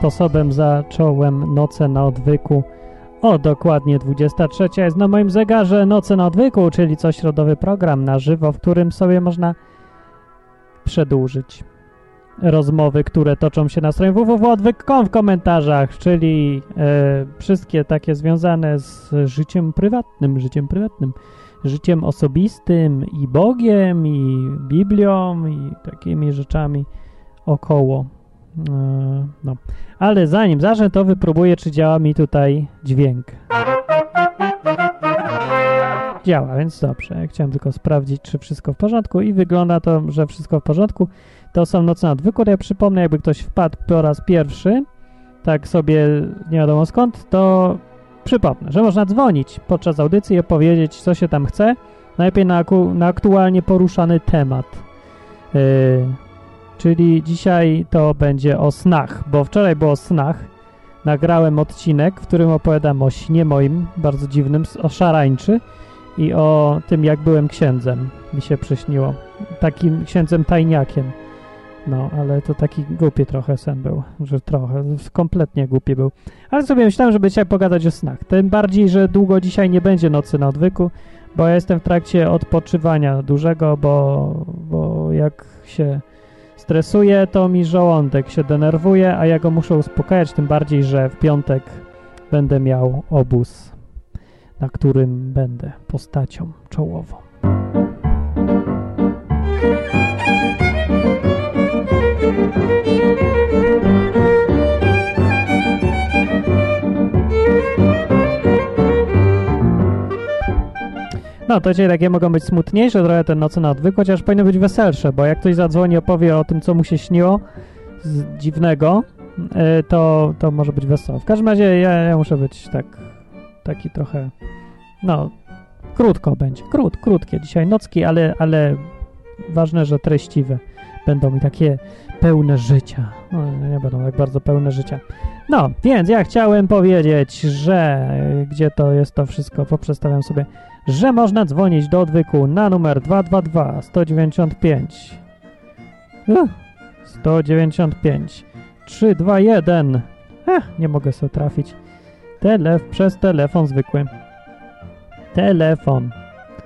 sposobem zacząłem noce na odwyku. O, dokładnie 23 jest na moim zegarze Noce na odwyku, czyli co środowy program na żywo, w którym sobie można przedłużyć rozmowy, które toczą się na stronie www.odwyk.com w komentarzach, czyli e, wszystkie takie związane z życiem prywatnym, życiem prywatnym, życiem osobistym i Bogiem, i Biblią, i takimi rzeczami około. E, no. Ale zanim zacznę, to wypróbuję, czy działa mi tutaj dźwięk. Działa, więc dobrze. Chciałem tylko sprawdzić, czy wszystko w porządku i wygląda to, że wszystko w porządku. To są noce na odwyku. Ja przypomnę, jakby ktoś wpadł po raz pierwszy, tak sobie nie wiadomo skąd, to przypomnę, że można dzwonić podczas audycji i opowiedzieć, co się tam chce. Najlepiej na, na aktualnie poruszany temat. Yy, czyli dzisiaj to będzie o snach, bo wczoraj było o snach. Nagrałem odcinek, w którym opowiadam o śnie moim, bardzo dziwnym, o szarańczy i o tym, jak byłem księdzem. Mi się przyśniło. Takim księdzem tajniakiem. No, ale to taki głupi trochę sen był, że trochę, kompletnie głupi był. Ale sobie myślałem, żeby dzisiaj pogadać o snach. Tym bardziej, że długo dzisiaj nie będzie nocy na odwyku, bo ja jestem w trakcie odpoczywania dużego, bo, bo jak się stresuję, to mi żołądek się denerwuje, a ja go muszę uspokajać, tym bardziej, że w piątek będę miał obóz, na którym będę postacią czołową. No, to dzisiaj takie mogą być smutniejsze trochę te noce na odwyk, chociaż powinny być weselsze, bo jak ktoś zadzwoni opowie o tym, co mu się śniło z dziwnego, y, to, to może być wesoło. W każdym razie ja, ja muszę być tak, taki trochę, no, krótko będzie, krót, krótkie dzisiaj nocki, ale, ale ważne, że treściwe będą mi takie pełne życia. No, nie będą tak bardzo pełne życia. No, więc ja chciałem powiedzieć, że gdzie to jest to wszystko, poprzestawiam sobie, że można dzwonić do odwyku na numer 222 195 195 321 Ech, nie mogę sobie trafić. Telef przez telefon zwykły. Telefon.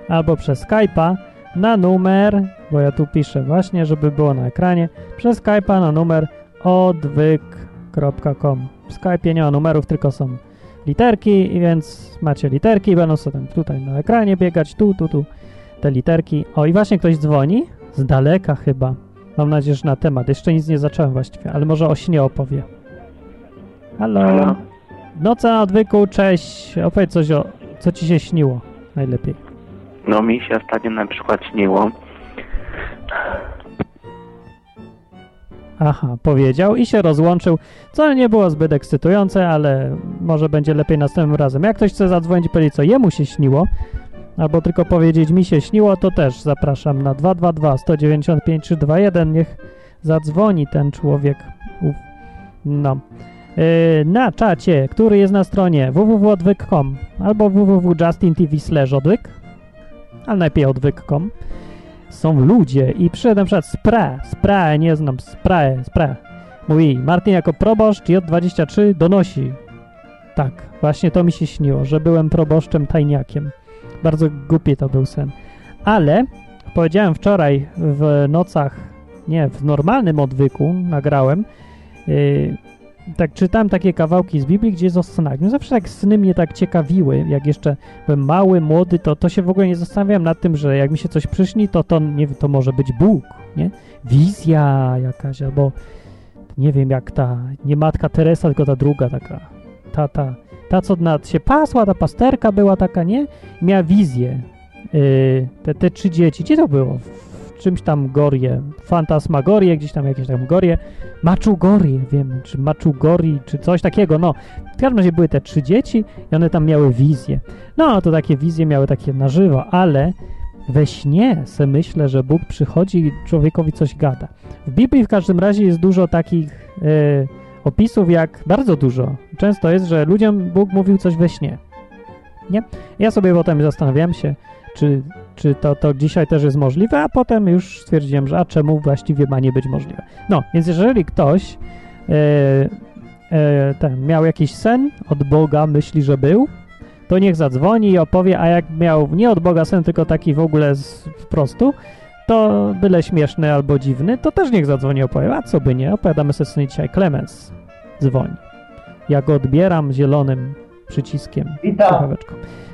Albo przez Skype'a na numer, bo ja tu piszę właśnie, żeby było na ekranie, przez Skype'a na numer odwyk.com. W Skype'ie nie ma numerów, tylko są literki, więc macie literki, będą sobie tam tutaj na ekranie biegać, tu, tu, tu, te literki. O, i właśnie ktoś dzwoni, z daleka chyba. Mam nadzieję, że na temat. Jeszcze nic nie zacząłem właściwie, ale może o śnie opowie. Halo? Halo? Noca odwyku, cześć. Opowiedz coś o... Co ci się śniło najlepiej? No mi się ostatnio na przykład śniło. Aha, powiedział i się rozłączył, co nie było zbyt ekscytujące, ale może będzie lepiej następnym razem. Jak ktoś chce zadzwonić i powiedzieć, co jemu się śniło, albo tylko powiedzieć, mi się śniło, to też zapraszam na 222 195 321. Niech zadzwoni ten człowiek. Uf. No. Yy, na czacie, który jest na stronie www.odwyk.com albo www.justintv/odwyk ale najpierw odwyk.com, są ludzie i przyszedł na przykład Spra, Spra, nie znam, Spra, Spra. Mówi, Martin jako proboszcz J23 donosi. Tak, właśnie to mi się śniło, że byłem proboszczem tajniakiem. Bardzo głupi to był sen. Ale powiedziałem wczoraj w nocach, nie, w normalnym odwyku nagrałem, yy, tak czytałem takie kawałki z Biblii, gdzie jest o snach. No zawsze tak sny mnie tak ciekawiły. Jak jeszcze byłem mały, młody, to, to się w ogóle nie zastanawiałem nad tym, że jak mi się coś przyśni, to to, nie, to może być Bóg, nie? Wizja jakaś, albo nie wiem, jak ta, nie matka Teresa, tylko ta druga taka, ta, ta, ta co nad się pasła, ta pasterka była taka, nie? Miała wizję. Yy, te, te trzy dzieci, gdzie to było? Czymś tam Gorie, Fantasmagorie, gdzieś tam jakieś tam Gorie, Maczugorie, wiem, czy Maczugori, czy coś takiego, no. W każdym razie były te trzy dzieci i one tam miały wizje. No, to takie wizje miały takie na żywo, ale we śnie se myślę, że Bóg przychodzi i człowiekowi coś gada. W Biblii w każdym razie jest dużo takich e, opisów, jak bardzo dużo. Często jest, że ludziom Bóg mówił coś we śnie. Nie? Ja sobie potem zastanawiam się, czy, czy to, to dzisiaj też jest możliwe, a potem już stwierdziłem, że a czemu właściwie ma nie być możliwe. No, więc jeżeli ktoś e, e, ten miał jakiś sen od Boga, myśli, że był, to niech zadzwoni i opowie, a jak miał nie od Boga sen, tylko taki w ogóle z, prostu, to byle śmieszny albo dziwny, to też niech zadzwoni i opowie. A co by nie, opowiadamy sobie sen dzisiaj. Klemens dzwoni. Ja go odbieram zielonym przyciskiem. Witam.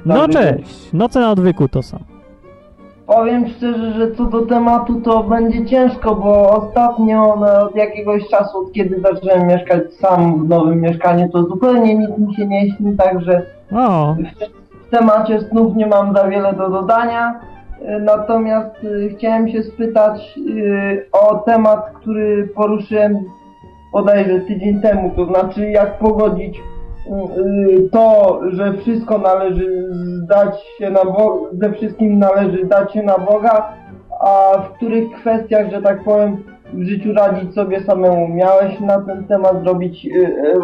No cześć, noce na odwyku to są. Powiem szczerze, że co do tematu to będzie ciężko, bo ostatnio no, od jakiegoś czasu, od kiedy zacząłem mieszkać sam w nowym mieszkaniu, to zupełnie nic mi się nie śni, także O, w temacie snów nie mam za wiele do dodania. Y, Natomiast y, chciałem się spytać y, o temat, który poruszyłem bodajże tydzień temu, to znaczy jak pogodzić to, że wszystko należy zdać się na Boga, ze wszystkim należy dać się na Boga, a w których kwestiach, że tak powiem, w życiu radzić sobie samemu. Miałeś na ten temat zrobić y, y,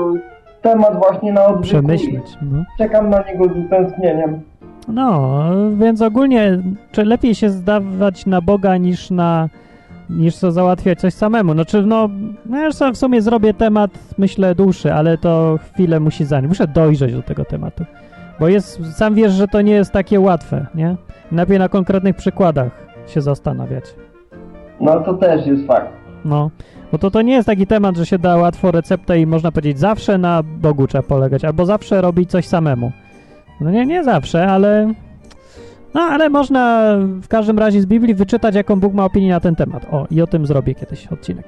temat właśnie na odwyku. przemyśleć. No. Czekam na niego z utęsknieniem. No, więc ogólnie czy lepiej się zdawać na Boga niż na niż co załatwiać coś samemu. Znaczy, no, no ja sam w sumie zrobię temat, myślę, dłuższy, ale to chwilę musi zająć. Muszę dojrzeć do tego tematu. Bo jest, sam wiesz, że to nie jest takie łatwe, nie? Najpierw na konkretnych przykładach się zastanawiać. No to też jest fakt. No, bo to, to nie jest taki temat, że się da łatwo receptę i można powiedzieć zawsze na Bogu trzeba polegać, albo zawsze robić coś samemu. No nie, nie zawsze, ale... No, ale można w każdym razie z Biblii wyczytać, jaką Bóg ma opinię na ten temat. O, i o tym zrobię kiedyś odcinek.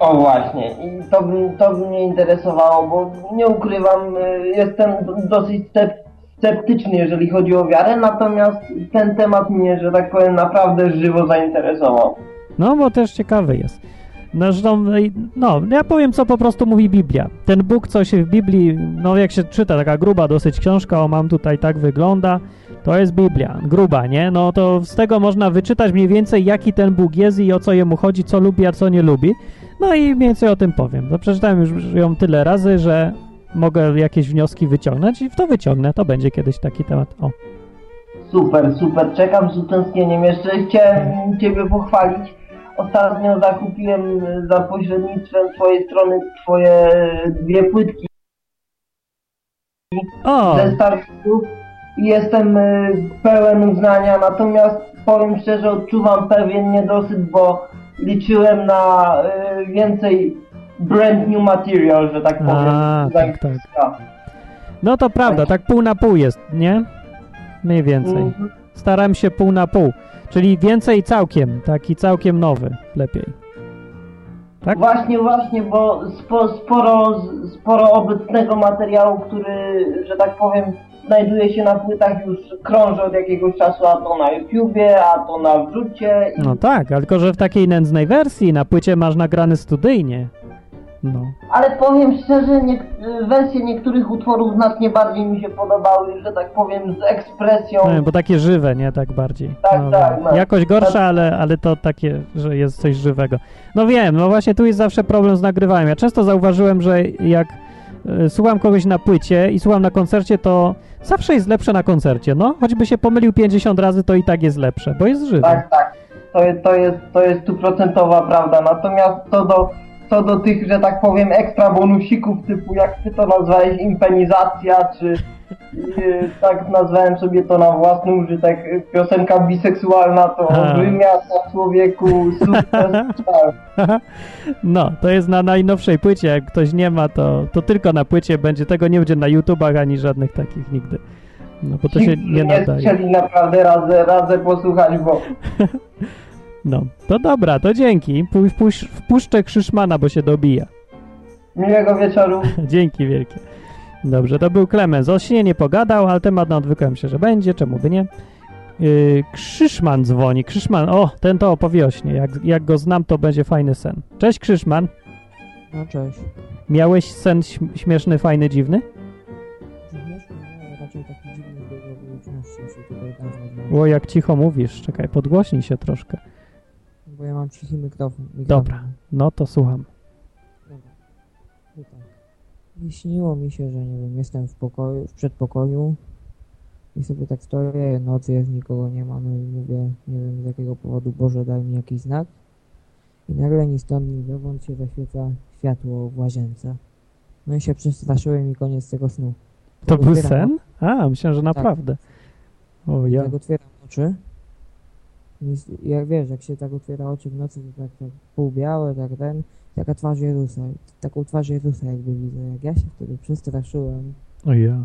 O właśnie, i to by, to by mnie interesowało, bo nie ukrywam, y, jestem dosyć scep- sceptyczny, jeżeli chodzi o wiarę, natomiast ten temat mnie, że tak powiem, naprawdę żywo zainteresował. No, bo też ciekawy jest. No, zresztą, no, ja powiem, co po prostu mówi Biblia. Ten Bóg, co się w Biblii, no jak się czyta, taka gruba dosyć książka, o mam tutaj, tak wygląda, to jest Biblia, gruba, nie? No to z tego można wyczytać mniej więcej, jaki ten Bóg jest i o co jemu chodzi, co lubi, a co nie lubi. No i mniej więcej o tym powiem. No przeczytałem już ją tyle razy, że mogę jakieś wnioski wyciągnąć i w to wyciągnę. To będzie kiedyś taki temat. O, Super, super, czekam z utęsknieniem. Jeszcze chciałem Ciebie pochwalić. Ostatnio zakupiłem za pośrednictwem Twojej strony Twoje dwie płytki o i jestem y, pełen uznania, natomiast powiem szczerze, odczuwam pewien niedosyt, bo liczyłem na y, więcej brand new material, że tak powiem. A, tak, tak. No to prawda, tak pół na pół jest, nie? Mniej więcej. Mhm. Staram się pół na pół, czyli więcej całkiem, taki całkiem nowy, lepiej. Tak? Właśnie, właśnie, bo spo, sporo, sporo obecnego materiału, który, że tak powiem, znajduje się na płytach już krąży od jakiegoś czasu, a to na YouTubie, a to na wrzucie. I, No tak, ale tylko że w takiej nędznej wersji, na płycie masz nagrany studyjnie. No. Ale powiem szczerze, nie, wersje niektórych utworów znacznie bardziej mi się podobały, że tak powiem, z ekspresją. no, bo takie żywe, nie? Tak bardziej. Tak, no, tak, no. Jakoś gorsze, ale, ale to takie, że jest coś żywego. No wiem, no właśnie tu jest zawsze problem z nagrywaniem. Ja często zauważyłem, że jak słucham kogoś na płycie i słucham na koncercie, to zawsze jest lepsze na koncercie, no. Choćby się pomylił 50 razy, to i tak jest lepsze, bo jest żywe. Tak, tak. To, jest- to jest to jest stuprocentowa prawda. Natomiast co do, co do tych, że tak powiem, ekstra bonusików typu, jak ty to nazwałeś, impenizacja, czy yy, tak nazwałem sobie to na własny użytek, piosenka biseksualna, to A. wymiata człowieku, sukces. No, to jest na najnowszej płycie. Jak ktoś nie ma, to, to tylko na płycie będzie. Tego nie będzie na YouTubach ani żadnych takich nigdy. No, bo to się Ci, nie nie nadaje. strzeli naprawdę radzę, radzę posłuchać, bo No, to dobra, to dzięki. Pu- Wpuś, wpuszczę Krzyszmana, bo się dobija. miłego wieczoru. Dzięki wielkie. Dobrze, to był Klemens. O śnie nie pogadał, ale temat na odwyku myślę, że będzie, czemu by nie. Yy, Krzyszman dzwoni. Krzyszman, o, ten to opowie o śnie. Jak, jak go znam, to będzie fajny sen. Cześć Krzyszman. No cześć. Miałeś sen śm- śmieszny, fajny, dziwny? Śmieszny, no, ale raczej taki dziwny się nazwać. O, jak cicho mówisz. Czekaj, podgłośnij się troszkę. Bo ja mam cichy mikrofon. mikrofon. Dobra. No to słucham. Dobra. To tak. I śniło mi się, że nie wiem, jestem w pokoju, w przedpokoju i sobie tak stoję, nocy jest, nikogo nie ma, no i mówię, nie wiem z jakiego powodu, Boże daj mi jakiś znak. I nagle ni stąd, ni zowąd się zaświeca światło w łazience. No i się przestraszyłem i koniec tego snu. To Tak był sen? A, myślałem, że naprawdę. O oczy, ja. Tak otwieram oczy. Jak wiesz, jak się tak otwiera oczy w nocy, to tak, tak półbiałe, tak ten, taka twarz Jezusa. Taką twarz Jezusa jakby widzę. Jak ja się wtedy przestraszyłem. O ja.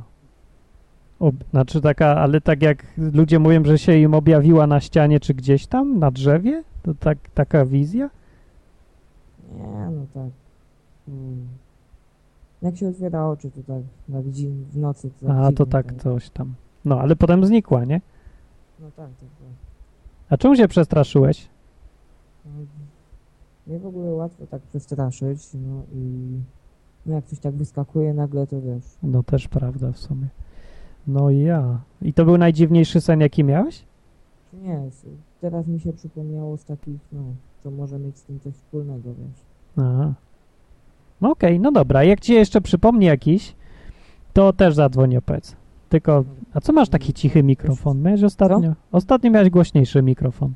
O, znaczy taka, ale tak jak ludzie mówią, że się im objawiła na ścianie czy gdzieś tam, na drzewie? To tak, taka wizja? Nie, no tak. Mm. Jak się otwiera oczy, to tak, na widzi w nocy. To A, to dziwnie, tak coś tam. No, ale potem znikła, nie? No tak, tak, tak. A czemu się przestraszyłeś? Mnie w ogóle łatwo tak przestraszyć, no i no jak coś tak wyskakuje nagle, to wiesz. No też prawda w sumie. No ja. I to był najdziwniejszy sen, jaki miałeś? Nie, teraz mi się przypomniało z takich, no, co może mieć z tym coś wspólnego, wiesz. Aha. No okej, no dobra. Jak ci jeszcze przypomni jakiś, to też zadzwoń opowiedz. Tylko, a co masz taki cichy mikrofon? Miałeś ostatnio? Ostatnio miałeś głośniejszy mikrofon.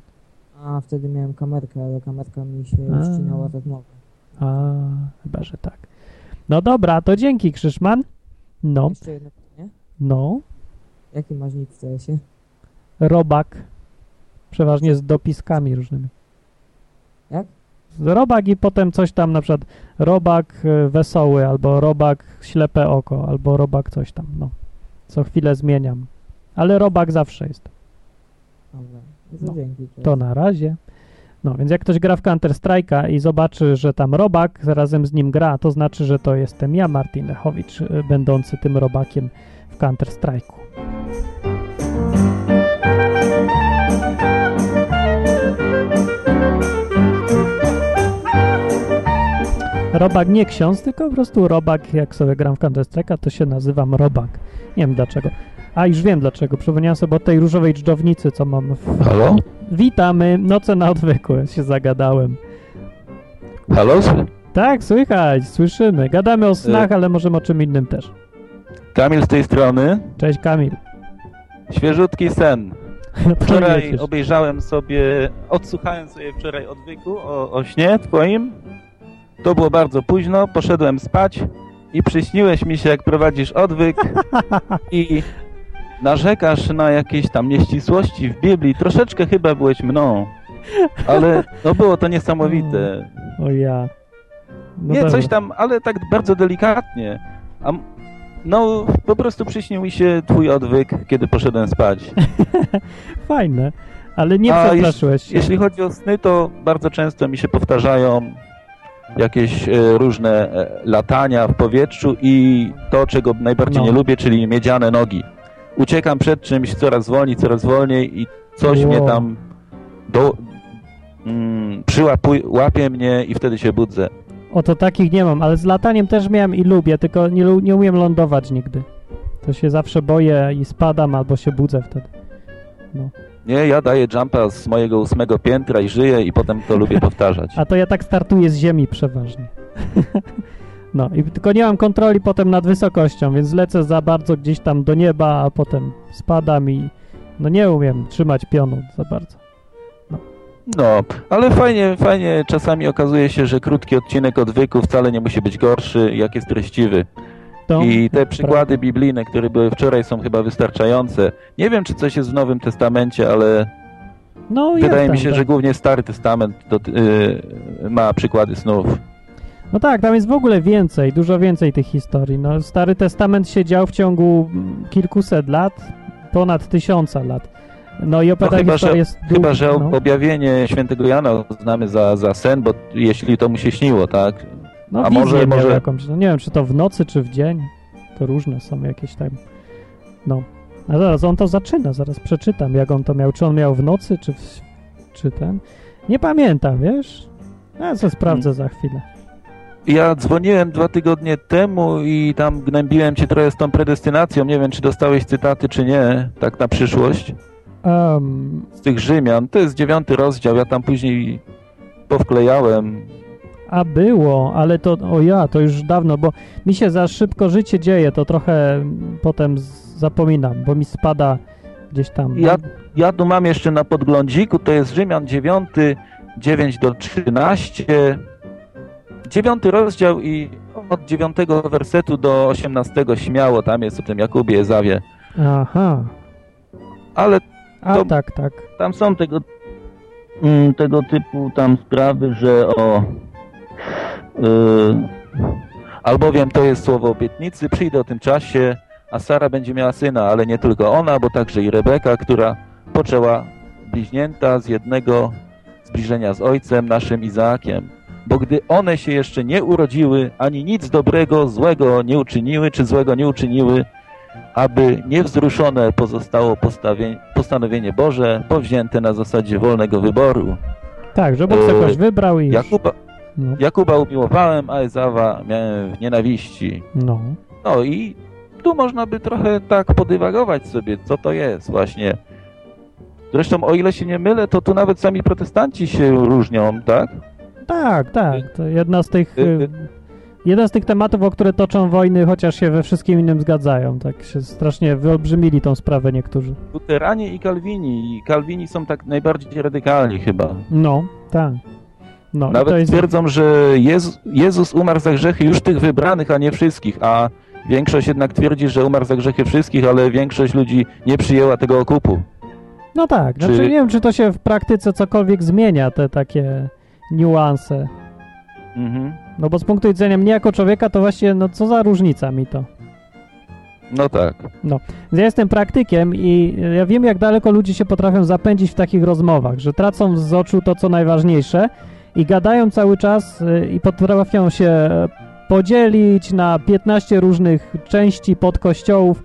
A wtedy miałem kamerkę, ale kamerka mi się A. ścinała rozmowę. A, chyba, że tak. No dobra, to dzięki Krzyszman. No, Jeszcze jedno pytanie. no. Jaki masz nick w CS-ie? Robak. Przeważnie z dopiskami różnymi. Jak? Robak i potem coś tam, na przykład robak e, wesoły, albo robak ślepe oko, albo robak coś tam, no. Co chwilę zmieniam. Ale robak zawsze jest. Dobra, no to dzięki. cześć. To na razie. No, więc jak ktoś gra w Counter Strike'a i zobaczy, że tam robak razem z nim gra, to znaczy, że to jestem ja, Martin Lechowicz, e, będący tym robakiem w Counter Robak nie ksiądz, tylko po prostu robak, jak sobie gram w Counter Strike'a, to się nazywam robak. Nie wiem dlaczego. A już wiem dlaczego. Przypomniałem sobie o tej różowej dżdżownicy, co mam w... Halo? Witamy, noce na odwyku, się zagadałem. Halo? Tak, słychać, słyszymy. Gadamy o snach, ale możemy o czym innym też. Kamil z tej strony. Cześć Kamil. Świeżutki sen. To Wczoraj obejrzałem sobie, odsłuchałem sobie wczoraj odwyku o, o śnie twoim. To było bardzo późno, poszedłem spać i przyśniłeś mi się, jak prowadzisz odwyk i narzekasz na jakieś tam nieścisłości w Biblii. Troszeczkę chyba byłeś mną, ale no było to niesamowite. O ja. No Nie, dobra. coś tam, ale tak bardzo delikatnie. A, no, po prostu przyśnił mi się twój odwyk, kiedy poszedłem spać. Fajne, ale nie przestraszyłeś się. Jeśli chodzi o sny, to bardzo często mi się powtarzają jakieś e, różne e, latania w powietrzu i to, czego najbardziej No. nie lubię, czyli miedziane nogi. Uciekam przed czymś coraz wolniej, coraz wolniej i coś Wow. mnie tam do, mm, przyłapuje, łapie mnie i wtedy się budzę. Oto takich nie mam, ale z lataniem też miałem i lubię, tylko nie, nie umiem lądować nigdy. To się zawsze boję i spadam albo się budzę wtedy. Nie, ja daję jumpa z mojego ósmego piętra i żyję i potem to lubię powtarzać. A to ja tak startuję z ziemi przeważnie. No i tylko nie mam kontroli potem nad wysokością, więc lecę za bardzo gdzieś tam do nieba, a potem spadam i no nie umiem trzymać pionu za bardzo. No, ale fajnie, fajnie czasami okazuje się, że krótki odcinek odwyku wcale nie musi być gorszy, jak jest treściwy. To, I te przykłady biblijne, które były wczoraj są chyba wystarczające. Nie wiem, czy coś jest w Nowym Testamencie, ale no, wydaje tam, mi się, tak. że głównie Stary Testament dot- y, ma przykłady snów. No tak, tam jest w ogóle więcej, dużo więcej tych historii. No, Stary Testament się dział w ciągu kilkuset lat, ponad tysiąca lat. No i No opowiadanie chyba, że, jest chyba, że no. objawienie świętego Jana uznamy za, za sen, bo jeśli to mu się śniło, tak? No, A wizję może- może- jakąś, no nie wiem, czy to w nocy, czy w dzień. To różne są jakieś tam. No. A zaraz, on to zaczyna, zaraz przeczytam, jak on to miał. Czy on miał w nocy, czy, w, czy ten? Nie pamiętam, wiesz? Ja co sprawdzę za chwilę. Ja dzwoniłem dwa tygodnie temu i tam gnębiłem cię trochę z tą predestynacją. Nie wiem, czy dostałeś cytaty, czy nie, tak na przyszłość. Um, Z tych Rzymian. To jest dziewiąty rozdział, ja tam później powklejałem. A było, ale to, o ja, to już dawno, bo mi się za szybko życie dzieje, to trochę potem zapominam, bo mi spada gdzieś tam. Ja, ja tu mam jeszcze na podglądziku, to jest Rzymian 9, 9 do 13, dziewiąty rozdział i od dziewiątego wersetu do osiemnastego śmiało, tam jest o tym Jakubie Ezawie. Aha. Ale A To- tak, tak. tam są tego, mm, tego typu tam sprawy, że o... Yy, albowiem to jest słowo obietnicy, przyjdę o tym czasie, a Sara będzie miała syna, ale nie tylko ona, bo także i Rebeka, która poczęła bliźnięta z jednego zbliżenia z ojcem naszym Izaakiem. Bo gdy one się jeszcze nie urodziły, ani nic dobrego, złego nie uczyniły, czy złego nie uczyniły, aby niewzruszone pozostało postanowienie Boże, powzięte na zasadzie wolnego wyboru. Tak, że Bóg sobie kogoś wybrał i. Jakuba, No, Jakuba umiłowałem, a Ezawa miałem w nienawiści. no. No i tu można by trochę tak podywagować sobie, co to jest właśnie. Zresztą, o ile się nie mylę, to tu nawet sami protestanci się różnią, tak? Tak, tak. To jedna z tych... Y, y. y, Jeden z tych tematów, o które toczą wojny, chociaż się we wszystkim innym zgadzają. Tak się strasznie wyolbrzymili tą sprawę niektórzy. Luteranie i Kalwini. I Kalwini są tak najbardziej radykalni chyba. No, tak. No, Nawet jest... twierdzą, że Jezus, Jezus umarł za grzechy już tych wybranych, a nie wszystkich, a większość jednak twierdzi, że umarł za grzechy wszystkich, ale większość ludzi nie przyjęła tego okupu. No tak, Czy- znaczy nie wiem, czy to się w praktyce cokolwiek zmienia, te takie niuanse. Mhm. No bo z punktu widzenia mnie jako człowieka, to właśnie, no co za różnica mi to. No tak. Ja jestem praktykiem i ja wiem, jak daleko ludzie się potrafią zapędzić w takich rozmowach, że tracą z oczu to, co najważniejsze i gadają cały czas y, i potrafią się podzielić na 15 różnych części podkościołów,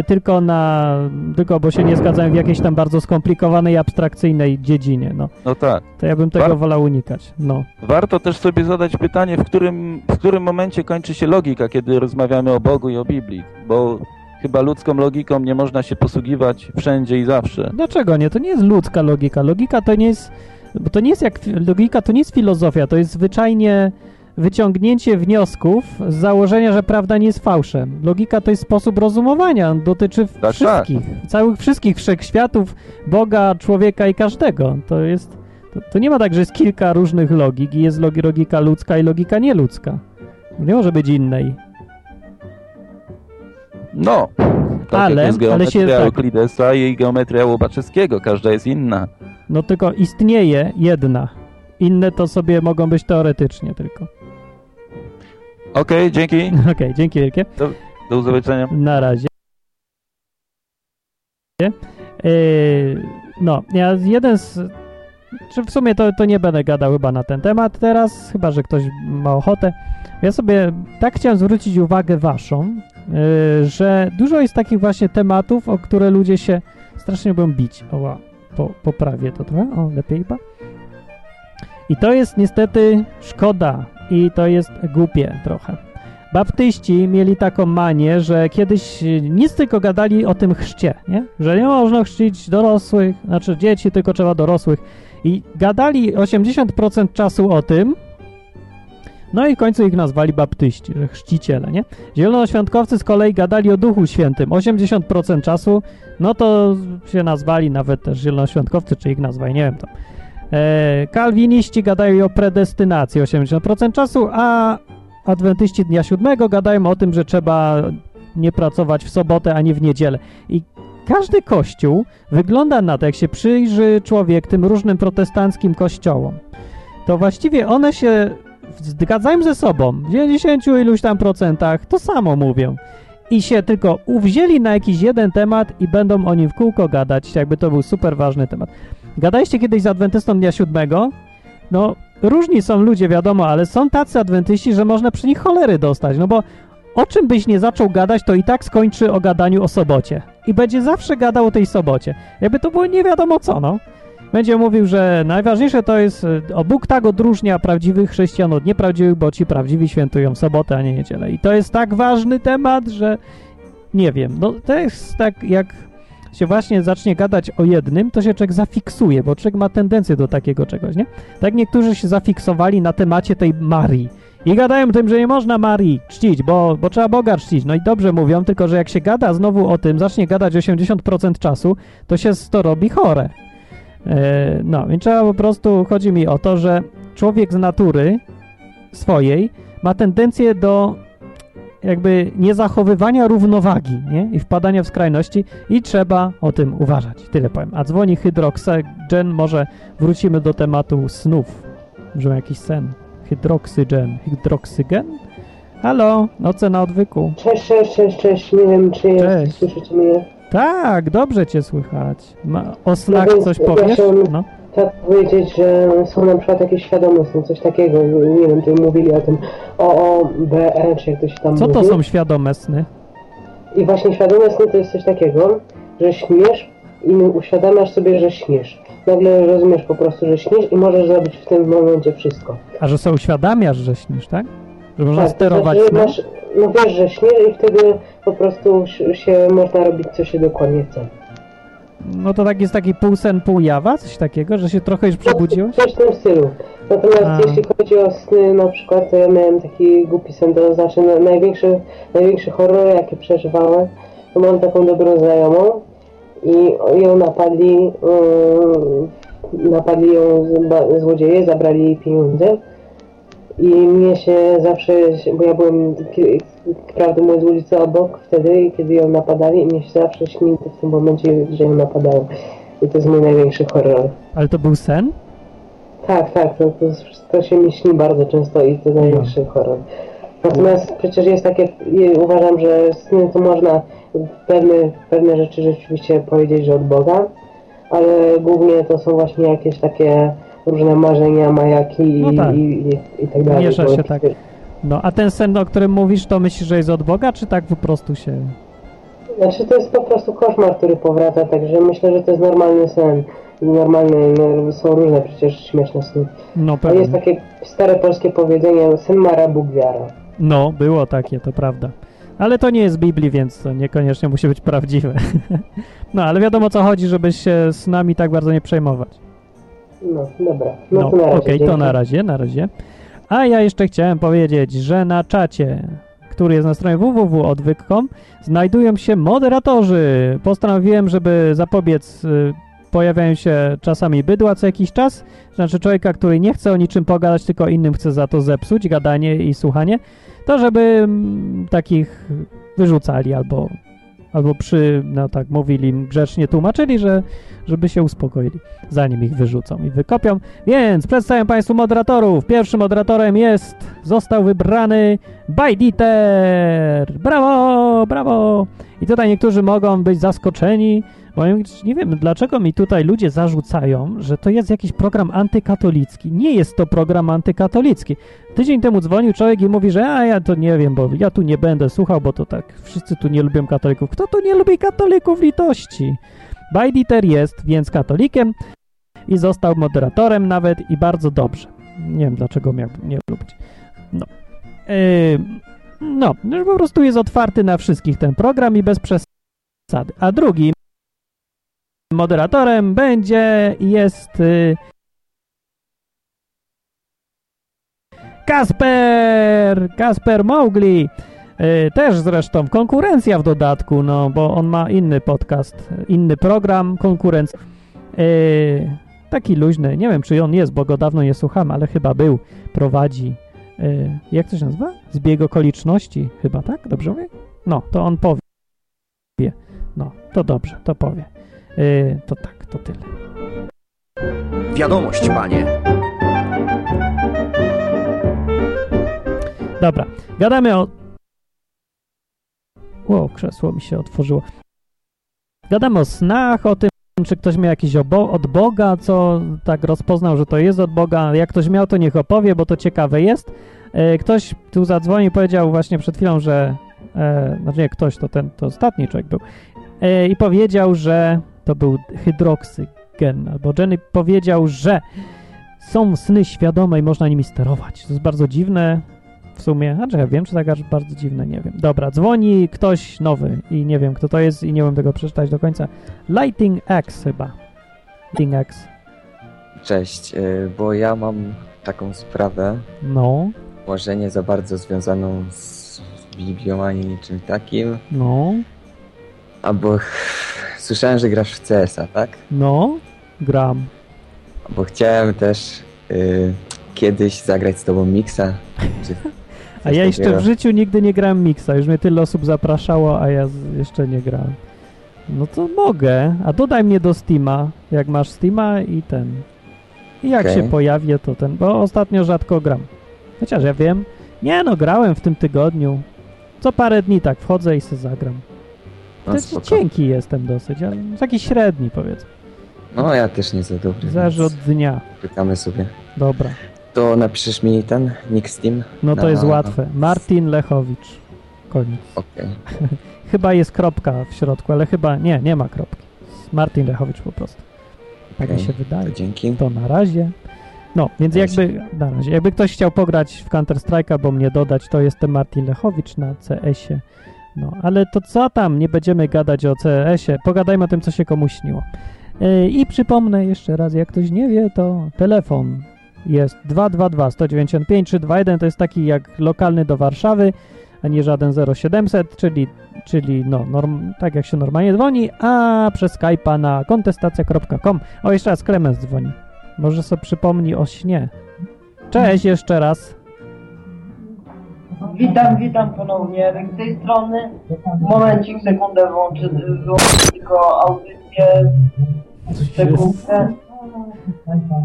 y, tylko na, tylko bo się nie zgadzają w jakiejś tam bardzo skomplikowanej, abstrakcyjnej dziedzinie, no. No tak. To ja bym tego War- wolał unikać, no. Warto też sobie zadać pytanie, w którym, w którym momencie kończy się logika, kiedy rozmawiamy o Bogu i o Biblii, bo chyba ludzką logiką nie można się posługiwać wszędzie i zawsze. Dlaczego nie? To nie jest ludzka logika. Logika to nie jest, bo to nie jest jak, logika to nie jest filozofia, to jest zwyczajnie wyciągnięcie wniosków z założenia, że prawda nie jest fałszem. Logika to jest sposób rozumowania, dotyczy tak. wszystkich, całych wszystkich wszechświatów, Boga, człowieka i każdego. To jest, to, to nie ma tak, że jest kilka różnych logik i jest logi, logika ludzka i logika nieludzka. Nie może być innej. No, tak Ale- jest ale geometria się tak- Euklidesa i geometria Łobaczewskiego, każda jest inna. No tylko istnieje jedna. Inne to sobie mogą być teoretycznie tylko. Okej, dzięki, Okej, dzięki wielkie. do zobaczenia. Na razie. Yy, no, ja jeden z... Czy w sumie to, to nie będę gadał chyba na ten temat teraz, chyba że ktoś ma ochotę. Ja sobie tak chciałem zwrócić uwagę waszą, yy, że dużo jest takich właśnie tematów, o które ludzie się strasznie lubią bić. Oła, po, poprawię to trochę, o, lepiej chyba. I to jest niestety szkoda i to jest głupie trochę. Baptyści mieli taką manię, że kiedyś nic tylko gadali o tym chrzcie, nie? Że nie można chrzcić dorosłych, znaczy dzieci, tylko trzeba dorosłych. I gadali 80% czasu o tym, no i w końcu ich nazwali baptyści, że chrzciciele, nie? Zielonoświątkowcy z kolei gadali o Duchu Świętym 80% czasu, no to się nazwali nawet też zielonoświątkowcy, czy ich nazwali, nie wiem tam. E, kalwiniści gadają o predestynacji 80% czasu, a adwentyści dnia siódmego gadają o tym, że trzeba nie pracować w sobotę ani w niedzielę. I każdy kościół wygląda na to, jak się przyjrzy człowiek tym różnym protestanckim kościołom, to właściwie one się zgadzają ze sobą. W 90 iluś tam procentach to samo mówią. I się tylko uwzięli na jakiś jeden temat i będą o nim w kółko gadać, jakby to był super ważny temat. Gadaliście kiedyś z adwentystą dnia siódmego? No, różni są ludzie, wiadomo, ale są tacy adwentyści, że można przy nich cholery dostać, no bo o czym byś nie zaczął gadać, to i tak skończy o gadaniu o sobocie. I będzie zawsze gadał o tej sobocie. Jakby to było nie wiadomo co, no. Będzie mówił, że najważniejsze to jest, y, o Bóg tak odróżnia prawdziwych chrześcijan od nieprawdziwych, bo ci prawdziwi świętują sobotę, a nie niedzielę. I to jest tak ważny temat, że nie wiem, no to jest tak jak się właśnie zacznie gadać o jednym, to się człowiek zafiksuje, bo człowiek ma tendencję do takiego czegoś, nie? Tak niektórzy się zafiksowali na temacie tej Marii. I gadają tym, że nie można Marii czcić, bo, bo trzeba Boga czcić. No i dobrze mówią, tylko że jak się gada znowu o tym, zacznie gadać 80% czasu, to się to robi chore. E, no, więc trzeba po prostu, chodzi mi o to, że człowiek z natury swojej ma tendencję do jakby niezachowywania równowagi nie? i wpadania w skrajności i trzeba o tym uważać. Tyle powiem. A dzwoni hydroksygen, może wrócimy do tematu snów. Może jakiś sen. Hydroksygen. Hydroksygen? Halo, noce na odwyku. Cześć, cześć, cześć, cześć. Nie wiem, czy jest, Cześć. słyszycie mnie. Tak, dobrze cię słychać. Ma, o snach więc coś powiesz? No. Tak powiedzieć, że są na przykład jakieś świadome sny, coś takiego. Nie wiem, tu mówili o tym OOBE, czy jak to się tam Co mówi. to są świadome sny? I właśnie świadome sny to jest coś takiego, że śniesz i uświadamiasz sobie, że śniesz. Nagle rozumiesz po prostu, że śnisz i możesz zrobić w tym momencie wszystko. A że sobie uświadamiasz, że śnisz, tak? Że można tak, sterować znaczy, snem? masz, No wiesz, że śniesz i wtedy po prostu się można robić, co się dokładnie chce. No to tak jest taki pół sen, pół jawa? Coś takiego, że się trochę już przebudziłeś? Coś w tym stylu. Natomiast A. jeśli chodzi o sny na przykład, to ja miałem taki głupi sen, to znaczy na- największy, największy horror jaki przeżywałem, to mam taką dobrą znajomą i ją napadli, yy, napadli ją złodzieje, zabrali jej pieniądze i mnie się zawsze, bo ja byłem prawdę mówiąc z ulicy obok wtedy, kiedy ją napadali i mnie się zawsze śni w tym momencie, że ją napadają. I to jest mój największy horror. Ale to był sen? Tak, tak, to, to, to się mi śni bardzo często i to największy horror. Natomiast przecież jest takie, uważam, że sny to można pewne, pewne rzeczy rzeczywiście powiedzieć, że od Boga, ale głównie to są właśnie jakieś takie różne marzenia, majaki i, No tak. i, i, i tak dalej. Miesza się tak. No, a ten sen, o którym mówisz, to myślisz, że jest od Boga, czy tak po prostu się... Znaczy to jest po prostu koszmar, który powraca, także myślę, że to jest normalny sen. Normalny, no, są różne przecież śmieszne sny. No A jest pewnie. takie stare polskie powiedzenie, sen mara, Bóg wiara. No, było takie, to prawda. Ale to nie jest z Biblii, więc to niekoniecznie musi być prawdziwe. no, ale wiadomo o co chodzi, żeby się z nami tak bardzo nie przejmować. No, dobra. No, No, to na razie. okej, to dzięki. na razie, na razie. A ja jeszcze chciałem powiedzieć, że na czacie, który jest na stronie www.odwyk.com znajdują się moderatorzy. Postanowiłem, żeby zapobiec y, pojawiają się czasami bydła co jakiś czas, znaczy człowieka, który nie chce o niczym pogadać, tylko innym chce za to zepsuć gadanie i słuchanie, to żeby mm, takich wyrzucali albo, albo przy, no tak mówili, grzecznie tłumaczyli, że żeby się uspokoili, zanim ich wyrzucą i wykopią. Więc przedstawiam Państwu moderatorów. Pierwszym moderatorem jest, został wybrany Bajditer. Brawo, brawo. I tutaj niektórzy mogą być zaskoczeni, ja nie wiem, dlaczego mi tutaj ludzie zarzucają, że to jest jakiś program antykatolicki. Nie jest to program antykatolicki. Tydzień temu dzwonił człowiek i mówi, że a ja to nie wiem, bo ja tu nie będę słuchał, bo to tak, wszyscy tu nie lubią katolików. Kto tu nie lubi katolików litości? Bajditer jest więc katolikiem i został moderatorem nawet i bardzo dobrze. Nie wiem, dlaczego miałbym nie lubić. No. Yy, no, po prostu jest otwarty na wszystkich ten program i bez przesady. A drugim moderatorem będzie jest y, Kasper! Kasper Mowgli! Y, też zresztą konkurencja w dodatku, no bo on ma inny podcast, inny program, konkurencja. Y, taki luźny, nie wiem czy on jest, bo go dawno nie słucham, ale chyba był, prowadzi. Jak to się nazywa? Zbieg okoliczności, chyba tak? Dobrze mówię? No, to on powie. No, to dobrze, to powie. Y, to tak, to tyle. Wiadomość, panie. Dobra, gadamy o... Ło, krzesło mi się otworzyło. Gadamy o snach, o tym, czy ktoś miał jakiś od Boga, co tak rozpoznał, że to jest od Boga. Jak ktoś miał, to niech opowie, bo to ciekawe jest. E, ktoś tu zadzwonił i powiedział właśnie przed chwilą, że... E, znaczy nie ktoś, to ten, to ostatni człowiek był. E, I powiedział, że to był hydroksygen, albo Jenny powiedział, że są sny świadome i można nimi sterować. To jest bardzo dziwne w sumie. A czy ja wiem, czy tak aż bardzo dziwne, nie wiem. Dobra, dzwoni ktoś nowy i nie wiem, kto to jest i nie wiem tego przeczytać do końca. Lighting X chyba. Lighting X. Cześć, y, bo ja mam taką sprawę, No, może nie za bardzo związaną z Biblią ani niczym takim, no, albo słyszałem, że grasz w CS-a, tak? no, gram. Bo chciałem też y, kiedyś zagrać z tobą? Czy A ja jeszcze takiego? w życiu nigdy nie grałem miksa. Już mnie tyle osób zapraszało, a ja jeszcze nie grałem. No to mogę. A dodaj mnie do Steama, jak masz Steama i ten. I jak Okej. się pojawię, to ten. Bo ostatnio rzadko gram. Chociaż ja wiem. Nie no, grałem w tym tygodniu. Co parę dni tak wchodzę i se zagram. No, To spoko. cienki jestem dosyć, ale taki średni powiedzmy. no ja też nie za dobry. Więc dnia. Pytamy sobie. Dobra. To napiszesz mi ten nick Steam? No to Na- jest łatwe. Martin Lechowicz. Koniec. Okej. Chyba jest kropka w środku, ale chyba nie, nie ma kropki. Martin Lechowicz po prostu. Tak mi Okej, się wydaje. To dzięki. To na razie. No, więc jakby na razie, jakby ktoś chciał pograć w Counter Strike'a, bo mnie dodać, to jestem Martin Lechowicz na CS-ie. No, ale to co tam? Nie będziemy gadać o CS-ie. Pogadajmy o tym, co się komuś śniło. Yy, I przypomnę jeszcze raz, jak ktoś nie wie, to telefon jest 222 195 321, to jest taki jak lokalny do Warszawy, a nie żaden 0700, czyli, czyli no, norm, tak jak się normalnie dzwoni, a przez Skype'a na kontestacja.com. O, jeszcze raz Klemens dzwoni. Może sobie przypomni o śnie. Cześć jeszcze raz. Witam, witam ponownie. Z tej strony, momencik, sekundę wyłączę, wyłączę tylko audycję, sekundkę.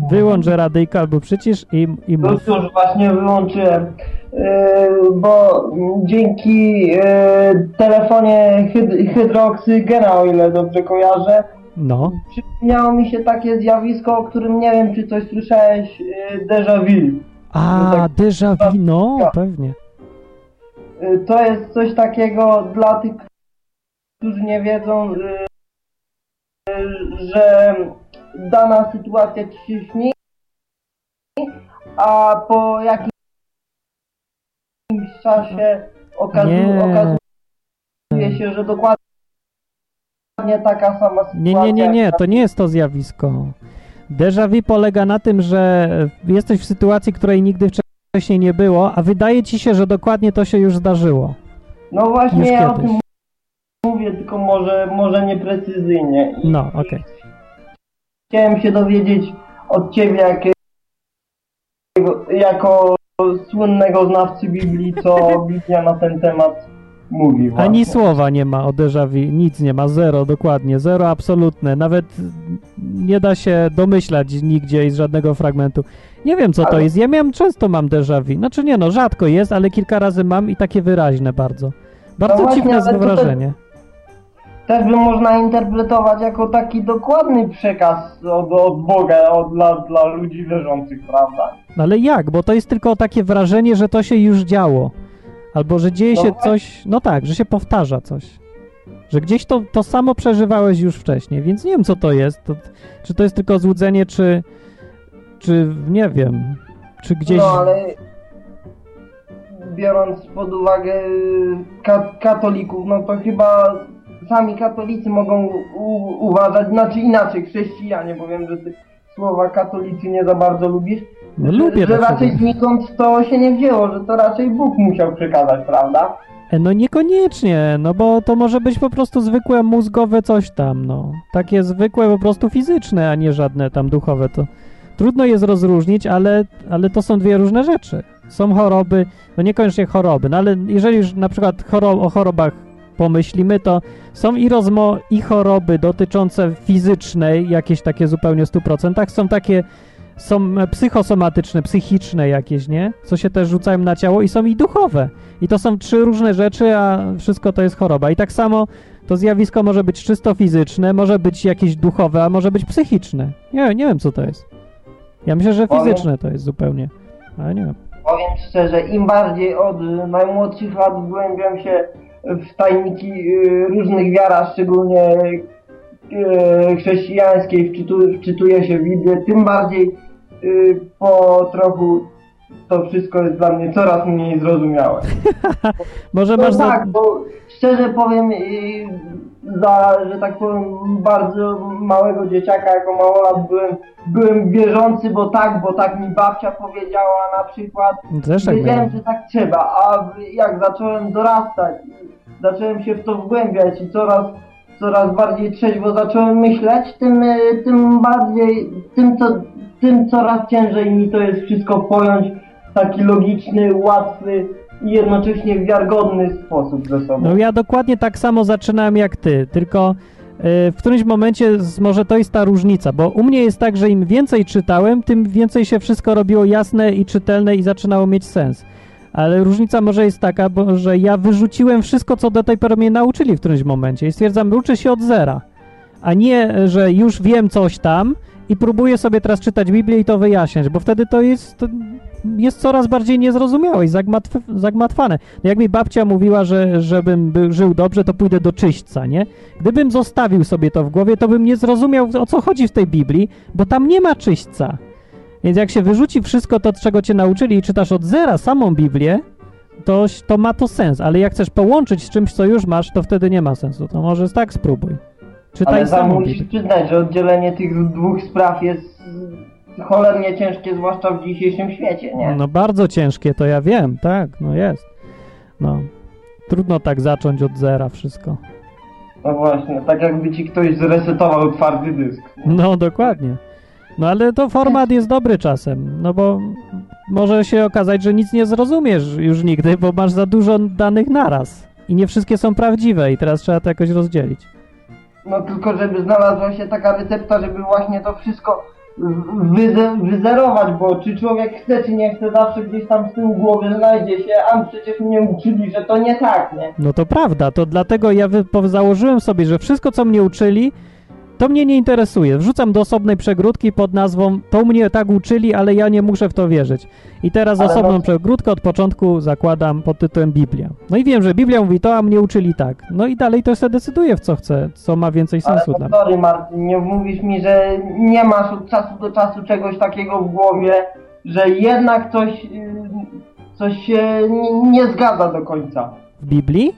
Wyłącz radyjko albo przycisz i, i mów. Już, już właśnie wyłączyłem, yy, bo dzięki yy, telefonie hyd hydroksygena, o ile dobrze kojarzę, No, przypomniało mi się takie zjawisko, o którym nie wiem, czy coś słyszałeś, yy, déjà vu. a tak- déjà vu, no tak. pewnie. Y, To jest coś takiego dla tych, którzy nie wiedzą, y, y, że dana sytuacja ci się śni, a po jakimś czasie okazu Nie. okazuje się, że dokładnie taka sama sytuacja. Nie, nie, nie, nie, to nie jest to zjawisko. Déjà vu polega na tym, że jesteś w sytuacji, której nigdy wcześniej nie było, a wydaje ci się, że dokładnie to się już zdarzyło. No właśnie Już ja o tym mówię, tylko może, może nieprecyzyjnie. I No, okej. Chciałem się dowiedzieć od ciebie, jakiego, jako słynnego znawcy Biblii, co Biblia na ten temat mówi. Ani właśnie. słowa nie ma o déjà vu, nic nie ma, zero, dokładnie, zero absolutne, nawet nie da się domyślać nigdzie z żadnego fragmentu. Nie wiem, co to Ale- jest, ja miałem, często mam déjà vu, znaczy nie no, rzadko jest, ale kilka razy mam i takie wyraźne bardzo. Bardzo No właśnie, dziwne to- to- wrażenie. Też by można interpretować jako taki dokładny przekaz od, od Boga od, dla, dla ludzi wierzących, prawda? No ale jak? Bo to jest tylko takie wrażenie, że to się już działo. Albo że dzieje No się właśnie. coś, no tak, że się powtarza coś. Że gdzieś to, to samo przeżywałeś już wcześniej, więc nie wiem co to jest. To, czy to jest tylko złudzenie, czy, czy nie wiem, czy gdzieś... No ale biorąc pod uwagę y, ka katolików, no to chyba sami katolicy mogą uważać, znaczy inaczej, chrześcijanie, bo wiem, że ty słowa katolicy nie za bardzo lubisz, No, lubię że raczej znikąd to się nie wzięło, że to raczej Bóg musiał przekazać, prawda? E, No niekoniecznie, no bo to może być po prostu zwykłe mózgowe coś tam, no. Takie zwykłe po prostu fizyczne, a nie żadne tam duchowe. To trudno jest rozróżnić, ale, ale to są dwie różne rzeczy. Są choroby, no niekoniecznie choroby, no ale jeżeli już na przykład o chorobach pomyślimy, to są i rozmo i choroby dotyczące fizycznej, jakieś takie zupełnie w 100%, są takie są psychosomatyczne, psychiczne jakieś, nie? Co się też rzucają na ciało i są i duchowe. I to są trzy różne rzeczy, a wszystko to jest choroba. I tak samo to zjawisko może być czysto fizyczne, może być jakieś duchowe, a może być psychiczne. Nie, nie wiem co to jest. Ja myślę, że fizyczne to jest zupełnie. Ale nie wiem. Powiem szczerze, im bardziej od najmłodszych lat wgłębiam się w tajniki y, różnych wiar, szczególnie y, chrześcijańskiej, wczytu, wczytuję się w Biblię, tym bardziej y, po trochu to wszystko jest dla mnie coraz mniej zrozumiałe. Może No masz tak, bo szczerze powiem, za, że tak powiem, bardzo małego dzieciaka, jako małolat byłem, byłem wierzący, bo tak, bo tak mi babcia powiedziała na przykład. Też tak Wiedziałem, miałem. że tak trzeba, a jak zacząłem dorastać zacząłem się w to wgłębiać i coraz, coraz bardziej trzeźwo zacząłem myśleć, tym, y, tym bardziej, tym co, tym coraz ciężej mi to jest wszystko pojąć taki logiczny, łatwy i jednocześnie wiarygodny sposób ze sobą. No ja dokładnie tak samo zaczynałem jak ty, tylko y, w którymś momencie może to jest ta różnica, bo u mnie jest tak, że im więcej czytałem, tym więcej się wszystko robiło jasne i czytelne i zaczynało mieć sens. Ale różnica może jest taka, bo, że ja wyrzuciłem wszystko, co do tej pory mnie nauczyli w którymś momencie i stwierdzam, uczę się od zera, a nie, że już wiem coś tam i próbuję sobie teraz czytać Biblię i to wyjaśniać, bo wtedy to jest, to jest coraz bardziej niezrozumiałe i zagmatw zagmatwane. No jak mi babcia mówiła, że żebym był, żył dobrze, to pójdę do czyśćca, nie? Gdybym zostawił sobie to w głowie, to bym nie zrozumiał, o co chodzi w tej Biblii, bo tam nie ma czyśćca. Więc jak się wyrzuci wszystko to, czego cię nauczyli i czytasz od zera samą Biblię, to, to ma to sens, ale jak chcesz połączyć z czymś, co już masz, to wtedy nie ma sensu. To może tak spróbuj. Czytaj Ale sam musisz przyznać, że oddzielenie tych dwóch spraw jest cholernie ciężkie, zwłaszcza w dzisiejszym świecie, nie? No bardzo ciężkie, to ja wiem, tak, no jest. No, trudno tak zacząć od zera wszystko. No właśnie, tak jakby ci ktoś zresetował twardy dysk. No, dokładnie. No ale to format jest dobry czasem, no bo może się okazać, że nic nie zrozumiesz już nigdy, bo masz za dużo danych naraz i nie wszystkie są prawdziwe i teraz trzeba to jakoś rozdzielić. No tylko żeby znalazła się taka recepta, żeby właśnie to wszystko wyze wyzerować, bo czy człowiek chce, czy nie chce, zawsze gdzieś tam z tyłu głowy znajdzie się, a przecież mnie uczyli, że to nie tak, nie? No to prawda, to dlatego ja założyłem sobie, że wszystko co mnie uczyli, to mnie nie interesuje. Wrzucam do osobnej przegródki pod nazwą to mnie tak uczyli, ale ja nie muszę w to wierzyć. I teraz Ale osobną no- przegródkę od początku zakładam pod tytułem Biblia. No i wiem, że Biblia mówi to, a mnie uczyli tak. No i dalej to sobie decyduję w co chcę, co ma więcej Ale sensu no dla mnie. sorry Martin, nie mówisz mi, że nie masz od czasu do czasu czegoś takiego w głowie, że jednak coś, y, coś się nie, nie zgadza do końca. W Biblii?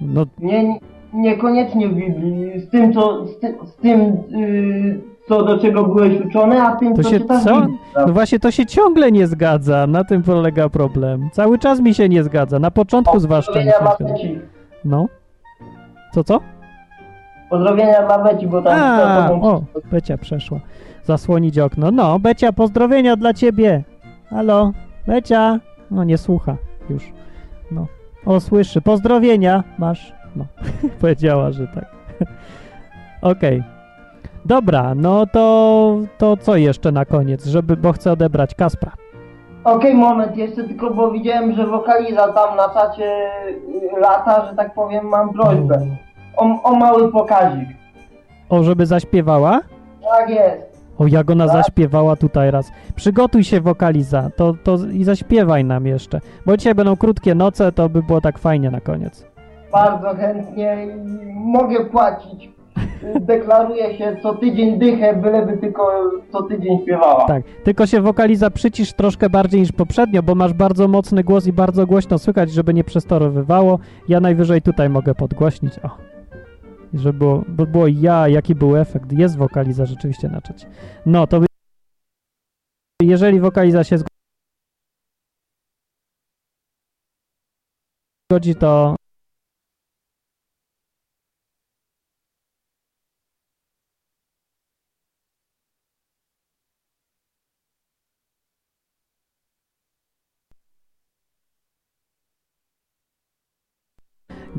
No Nie, niekoniecznie w Biblii, z tym, co, z, ty, z tym y, co do czego byłeś uczony, a tym, To co się czytasz co? Biblii. No właśnie to się ciągle nie zgadza, na tym polega problem. Cały czas mi się nie zgadza, na początku zwłaszcza się Pozdrowienia nie. No. Co, co? Pozdrowienia dla Beci, bo tam A, tobą- o, Becia przeszła. Zasłonić okno. No, Becia, pozdrowienia dla ciebie. Halo, Becia. No, nie słucha już. No. O, słyszy. Pozdrowienia masz. No, powiedziała, że tak. Okej. Dobra, no to, to co jeszcze na koniec, żeby, bo chcę odebrać Kaspra. Okej, moment, jeszcze tylko, bo widziałem, że wokaliza tam na czacie y, lata, że tak powiem, mam prośbę. O, o mały pokazik. O, żeby zaśpiewała? Tak jest. O, jak ona Tak. zaśpiewała tutaj raz. Przygotuj się, wokaliza, to, to i zaśpiewaj nam jeszcze. Bo dzisiaj będą krótkie noce, to by było tak fajnie na koniec. Bardzo chętnie i mogę płacić. Deklaruję się co tydzień dychę, byleby tylko co tydzień śpiewała. Tak, tylko się wokaliza przycisz troszkę bardziej niż poprzednio, bo masz bardzo mocny głos i bardzo głośno słychać, żeby nie przestorowywało. Ja najwyżej tutaj mogę podgłośnić. O. Żeby było, by było ja, jaki był efekt. Jest wokaliza rzeczywiście na czacie. No, to jeżeli wokaliza się zgodzi, to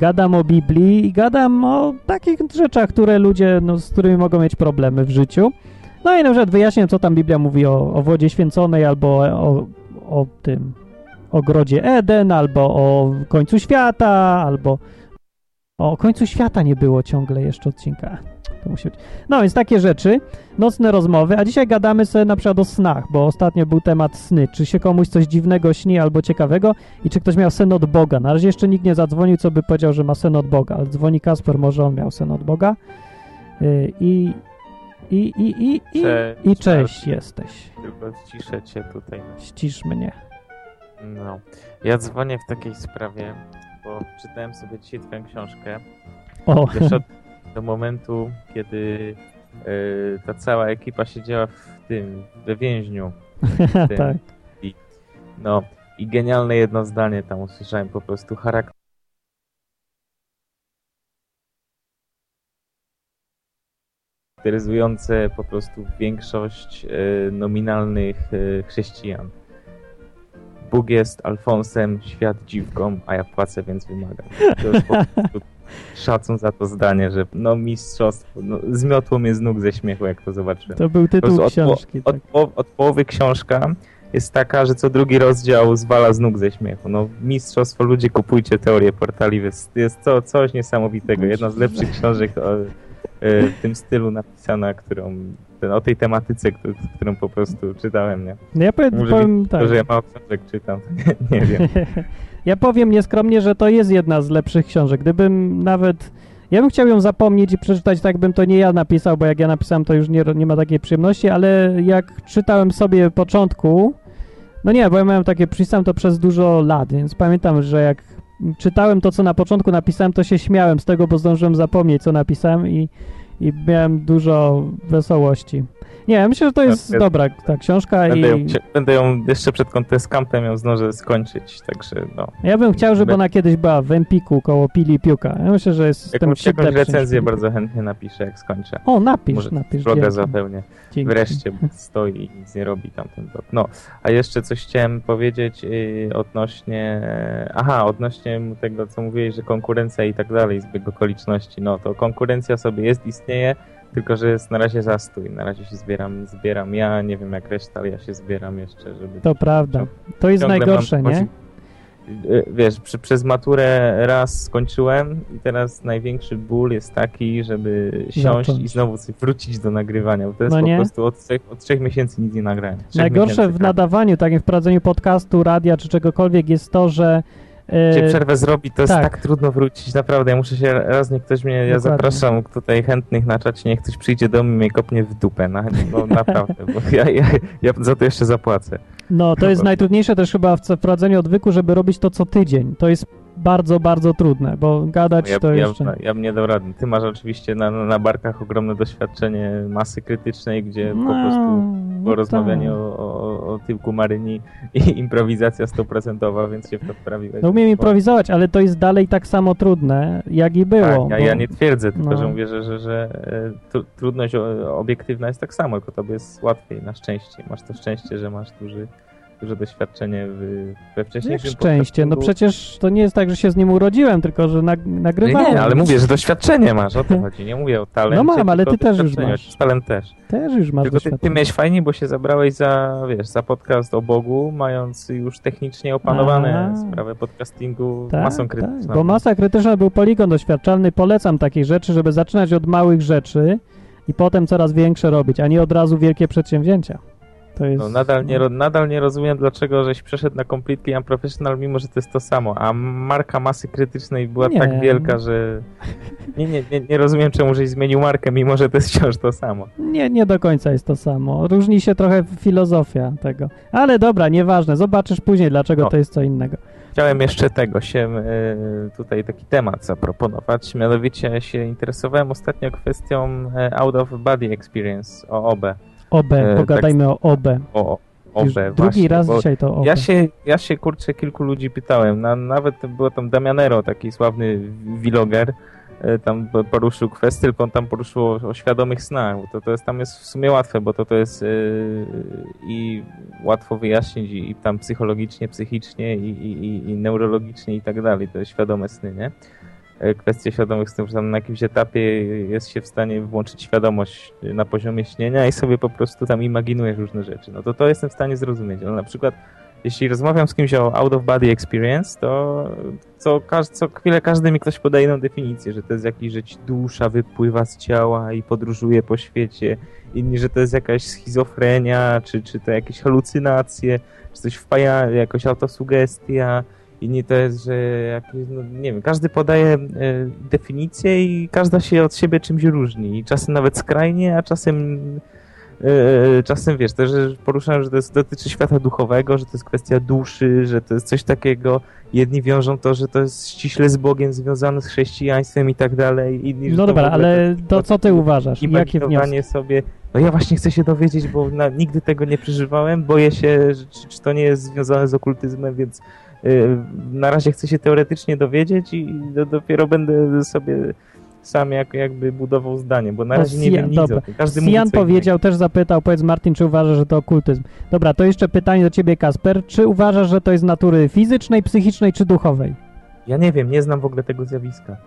gadam o Biblii i gadam o takich rzeczach, które ludzie, no, z którymi mogą mieć problemy w życiu. No i na przykład wyjaśniam, co tam Biblia mówi o, o wodzie święconej, albo o, o tym ogrodzie Eden, albo o końcu świata, albo o końcu świata nie było ciągle jeszcze odcinka. To musi być. No więc takie rzeczy, nocne rozmowy, a dzisiaj gadamy sobie na przykład o snach, bo ostatnio był temat sny. Czy się komuś coś dziwnego śni albo ciekawego i czy ktoś miał sen od Boga. Na razie jeszcze nikt nie zadzwonił, co by powiedział, że ma sen od Boga, ale dzwoni Kasper, może on miał sen od Boga. Yy, I, i, i, i, i, Cześć, i cześć jesteś. Tylko ściszę cię tutaj. Ścisz mnie. No. Ja dzwonię w takiej sprawie, bo czytałem sobie dzisiaj twoją książkę. O, Doszedłem do momentu, kiedy y, ta cała ekipa siedziała w tym, we więźniu. tym. tak. No i genialne jedno zdanie tam usłyszałem po prostu charakter. charakteryzujące po prostu większość e, nominalnych e, chrześcijan. Bóg jest Alfonsem, świat dziwką, a ja płacę, więc wymagam. To jest po prostu szacun za to zdanie, że no mistrzostwo, no, zmiotło mnie z nóg ze śmiechu, jak to zobaczyłem. To był Po tytuł od, po- książki. od, Tak. po- od połowy książka jest taka, że co drugi rozdział zwala z nóg ze śmiechu. No mistrzostwo, ludzie kupujcie teorię portali, jest, jest to coś niesamowitego. Jedna z lepszych książek o, e, w tym stylu napisana, którą, ten, o tej tematyce, któ- którą po prostu czytałem, nie? No ja powiem, powiem tak. To, że ja mało książek czytam, to nie, nie wiem. Ja powiem nieskromnie, że to jest jedna z lepszych książek. Gdybym nawet. Ja bym chciał ją zapomnieć i przeczytać tak, bym to nie ja napisał, bo jak ja napisałem, to już nie, nie ma takiej przyjemności, ale jak czytałem sobie początku, no nie, bo ja miałem takie, pisałem to przez dużo lat, więc pamiętam, że jak czytałem to, co na początku napisałem, to się śmiałem z tego, bo zdążyłem zapomnieć, co napisałem i, i miałem dużo wesołości. Nie, myślę, że to jest dobra ta książka Będę ją, i chcia- będę ją jeszcze przed Contest Campem ją zdążę skończyć, także no. ja bym chciał, żeby ona kiedyś była w Empiku koło Pili Piuka. Ja myślę, że jest ten Jakąś, recenzję bardzo chętnie napiszę, jak skończę. O, napisz, Może napisz. dzięki. zapełnię. Dzięki. Wreszcie, stoi i nic nie robi tamten blog. No, a jeszcze coś chciałem powiedzieć yy, odnośnie... Aha, odnośnie tego, co mówiłeś, że konkurencja i tak dalej, zbieg okoliczności. No, to konkurencja sobie jest, istnieje, tylko że jest na razie zastój. Na razie się zbieram, zbieram ja, nie wiem jak reszta, ale ja się zbieram jeszcze, żeby... To prawda. To jest najgorsze, mam- nie? Y, Wiesz, przy, przez maturę raz skończyłem i teraz największy ból jest taki, żeby siąść Zacząć. i znowu wrócić do nagrywania, bo to jest No po nie? prostu od trzech, od trzech miesięcy nic nie nagrałem. Najgorsze w nadawaniu, takim w prowadzeniu podcastu, radia czy czegokolwiek jest to, że Gdzie przerwę zrobi, to jest tak. tak. trudno wrócić, naprawdę. Ja muszę się raz, niech ktoś mnie, ja Dokładnie. zapraszam tutaj chętnych na czacie, niech ktoś przyjdzie do mnie i kopnie w dupę, na, no naprawdę, bo ja, ja, ja za to jeszcze zapłacę. no to jest najtrudniejsze też chyba w prowadzeniu odwyku, żeby robić to co tydzień. To jest bardzo, bardzo trudne, bo gadać Ja, to ja, jeszcze... ja bym nie dał rady. Ty masz oczywiście na, na barkach ogromne doświadczenie masy krytycznej, gdzie po prostu no było rozmawianie tak. o, o, o tyłku Maryni i improwizacja stuprocentowa, więc się w to wprawiłeś. No umiem improwizować, ale to jest dalej tak samo trudne, jak i było. Tak, ja, ja bo- nie twierdzę, tylko no. że mówię, że, że, że e, tru- trudność o- obiektywna jest tak samo, tylko tobie jest łatwiej, na szczęście. Masz to szczęście, że masz duży, duże doświadczenie w, we Jak wcześniejszym szczęście, no przecież to nie jest tak, że się z nim urodziłem, tylko że nag nagrywałem. Nie, ale mówię, że doświadczenie masz, o to chodzi. Nie mówię o talencie, No mam, ale ty też już masz. Talent też. Też już masz Tylko ty, ty miałeś fajnie, bo się zabrałeś za, wiesz, za podcast o Bogu, mając już technicznie opanowane A. sprawę podcastingu Tak, masą tak, krytyczną. bo masa krytyczna był poligon doświadczalny. Polecam takich rzeczy, żeby zaczynać od małych rzeczy i potem coraz większe robić, a nie od razu wielkie przedsięwzięcia. To jest... No, nadal, nie, ro- nadal nie rozumiem, dlaczego żeś przeszedł na Completely Unprofessional, mimo że to jest to samo, a marka masy krytycznej była Nie. tak wielka, że nie, nie, nie, nie rozumiem, czemu żeś zmienił markę, mimo że to jest wciąż to samo. Nie, nie do końca jest to samo. Różni się trochę filozofia tego. Ale dobra, nieważne. Zobaczysz później, dlaczego No. to jest co innego. Chciałem jeszcze tego się e, tutaj taki temat zaproponować. Mianowicie się interesowałem ostatnio kwestią e, out of body experience o OB. E, pogadajmy o OB. O OB Już właśnie, drugi raz dzisiaj to OB. Ja się, ja się kurczę kilku ludzi pytałem. Na, nawet było tam Damianero, taki sławny vloger. e, Tam po- poruszył kwestię, tylko on tam poruszył o, o świadomych snach, to, to jest, tam jest w sumie łatwe, bo to, to jest yy, i łatwo wyjaśnić i, i tam psychologicznie, psychicznie i, i, i- i neurologicznie i tak dalej, to jest świadome sny, nie? E, Kwestie świadomych snów, że tam na jakimś etapie jest się w stanie włączyć świadomość na poziomie śnienia i sobie po prostu tam imaginujesz różne rzeczy. No to to jestem w stanie zrozumieć, ale na przykład jeśli rozmawiam z kimś o out of body experience, to co, co chwilę każdy mi ktoś podaje inną definicję, że to jest jakiś, że dusza wypływa z ciała i podróżuje po świecie, inni, że to jest jakaś schizofrenia, czy, czy to jakieś halucynacje, czy coś wpaja, jakaś autosugestia, inni to jest, że jakieś, no nie wiem, każdy podaje e, definicję i każda się od siebie czymś różni. I czasem nawet skrajnie, a czasem e, czasem wiesz, też poruszałem, że to jest, dotyczy świata duchowego, że to jest kwestia duszy, że to jest coś takiego, jedni wiążą to, że to jest ściśle z Bogiem związane z chrześcijaństwem i tak dalej, inni, No to dobra, ogóle ale to, to co ty uważasz? Jakie wnioski? sobie, no ja właśnie chcę się dowiedzieć, bo na, nigdy tego nie przeżywałem, boję się, czy, czy to nie jest związane z okultyzmem, więc na razie chcę się teoretycznie dowiedzieć i do, dopiero będę sobie sam jak, jakby budował zdanie, bo na O, razie nie Sian- wiem nic dobra. o tym. Każdy Sian powiedział, też zapytał, powiedz Martin, czy uważasz, że to okultyzm? Dobra, to jeszcze pytanie do ciebie, Kasper. Czy uważasz, że to jest natury fizycznej, psychicznej czy duchowej? innego. Ja nie wiem, nie znam w ogóle tego zjawiska.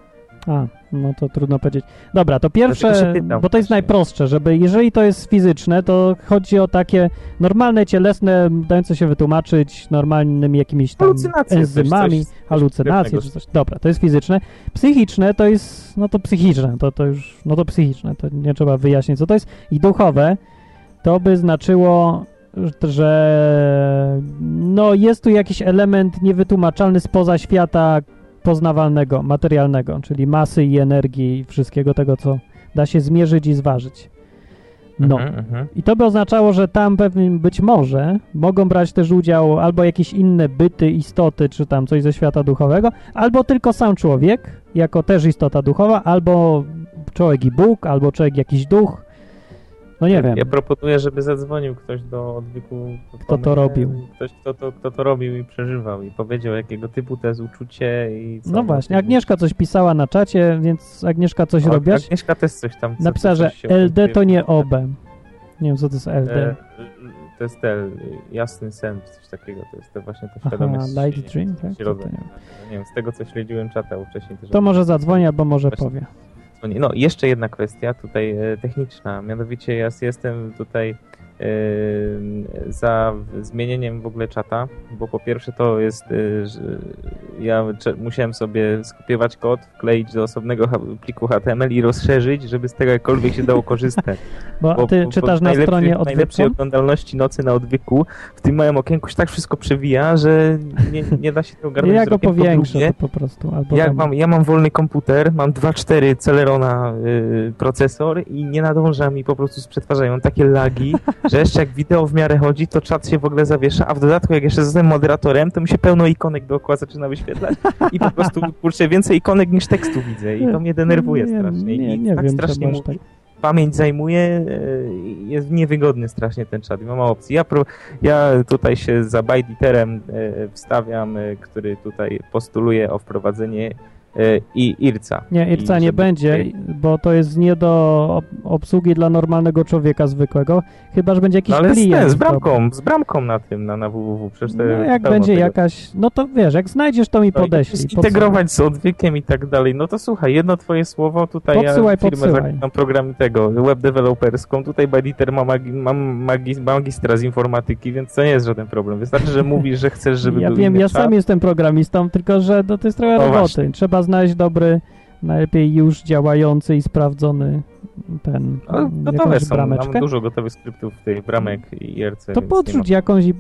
A, no to trudno powiedzieć. Dobra, to pierwsze, bo to jest najprostsze, żeby jeżeli to jest fizyczne, to chodzi o takie normalne, cielesne, dające się wytłumaczyć normalnymi jakimiś tam enzymami, coś- halucynacje czy coś. Dobra, to jest fizyczne. Psychiczne to jest, no to psychiczne, to, to już, no to psychiczne, to nie trzeba wyjaśnić, co to jest. I duchowe to by znaczyło, że no jest tu jakiś element niewytłumaczalny spoza świata poznawalnego, materialnego, czyli masy i energii i wszystkiego tego, co da się zmierzyć i zważyć. No. Mhm, mhm. I to by oznaczało, że tam pewnie być może mogą brać też udział albo jakieś inne byty, istoty, czy tam coś ze świata duchowego, albo tylko sam człowiek, jako też istota duchowa, albo człowiek i Bóg, albo człowiek jakiś duch. No nie ja, wiem. Ja proponuję, żeby zadzwonił ktoś do odwyku. Kto to robił. Ktoś, kto to, kto to robił i przeżywał i powiedział, jakiego typu to jest uczucie i co. No właśnie, Agnieszka coś pisała na czacie, więc Agnieszka coś O, robiłaś. Agnieszka też coś tam... co- Napisała, że LD to nie OB. Nie wiem, co to jest LD. E, to jest ten jasny sen, coś takiego. To jest to właśnie to Aha, świadomość. Light Dream, tak? Nie wiem. Nie wiem, z tego co śledziłem czata wcześniej. Też to może zadzwoni, albo może powie. No, jeszcze jedna kwestia tutaj e, techniczna. Mianowicie ja jestem tutaj za zmienieniem w ogóle czata, bo po pierwsze to jest, e, że ja musiałem sobie skopiować kod, wkleić do osobnego pliku HTML i rozszerzyć, żeby z tego jakkolwiek się dało korzystać. Bo, Bo- ty bo- czytasz bo na stronie Najlepszej odwyku? oglądalności nocy na odwyku w tym małym okienku się tak wszystko przewija, że nie, nie da się tego ogarnąć Ja go powiększę po prostu. Albo ja tam- mam, ja mam wolny komputer, mam 2.4 Celerona y, procesor i nie nadąża mi po prostu z przetwarzaniem. Mam takie lagi, że jeszcze jak wideo w miarę chodzi, to czat się w ogóle zawiesza, a w dodatku jak jeszcze zostałem moderatorem, to mi się pełno ikonek dookoła zaczyna wyświetlać i po prostu kurczę więcej ikonek niż tekstu widzę i to mnie denerwuje nie, strasznie. Nie, I nie tak wiem, strasznie mówi, tak. pamięć zajmuje, y, jest niewygodny strasznie ten czat i ma mało opcji. Ja, pro, ja tutaj się za Bajditerem y, wstawiam, y, który tutaj postuluje o wprowadzenie i IRCA. Nie, Irca nie żeby będzie, bo to jest nie do ob- obsługi dla normalnego człowieka zwykłego, chyba, że będzie jakiś No ale z, klient. ten, z bramką, z bramką na tym, na, na www. Przecież No jak będzie tego. jakaś, no to wiesz, jak znajdziesz, to mi No podeślij. Zintegrować z odwykiem i tak dalej. No to słuchaj, jedno twoje słowo, tutaj Podsyłaj, ja firmę podsyłaj. program tego, web developerską, tutaj Baditer ma, magi, mam magis, magistra z informatyki, więc to nie jest żaden problem. Wystarczy, że mówisz, że chcesz, żeby Ja był wiem, ja sam jestem programistą, tylko że no, to jest trochę No roboty. właśnie. Trzeba znaleźć dobry, najlepiej już działający i sprawdzony ten, No, gotowe są, brameczkę. mam dużo gotowych skryptów tych bramek i IRC. To podrzuć jakąś i,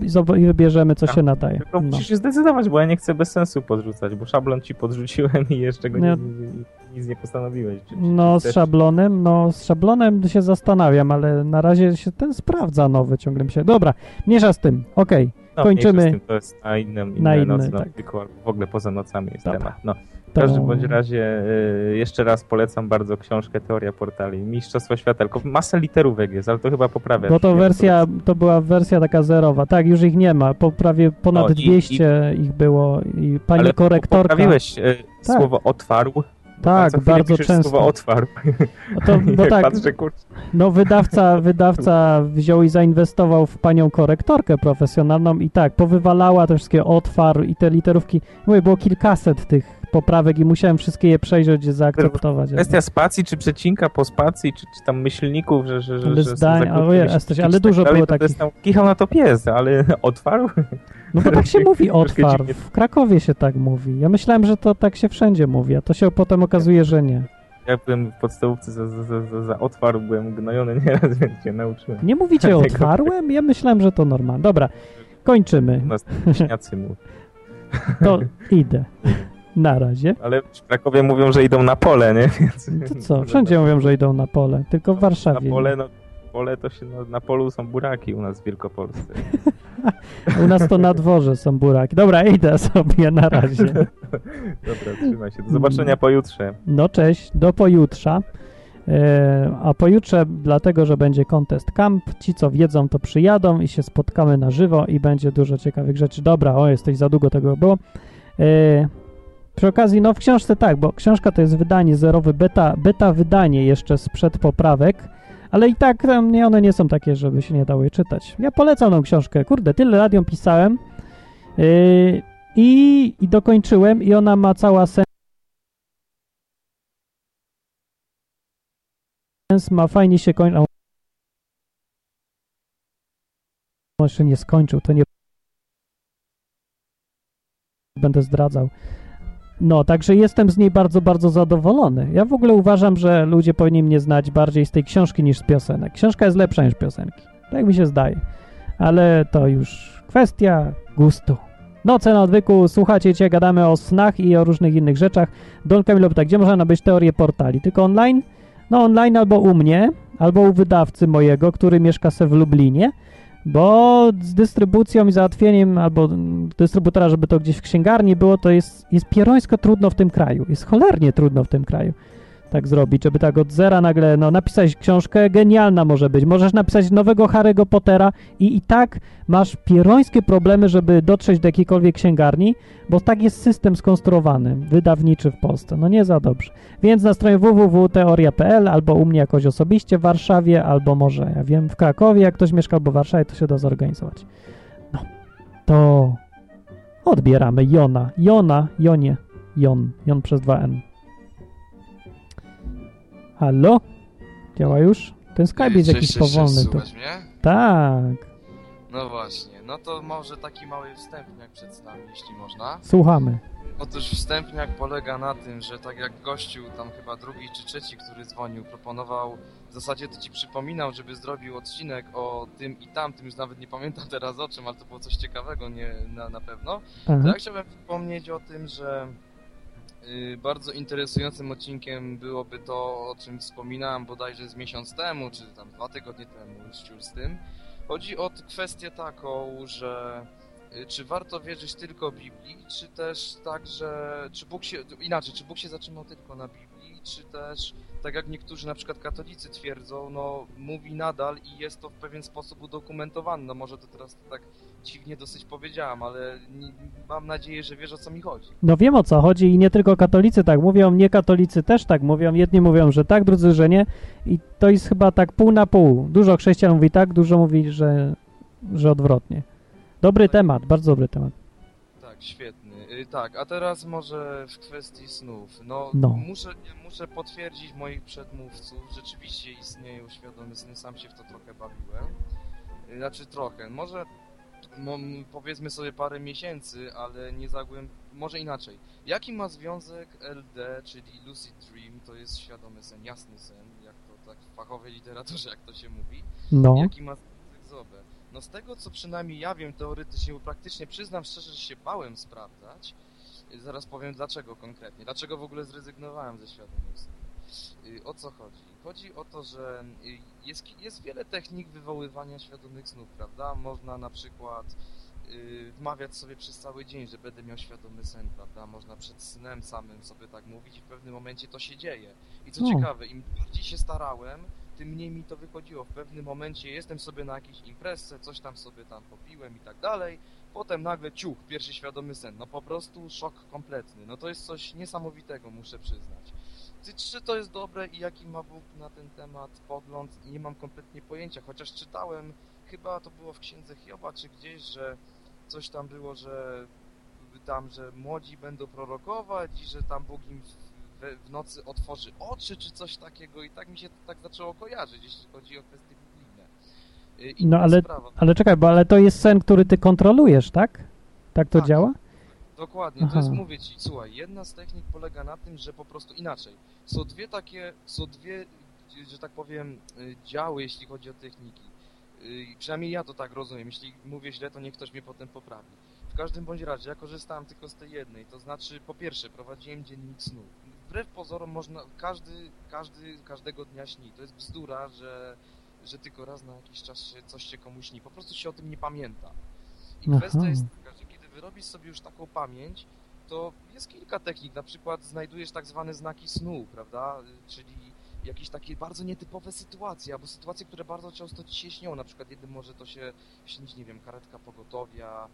wybierzemy, co Tak. się nadaje. Tylko No. musisz się zdecydować, bo ja nie chcę bez sensu podrzucać, bo szablon ci podrzuciłem i jeszcze go No. nie, nic nie postanowiłeś. Czy, czy No, z chcesz- szablonem, no, z szablonem się zastanawiam, ale na razie się ten sprawdza nowy, ciągle mi się... Dobra, mniejsza z tym, okej, No, kończymy. z tym, To jest na innym, inne Na inny, nocy, na tak. w ogóle poza nocami jest Dobra. temat. No, w To- każdym bądź razie y, jeszcze raz polecam bardzo książkę Teoria Portali. Mistrzostwo Świata, tylko masę literówek jest, ale to chyba poprawia. Bo to wersja, to była wersja taka zerowa. Tak, już ich nie ma. Po prawie ponad O, i- 200 ich było i pani ale korektorka. Poprawiłeś y, Tak. słowo otwarł. Tak, bardzo piszesz często. słowo otwarł. To, bo Jak tak, patrzę, no wydawca, wydawca wziął i zainwestował w panią korektorkę profesjonalną i tak, powywalała te wszystkie otwar i te literówki. Mówię, było kilkaset tych poprawek i musiałem wszystkie je przejrzeć i zaakceptować. Kwestia spacji, czy przecinka po spacji, czy, czy tam myślników, że, że, że, Ale że zdań- myślniki, jesteś- ale tak dużo dalej, było takich. Tam, kichał na to pies, ale otwarł? No bo tak się mówi Troszkę otwar. dziwnie. W Krakowie się tak mówi. Ja myślałem, że to tak się wszędzie mówi, a to się potem okazuje, że nie. Ja byłem w podstawówce za, za, za, za, otwarł, byłem gnojony nieraz, więc się nauczyłem. Nie mówicie otwarłem? Ja myślałem, że to normalne. Dobra, kończymy. U nas śniacy mówią. To idę. Na razie. Ale w Krakowie mówią, że idą na pole, nie? Więc, To co? Wszędzie mówią, że idą na pole, tylko w Na Warszawie. pole, no, pole to się, no, na polu są buraki u nas w Wielkopolsce. U nas to na dworze są buraki. Dobra, idę sobie na razie. Dobra, trzymaj się. Do zobaczenia pojutrze. No cześć, do pojutrza. E, a pojutrze, dlatego, że będzie Contest Camp, ci co wiedzą, to przyjadą i się spotkamy na żywo i będzie dużo ciekawych rzeczy. Dobra, o, jesteś za długo tego było. Przy okazji, no w książce tak, bo książka to jest wydanie zerowe, beta, beta wydanie jeszcze sprzed poprawek, ale i tak tam nie, one nie są takie, żeby się nie dało je czytać. Ja polecam tą książkę, kurde, tyle lat pisałem yy, i, i dokończyłem i ona ma cała sens, ma fajnie się kończy. On jeszcze nie skończył, to nie będę zdradzał. No, także jestem z niej bardzo, bardzo zadowolony. Ja w ogóle uważam, że ludzie powinni mnie znać bardziej z tej książki niż z piosenek. Książka jest lepsza niż piosenki. Tak mi się zdaje. Ale to już kwestia gustu. Noce na odwyku, słuchacie cię, gadamy o snach i o różnych innych rzeczach. Don Kamilo pyta, gdzie można nabyć teorię portali? Tylko online? No online albo u mnie, albo u wydawcy mojego, który mieszka se w Lublinie, bo z dystrybucją i załatwieniem albo dystrybutora, żeby to gdzieś w księgarni było, to jest, jest pierońsko trudno w tym kraju. Jest cholernie trudno w tym kraju tak zrobić, żeby tak od zera nagle, no napisać książkę, genialna może być. Możesz napisać nowego Harry'ego Pottera i i tak masz pierońskie problemy, żeby dotrzeć do jakiejkolwiek księgarni, bo tak jest system skonstruowany, wydawniczy w Polsce. No nie za dobrze. Więc na stronie www.teoria.pl albo u mnie jakoś osobiście w Warszawie, albo może, ja wiem, w Krakowie, jak ktoś mieszka albo w Warszawie, to się da zorganizować. No, to odbieramy Jona. Jona, Jonie, Jon, Jon przez 2N. Halo? Działa już? Ten Skype jest Cześć, jakiś cześć, cześć, powolny. Tu. Słuchasz mnie? Tak, No właśnie, no to może taki mały wstępniak przedstawię, jeśli można. słuchamy. Otóż wstępniak polega na tym, że tak jak gościu tam chyba drugi czy trzeci, który dzwonił, proponował, w zasadzie to ci przypominał, żeby zrobił odcinek o tym i tamtym, już nawet nie pamiętam teraz o czym, ale to było coś ciekawego, nie na, na pewno. To Aha. ja chciałbym wspomnieć o tym, że bardzo interesującym odcinkiem byłoby to, o czym wspominałem bodajże z miesiąc temu, czy tam dwa tygodnie temu, już z tym. Chodzi o kwestię taką, że y, czy warto wierzyć tylko Biblii, czy też tak, że czy Bóg się, inaczej, czy Bóg się zatrzymał tylko na Biblii, czy też tak jak niektórzy na przykład katolicy twierdzą, no mówi nadal i jest to w pewien sposób udokumentowane. No może to teraz tak dziwnie dosyć powiedziałam, ale nie, mam nadzieję, że wiesz o co mi chodzi. No wiem o co chodzi i nie tylko katolicy tak mówią, niekatolicy też tak mówią. Jedni mówią, że tak, drudzy, że nie. I to jest chyba tak pół na pół. Dużo chrześcijan mówi tak, dużo mówi, że, że odwrotnie. Dobry temat, bardzo dobry temat. Tak, świetny. Tak, a teraz może w kwestii snów. No, No. Muszę, muszę potwierdzić moich przedmówców. Rzeczywiście istnieją świadome sny, sam się w to trochę bawiłem. Znaczy trochę, może mo, powiedzmy sobie parę miesięcy, ale nie zagłęb... Może inaczej. Jaki ma związek LD, czyli Lucid Dream, to jest świadomy sen, jasny sen, jak to tak w fachowej literaturze, jak to się mówi. No. Jaki ma związek z OB? No z tego, co przynajmniej ja wiem teoretycznie, bo praktycznie przyznam szczerze, że się bałem sprawdzać. Y, Zaraz powiem dlaczego konkretnie. Dlaczego w ogóle zrezygnowałem ze świadomych snów. O co chodzi? Chodzi o to, że y, jest, jest wiele technik wywoływania świadomych snów, prawda? Można na przykład y, wmawiać sobie przez cały dzień, że będę miał świadomy sen, prawda? Można przed snem samym sobie tak mówić i w pewnym momencie to się dzieje. I co No. ciekawe, im bardziej się starałem, tym mniej mi to wychodziło. W pewnym momencie jestem sobie na jakiejś imprezce, coś tam sobie tam popiłem i tak dalej. Potem nagle ciuch, pierwszy świadomy sen. No po prostu szok kompletny. No to jest coś niesamowitego, muszę przyznać. Czy- to jest dobre i jaki ma Bóg na ten temat pogląd? Nie mam kompletnie pojęcia, chociaż czytałem, chyba to było w księdze Hioba czy gdzieś, że coś tam było, że tam, że młodzi będą prorokować i że tam Bóg im we- w nocy otworzy oczy czy coś takiego i tak mi się to tak zaczęło kojarzyć, jeśli chodzi o kwestie biblijne. Y, Inna No ale, sprawa. ale czekaj, bo ale to jest sen, który ty kontrolujesz, tak? Tak to Tak. działa? Dokładnie, to jest, Aha. mówię ci, słuchaj, jedna z technik polega na tym, że po prostu inaczej. Są dwie takie, są dwie, że tak powiem, y, działy, jeśli chodzi o techniki. Y, Przynajmniej ja to tak rozumiem, jeśli mówię źle, to niech ktoś mnie potem poprawi. W każdym bądź razie, ja korzystałem tylko z tej jednej, to znaczy, po pierwsze, prowadziłem dziennik snu. Wbrew pozorom można, każdy, każdy, każdego dnia śni. To jest bzdura, że, że tylko raz na jakiś czas się, coś się komuś śni. Po prostu się o tym nie pamięta. I Aha. kwestia jest taka, że kiedy wyrobisz sobie już taką pamięć, to jest kilka technik. Na przykład znajdujesz tak zwane znaki snu, prawda? Czyli jakieś takie bardzo nietypowe sytuacje, albo sytuacje, które bardzo często ci się śnią. Na przykład jednym może to się śnić, nie wiem, karetka pogotowia,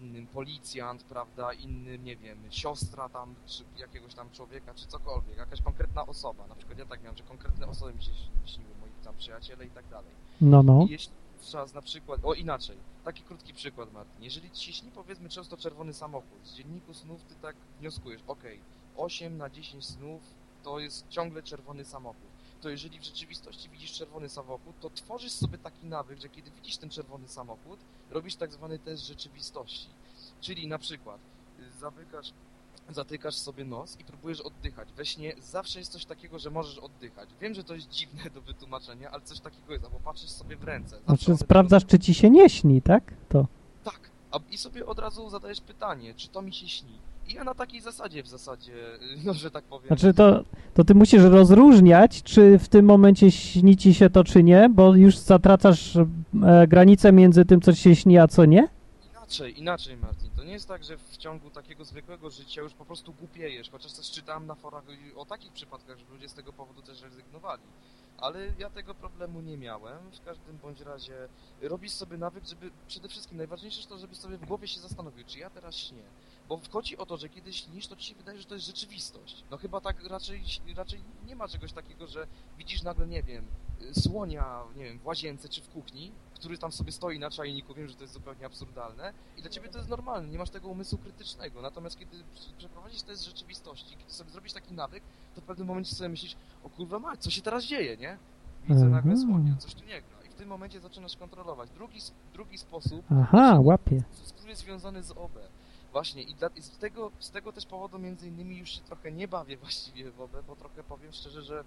innym policjant, prawda, innym, nie wiem, siostra tam, czy jakiegoś tam człowieka, czy cokolwiek, jakaś konkretna osoba. Na przykład ja tak miałem, że konkretne osoby mi się śniły, moi tam przyjaciele i tak dalej. No, no. I jeśli czas na przykład, o inaczej, taki krótki przykład Martin, jeżeli ci się śni powiedzmy często czerwony samochód, z dzienniku snów ty tak wnioskujesz, okej, 8 na 10 snów to jest ciągle czerwony samochód. To jeżeli w rzeczywistości widzisz czerwony samochód, to tworzysz sobie taki nawyk, że kiedy widzisz ten czerwony samochód, robisz tak zwany test rzeczywistości. Czyli na przykład y, zamykasz, zatykasz sobie nos i próbujesz oddychać. We śnie zawsze jest coś takiego, że możesz oddychać. Wiem, że to jest dziwne do wytłumaczenia, ale coś takiego jest, albo patrzysz sobie w ręce. Znaczy sprawdzasz, czy ci się nie śni, tak? To. tak, i sobie od razu zadajesz pytanie, czy to mi się śni. I ja na takiej zasadzie w zasadzie, no że tak powiem. Znaczy to, to ty musisz rozróżniać, czy w tym momencie śni ci się to, czy nie, bo już zatracasz e, granicę między tym, co ci się śni, a co nie? Inaczej, inaczej Martin. To nie jest tak, że w ciągu takiego zwykłego życia już po prostu głupiejesz, chociaż też czytałem na forach o takich przypadkach, że ludzie z tego powodu też rezygnowali. Ale ja tego problemu nie miałem. W każdym bądź razie robisz sobie nawyk, żeby przede wszystkim najważniejsze jest to, żebyś sobie w głowie się zastanowił, czy ja teraz śnię. Bo chodzi o to, że kiedy śnisz, to ci się wydaje, że to jest rzeczywistość. No chyba tak raczej, raczej nie ma czegoś takiego, że widzisz nagle, nie wiem, słonia, nie wiem, w łazience czy w kuchni, który tam sobie stoi na czajniku, wiem, że to jest zupełnie absurdalne i dla ciebie to jest normalne, nie masz tego umysłu krytycznego. Natomiast kiedy pr- przeprowadzisz test rzeczywistości, kiedy sobie zrobisz taki nawyk, to w pewnym momencie sobie myślisz, o kurwa mać, co się teraz dzieje, nie? Widzę nagle Mhm. słonia, coś tu nie gra. I w tym momencie zaczynasz kontrolować. Drugi, drugi sposób, Aha, łapie. który jest związany z OB. Właśnie i, dla, i z, tego, z tego też powodu między innymi już się trochę nie bawię właściwie w OB, bo trochę powiem szczerze, że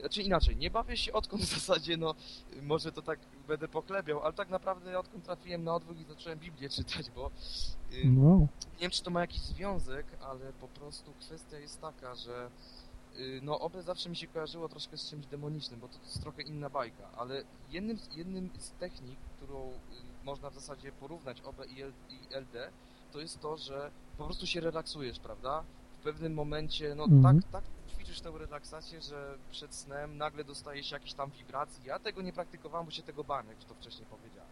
znaczy inaczej, nie bawię się odkąd w zasadzie, no może to tak będę poklebiał, ale tak naprawdę odkąd trafiłem na odwyk i zacząłem Biblię czytać, bo y, No. nie wiem czy to ma jakiś związek, ale po prostu kwestia jest taka, że y, no OB zawsze mi się kojarzyło troszkę z czymś demonicznym, bo to jest trochę inna bajka, ale jednym, z- jednym z technik, którą y, można w zasadzie porównać OB i, L, i LD, to jest to, że po prostu się relaksujesz, prawda? W pewnym momencie, no Mhm. tak, tak ćwiczysz tę relaksację, że przed snem nagle dostajesz jakiś tam wibracji. Ja tego nie praktykowałem, bo się tego bałem, jak już to wcześniej powiedziałem.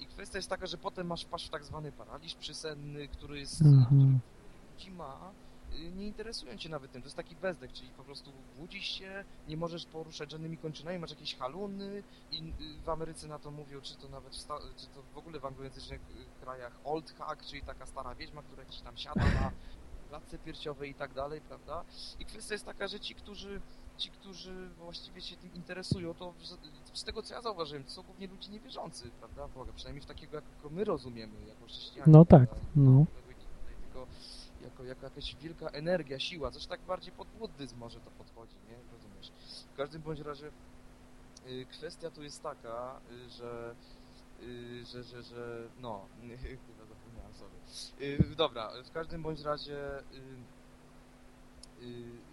I kwestia jest taka, że potem masz wpaść w tak zwany paraliż przysenny, który jest, Mhm. który ma, nie interesują cię nawet tym. To jest taki bezdech, czyli po prostu budzisz się, nie możesz poruszać żadnymi kończynami, masz jakieś haluny i y, w Ameryce na to mówią, czy to nawet, w czy to w ogóle w anglojęzycznych y, krajach old hack, czyli taka stara wiedźma, która gdzieś tam siada na klatce piersiowej i tak dalej, prawda? I kwestia jest taka, że ci, którzy ci, którzy właściwie się tym interesują, to z, tego co ja zauważyłem, to są głównie ludzie niewierzący, prawda, przynajmniej w takiego, jak my rozumiemy, jako chrześcijanie. No tak, prawda? no. Jako, jako jakaś wielka energia, siła, coś tak bardziej pod buddyzm może to podchodzi, nie? Rozumiesz? W każdym bądź razie y, kwestia tu jest taka, y, że y, że, że, że, no, chyba zapomniałem. Y, dobra, w każdym bądź razie,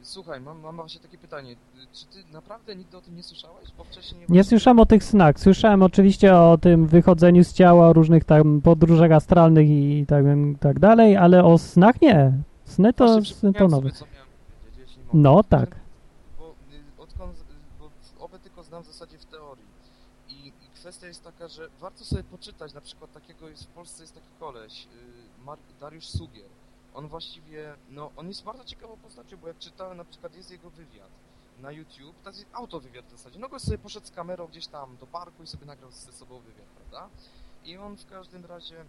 słuchaj, mam, mam właśnie takie pytanie, Y, czy ty naprawdę nigdy o tym nie słyszałeś? Bo wcześniej... Nie słyszałem o tych snach. Słyszałem oczywiście o tym wychodzeniu z ciała, o różnych tam podróżach astralnych i tak, tak dalej, ale o snach nie. Sny to, sny to nowe. sobie, co miałem powiedzieć, jeśli mogę. No tak. Bo y, odkąd, y, bo obie tylko znam w zasadzie w teorii. I, I kwestia jest taka, że warto sobie poczytać, na przykład takiego jest w Polsce jest taki koleś, y, Dariusz Sugier. On właściwie, no on jest bardzo ciekawą postacią, bo jak czytałem, na przykład jest jego wywiad na YouTube, to jest autowywiad w zasadzie. No gość sobie poszedł z kamerą gdzieś tam do parku i sobie nagrał ze sobą wywiad, prawda? I on w każdym razie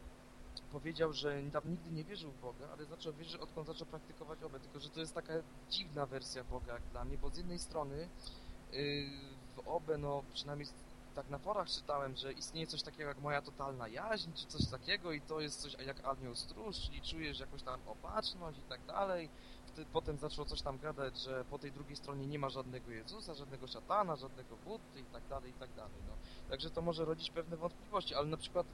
powiedział, że tam nigdy nie wierzył w Boga, ale zaczął wierzyć, odkąd zaczął praktykować obę, tylko że to jest taka dziwna wersja Boga jak dla mnie, bo z jednej strony yy, w obę, no przynajmniej tak na forach czytałem, że istnieje coś takiego jak moja totalna jaźń, czy coś takiego i to jest coś jak anioł stróż, czyli czujesz jakąś tam opatrzność i tak dalej. Wtedy, potem zaczął coś tam gadać, że po tej drugiej stronie nie ma żadnego Jezusa, żadnego szatana, żadnego Buddy i tak dalej, i tak dalej. No. Także to może rodzić pewne wątpliwości, ale na przykład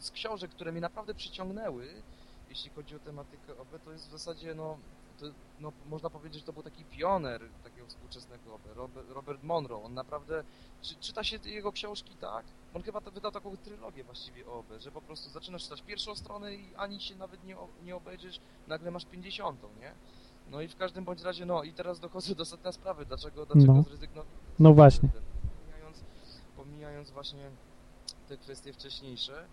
z książek, które mnie naprawdę przyciągnęły, jeśli chodzi o tematykę OB, to jest w zasadzie, no, to, no można powiedzieć, że to był taki pioner takiego współczesnego OB, Robert, Robert Monroe. On naprawdę, czy, czyta się jego książki tak, on chyba wydał taką trylogię właściwie o OB, że po prostu zaczynasz czytać pierwszą stronę i ani się nawet nie, nie obejrzysz, nagle masz pięćdziesiątą, nie? No i w każdym bądź razie, no i teraz dochodzę do sedna sprawy, dlaczego, dlaczego No. zrezygnowałem. No właśnie. Pomijając, pomijając właśnie te kwestie wcześniejsze,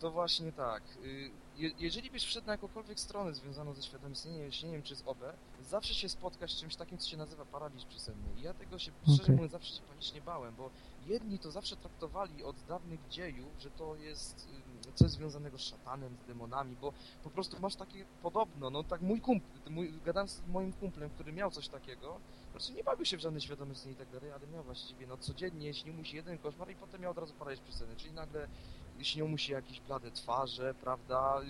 to właśnie tak. y, Je, jeżeli byś wszedł na jakąkolwiek stronę związaną ze świadomym śnieniem, śnieniem czy z OB, zawsze się spotkasz z czymś takim, co się nazywa paraliż przysenny. I ja tego się, szczerze Okej. mówiąc, zawsze się panicznie bałem, bo jedni to zawsze traktowali od dawnych dziejów, że to jest y, coś związanego z szatanem, z demonami, bo po prostu masz takie podobno, no tak mój kumpel, mój, gadałem z moim kumplem, który miał coś takiego, znaczy nie bawił się w żadne świadome sny i tak dalej, ale miał właściwie, no codziennie śnił mu się jeden koszmar i potem miał od razu paraliż przysenny, czyli nagle śnią mu się jakieś blade twarze, prawda,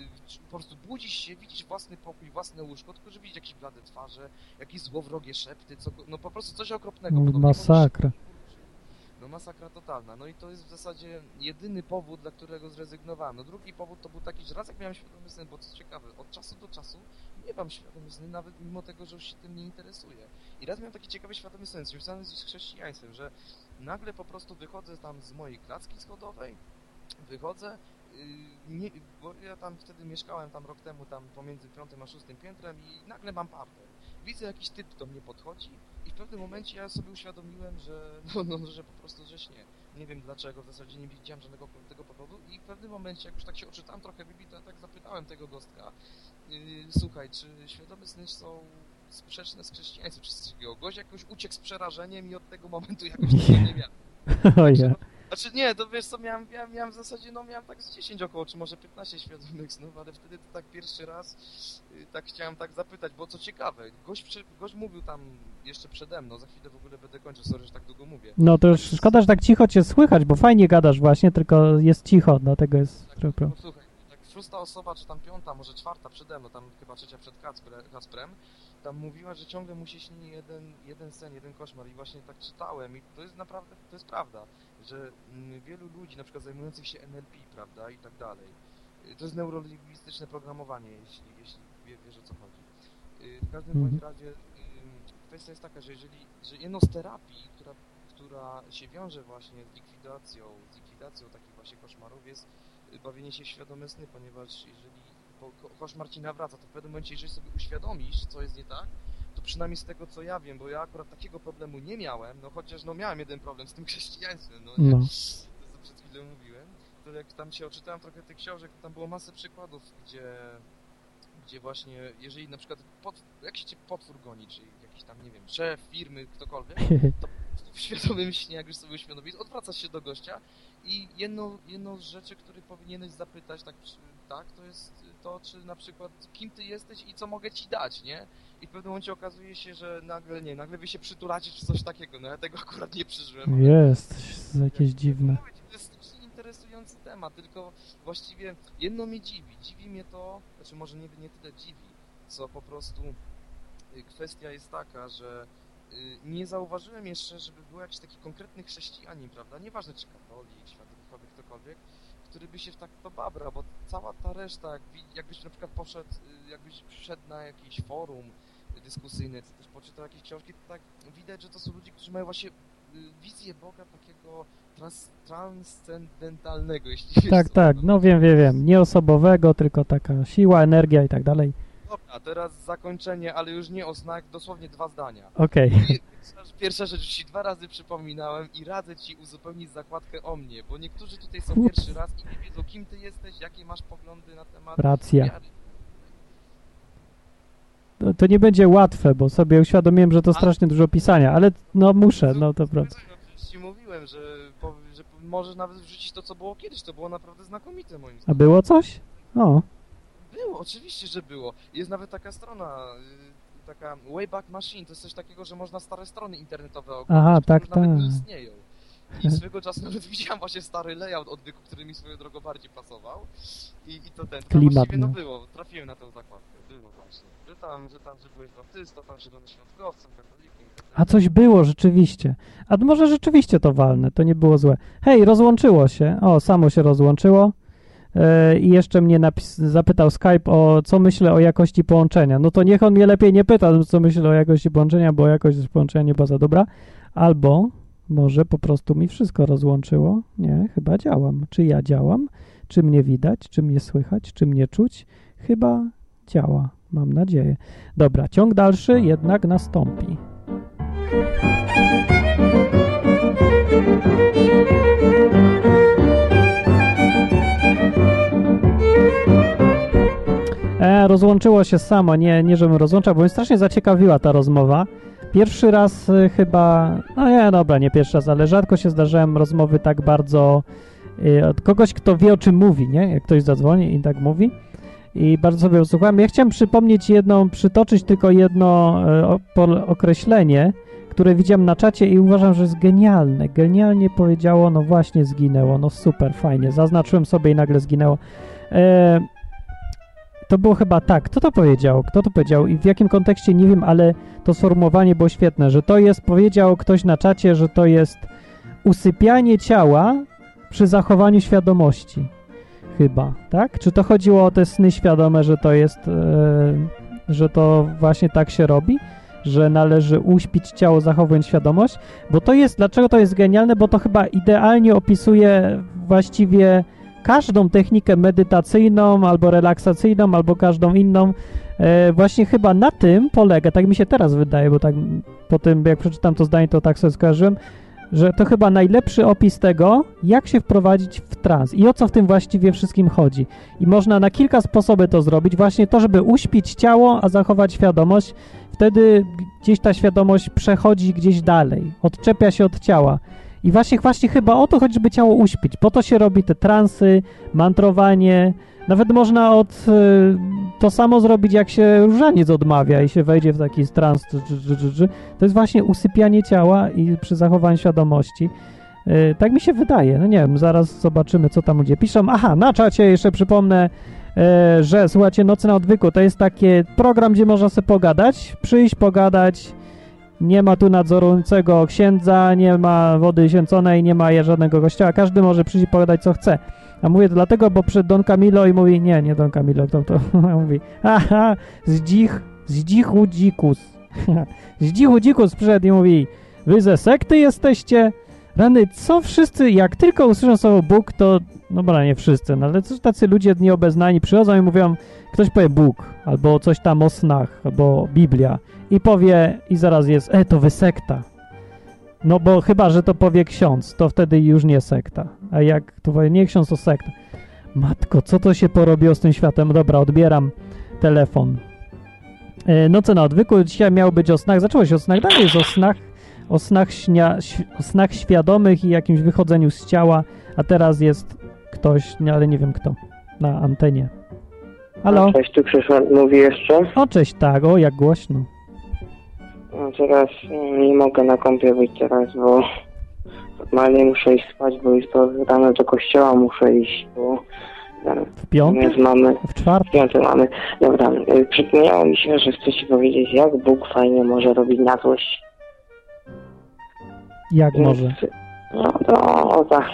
po prostu budzisz się, widzisz własny pokój, własne łóżko, tylko że widzisz jakieś blade twarze, jakieś złowrogie szepty, co, no po prostu coś okropnego. Masakra. no masakra totalna. No i to jest w zasadzie jedyny powód, dla którego zrezygnowałem. No drugi powód to był taki, że raz jak miałem świadomy sen, bo co ciekawe, od czasu do czasu nie mam świadomy sny, nawet mimo tego, że już się tym nie interesuję. I raz miałem taki ciekawy świadomy sen, związany z chrześcijaństwem, że nagle po prostu wychodzę tam z mojej klatki schodowej, wychodzę, yy, nie, bo ja tam wtedy mieszkałem tam rok temu, tam pomiędzy piątym a szóstym piętrem i nagle mam parter. Widzę jakiś typ do mnie podchodzi i w pewnym momencie ja sobie uświadomiłem, że no, no że po prostu że śnie. Nie wiem dlaczego, w zasadzie nie widziałem żadnego tego powodu i w pewnym momencie, jak już tak się oczytałem trochę Biblii, to ja tak zapytałem tego gostka, yy, słuchaj, czy świadome sny są sprzeczne z chrześcijaństwem, czy takiego. Gość jakoś uciekł z przerażeniem i od tego momentu jakoś tego nie miałem. Ojej. Znaczy nie, to wiesz co, miałem, miałem, miałem w zasadzie, no miałem tak z 10 około, czy może 15 świadomych snów, ale wtedy to tak pierwszy raz y, tak chciałem tak zapytać, bo co ciekawe, gość, przy, gość mówił tam jeszcze przede mną, za chwilę w ogóle będę kończył, sorry, że tak długo mówię. No to już szkoda, że tak cicho cię słychać, bo fajnie gadasz właśnie, tylko jest cicho, dlatego jest trochę No problem. słuchaj, tak szósta osoba, czy tam piąta, może czwarta przede mną, tam chyba trzecia przed Kacpre- Kacprem, tam mówiła, że ciągle mu się śni jeden, jeden sen, jeden koszmar i właśnie tak czytałem i to jest naprawdę, to jest prawda, że mm, wielu ludzi, na przykład zajmujących się NLP, prawda, i tak dalej, y, to jest neurolingwistyczne programowanie, jeśli, jeśli wie, wiesz o co chodzi. Y, W każdym bądź Mhm. razie y, kwestia jest taka, że jeżeli, że jedną z terapii, która, która się wiąże właśnie z likwidacją, z likwidacją takich właśnie koszmarów jest bawienie się w świadome sny, ponieważ jeżeli koszmar ci nawraca, to w pewnym momencie, jeżeli sobie uświadomisz, co jest nie tak, to przynajmniej z tego, co ja wiem, bo ja akurat takiego problemu nie miałem, no chociaż no miałem jeden problem z tym chrześcijaństwem, no? No. To, co przed chwilą mówiłem, to jak tam się oczytałem trochę tych książek, to tam było masę przykładów, gdzie, gdzie właśnie, jeżeli na przykład pot, jakiś cię potwór goni, czy jakiś tam, nie wiem, szef firmy, ktokolwiek, to w świadomym śnie, jak już sobie uświadomisz, odwracasz się do gościa i jedną, jedną z rzeczy, których powinieneś zapytać, tak, tak, to jest to, czy na przykład kim ty jesteś i co mogę ci dać, nie? I w pewnym momencie okazuje się, że nagle, nie, nagle wy się przytulacie czy coś takiego, no ja tego akurat nie przeżyłem. ale- Jest, jakieś dziwne. to jest strasznie interesujący temat, tylko właściwie jedno mnie dziwi. Dziwi mnie to, znaczy może nie, nie tyle dziwi, co po prostu y, kwestia jest taka, że y, nie zauważyłem jeszcze, żeby był jakiś taki konkretny chrześcijanin, prawda? Nieważne czy katolik, światowy, ktokolwiek, który by się w tak to babra, bo cała ta reszta, jak, jakbyś na przykład poszedł, y, jakbyś wszedł na jakieś forum dyskusyjne, czy też poczytał jakieś książki, to tak widać, że to są ludzie, którzy mają właśnie y, wizję Boga takiego trans, transcendentalnego, jeśli Tak, tak, chodzi. no wiem, wiem, wiem. Nie osobowego, tylko taka siła, energia i tak dalej. Dobra, teraz zakończenie, ale już nie o znak, dosłownie dwa zdania. Okej. Pierwsza, pierwsza rzecz, już ci dwa razy przypominałem i radzę ci uzupełnić zakładkę o mnie, bo niektórzy tutaj są Ups. pierwszy raz i nie wiedzą, kim ty jesteś, jakie masz poglądy na temat Racja. wiary. To, to nie będzie łatwe, bo sobie uświadomiłem, że to strasznie dużo pisania, ale no muszę, no to prawda. No, ci mówiłem, że, po, że możesz nawet wrzucić to, co było kiedyś, to było naprawdę znakomite moim A zdaniem. było coś? O, Było, oczywiście, że było. Jest nawet taka strona, y, taka Wayback Machine, to jest coś takiego, że można stare strony internetowe oglądać, Aha, tak, już nawet nie tak. istnieją. I swego czasu nawet widziałem właśnie stary layout odwyku, który mi swoją drogą bardziej pasował. I, i to ten, to Klimat, właściwie no no. było, trafiłem na tą zakładkę, było właśnie. Że tam, że tam, że byłeś baptystą, tam, że byłeś świątkowcem, katolikiem. tak a coś było rzeczywiście. A może rzeczywiście to walne, to nie było złe. Hej, rozłączyło się. O, samo się rozłączyło. E, I jeszcze mnie zapytał Skype o co myślę o jakości połączenia. No to niech on mnie lepiej nie pyta, co myślę o jakości połączenia, bo jakość połączenia nie była za dobra. Albo może po prostu mi wszystko rozłączyło. Nie, chyba działam. Czy ja działam? Czy mnie widać? Czy mnie słychać? Czy mnie czuć? Chyba działa. Mam nadzieję. Dobra, ciąg dalszy jednak nastąpi. Rozłączyło się samo, nie, nie żebym rozłączał, bo mnie strasznie zaciekawiła ta rozmowa. Pierwszy raz y, chyba, no nie, dobra, nie pierwszy raz, ale rzadko się zdarzałem rozmowy tak bardzo y, od kogoś, kto wie o czym mówi, nie? Jak ktoś zadzwoni i tak mówi. I bardzo sobie usłuchałem. Ja chciałem przypomnieć jedną, przytoczyć tylko jedno pol- określenie, które widziałem na czacie i uważam, że jest genialne. Genialnie powiedziało, no właśnie zginęło, no super, fajnie. Zaznaczyłem sobie i nagle zginęło. E, to było chyba tak. Kto to powiedział? Kto to powiedział i w jakim kontekście nie wiem, ale to sformułowanie było świetne, że to jest, powiedział ktoś na czacie, że to jest usypianie ciała przy zachowaniu świadomości. Chyba, tak? Czy to chodziło o te sny świadome, że to jest, e, że to właśnie tak się robi? Że należy uśpić ciało, zachowując świadomość? Bo to jest, dlaczego to jest genialne? Bo to chyba idealnie opisuje właściwie każdą technikę medytacyjną, albo relaksacyjną, albo każdą inną. E, właśnie chyba na tym polega, tak mi się teraz wydaje, bo tak po tym, jak przeczytam to zdanie, to tak sobie skojarzyłem, że to chyba najlepszy opis tego, jak się wprowadzić w trans i o co w tym właściwie wszystkim chodzi. I można na kilka sposobów to zrobić. Właśnie to, żeby uśpić ciało, a zachować świadomość. Wtedy gdzieś ta świadomość przechodzi gdzieś dalej, odczepia się od ciała. I właśnie, właśnie chyba o to chodzi, żeby ciało uśpić. Po to się robi te transy, mantrowanie. Nawet można od, y, to samo zrobić, jak się różaniec odmawia i się wejdzie w taki trans. To jest właśnie usypianie ciała i przy zachowaniu świadomości. Y, Tak mi się wydaje. No nie wiem, zaraz zobaczymy, co tam ludzie piszą. Aha, na czacie jeszcze przypomnę, e, że słuchajcie, Nocy na Odwyku to jest taki program, gdzie można sobie pogadać, przyjść, pogadać. Nie ma tu nadzorującego księdza, nie ma wody święconej, nie ma żadnego kościoła. Każdy może przyjść i pogadać, co chce. A mówię to dlatego, bo przed Don Camilo i mówi, nie, nie Don Camilo, kto to mówi, aha, zdzich, zdzichu dzikus. zdzichu dzikus przyszedł i mówi, wy ze sekty jesteście? Rany, co wszyscy, jak tylko usłyszą słowo Bóg, to, no dobra, nie wszyscy, no ale coś tacy ludzie nieobeznani przychodzą i mówią, ktoś powie Bóg, albo coś tam o snach, albo Biblia i powie, i zaraz jest, e, to wy sekta. No bo chyba, że to powie ksiądz, to wtedy już nie sekta. A jak tu powie, nie ksiądz, to sekta. Matko, co to się porobiło z tym światem? Dobra, odbieram telefon. E, Noce na odwyku, dzisiaj miało być o snach, zaczęło się o snach, dalej jest o snach, o snach, śnia, o snach świadomych i jakimś wychodzeniu z ciała, a teraz ktoś, nie, ale nie wiem kto, na antenie. Halo? Cześć, tu przyszła, mówi jeszcze. O, cześć, tak, o, jak głośno. No, teraz nie mogę na kąpie być teraz, bo normalnie muszę iść spać, bo już to rano do kościoła muszę iść, bo W piątek? mamy. W czwartek? W piątek mamy. Dobra, y, przypomniało mi się, że chcę ci powiedzieć, jak Bóg fajnie może robić na złość. Jak Więc, może? No, no, tak.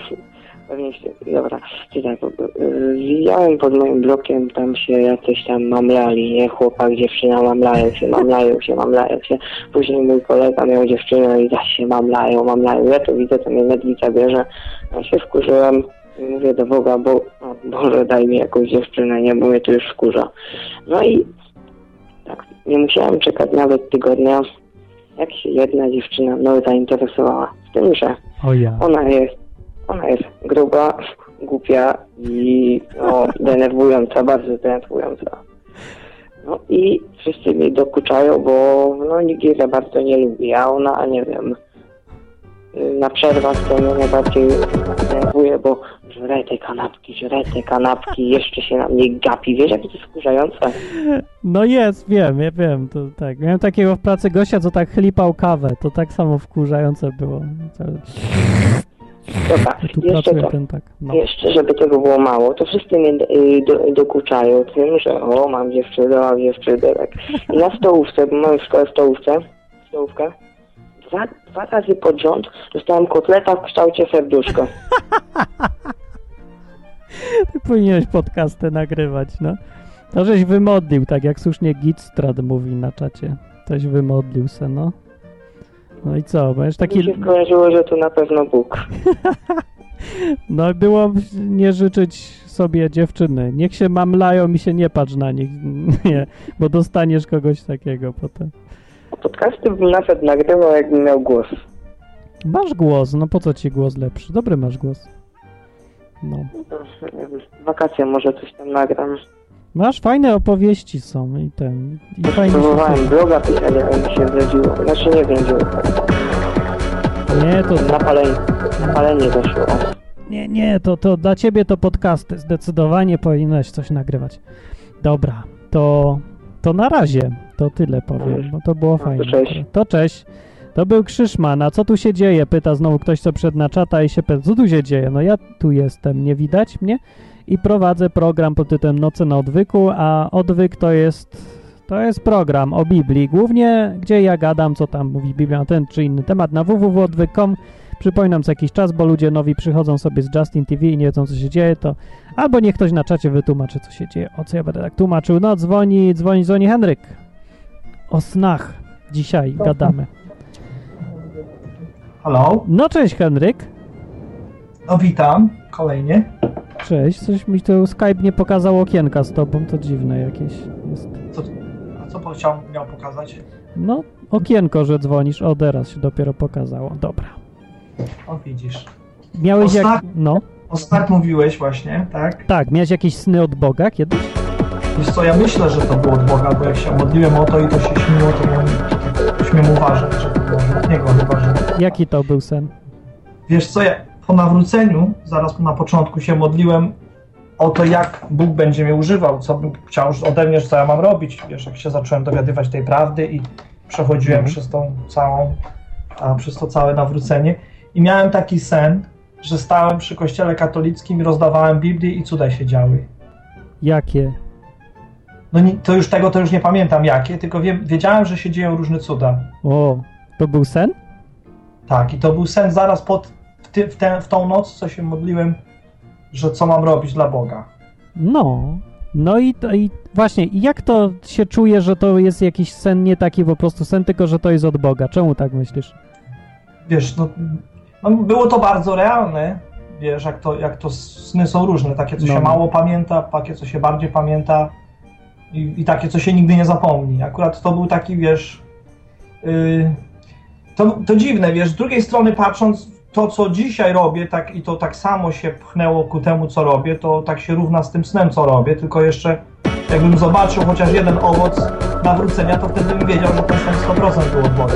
Pewnie się, dobra, czyli tak, y, widziałem pod moim blokiem, tam się jacyś tam mamlali, nie? Chłopak, dziewczyna mamlają się, mamlają się, mamlają się. Później mój kolega miał dziewczynę i zaś się mamlają, mamlają. Ja to widzę, to mnie medlica bierze. Ja się wkurzyłem i mówię do Boga, bo, o, Boże, daj mi jakąś dziewczynę, nie, bo mnie to już wkurza. No i tak, nie musiałem czekać nawet tygodnia, jak się jedna dziewczyna mną zainteresowała. Z tym, że ja. ona jest, ona jest gruba, głupia i no, denerwująca, bardzo denerwująca. No i wszyscy mi dokuczają, bo no, nikt jej za bardzo nie lubi, a ona, nie wiem, na przerwach to mnie najbardziej denerwuje, bo żre te kanapki, żre te kanapki, jeszcze się na mnie gapi. Wiesz, jakie to jest wkurzające? No jest, wiem, ja wiem, to tak. Miałem takiego w pracy gościa, co tak chlipał kawę, to tak samo wkurzające było. Dobra, Tu jeszcze pracuje to. ten tak, no. Jeszcze, żeby tego było mało, to wszyscy mnie y, do, dokuczają tym, że o, mam dziewczynę, mam dziewczynę, tak. I na stołówce, bo mam w szkole stołówce, stołówkę, dwa, dwa razy pod rząd dostałem kotleta w kształcie serduszka. Ty powinieneś podcasty nagrywać, no. To żeś wymodlił, tak jak słusznie Gitstrad mówi na czacie. Ktoś wymodlił se, no. No i co, będziesz Mi taki... się skojarzyło, że to na pewno Bóg. No było nie życzyć sobie dziewczyny. Niech się mamlają i się nie patrz na nich. Nie, bo dostaniesz kogoś takiego potem. Podcasty bym nawet nagrywał, jakbym miał głos. Masz głos, no po co ci głos lepszy? Dobry masz głos. No. Wiem, w wakacje może coś tam nagram. Masz fajne opowieści są i ten. I fajnie Próbowałem bloga pisać, ale mi się znudziło. Znaczy nie znudziło. Nie, to Napalenie, napalenie zaszło. Nie, nie, to, to dla ciebie to podcasty. Zdecydowanie powinieneś coś nagrywać. Dobra, to, to na razie. To tyle powiem, bo to było fajne. cześć. To cześć. To był Krzyszman. A co tu się dzieje? Pyta znowu ktoś, co przed na czata i się pyta, co tu się dzieje? No ja tu jestem, nie widać mnie? I prowadzę program pod tytułem Noce na odwyku, a odwyk to jest to jest program o Biblii, głównie gdzie ja gadam, co tam mówi Biblia na ten czy inny temat na www.odwyk.com. Przypominam co jakiś czas, bo ludzie nowi przychodzą sobie z Justin TV i nie wiedzą, co się dzieje, to albo niech ktoś na czacie wytłumaczy, co się dzieje. O co ja będę tak tłumaczył? No, dzwoni, dzwoni, dzwoni Henryk. O snach dzisiaj gadamy. Halo? No, cześć Henryk. No witam, kolejnie. Cześć, coś mi tu Skype nie pokazał okienka z tobą, to dziwne jakieś jest. Co, a co chciał, miał pokazać? No, okienko, że dzwonisz, o teraz się dopiero pokazało. Dobra. O widzisz. Miałeś jak... Ostat- No, O start mówiłeś właśnie, tak? tak, miałeś jakieś sny od Boga kiedyś? Wiesz co, ja myślę, że to było od Boga, bo jak się modliłem o to i to się śniło, to miałem, śmiem uważać, że to było od Niego chyba, że... Jaki to był sen? Wiesz co, ja po nawróceniu, zaraz na początku się modliłem o to, jak Bóg będzie mnie używał, co bym chciał ode mnie, co ja mam robić. Wiesz, jak się zacząłem dowiadywać tej prawdy i przechodziłem Mhm. przez tą całą, a, przez to całe nawrócenie i miałem taki sen, że stałem przy kościele katolickim i rozdawałem Biblię i cuda się działy. Jakie? No nie, to już tego to już nie pamiętam jakie, tylko wiem, wiedziałem, że się dzieją różne cuda. O, to był sen? Tak, i to był sen zaraz pod, ty, w, tę, w tą noc, co się modliłem, że co mam robić dla Boga. No. No i, to, i właśnie, i jak to się czuje, że to jest jakiś sen nie taki po prostu sen, tylko że to jest od Boga? Czemu tak myślisz? Wiesz, no, no było to bardzo realne, wiesz, jak to, jak to sny są różne, takie, co No. się mało pamięta, takie, co się bardziej pamięta i, i takie, co się nigdy nie zapomni. Akurat to był taki, wiesz, yy, to, to dziwne, wiesz, z drugiej strony patrząc, to, co dzisiaj robię, tak i to tak samo się pchnęło ku temu, co robię, to tak się równa z tym snem, co robię, tylko jeszcze jakbym zobaczył chociaż jeden owoc nawrócenia, to wtedy bym wiedział, że ten sen 100% był od Boga.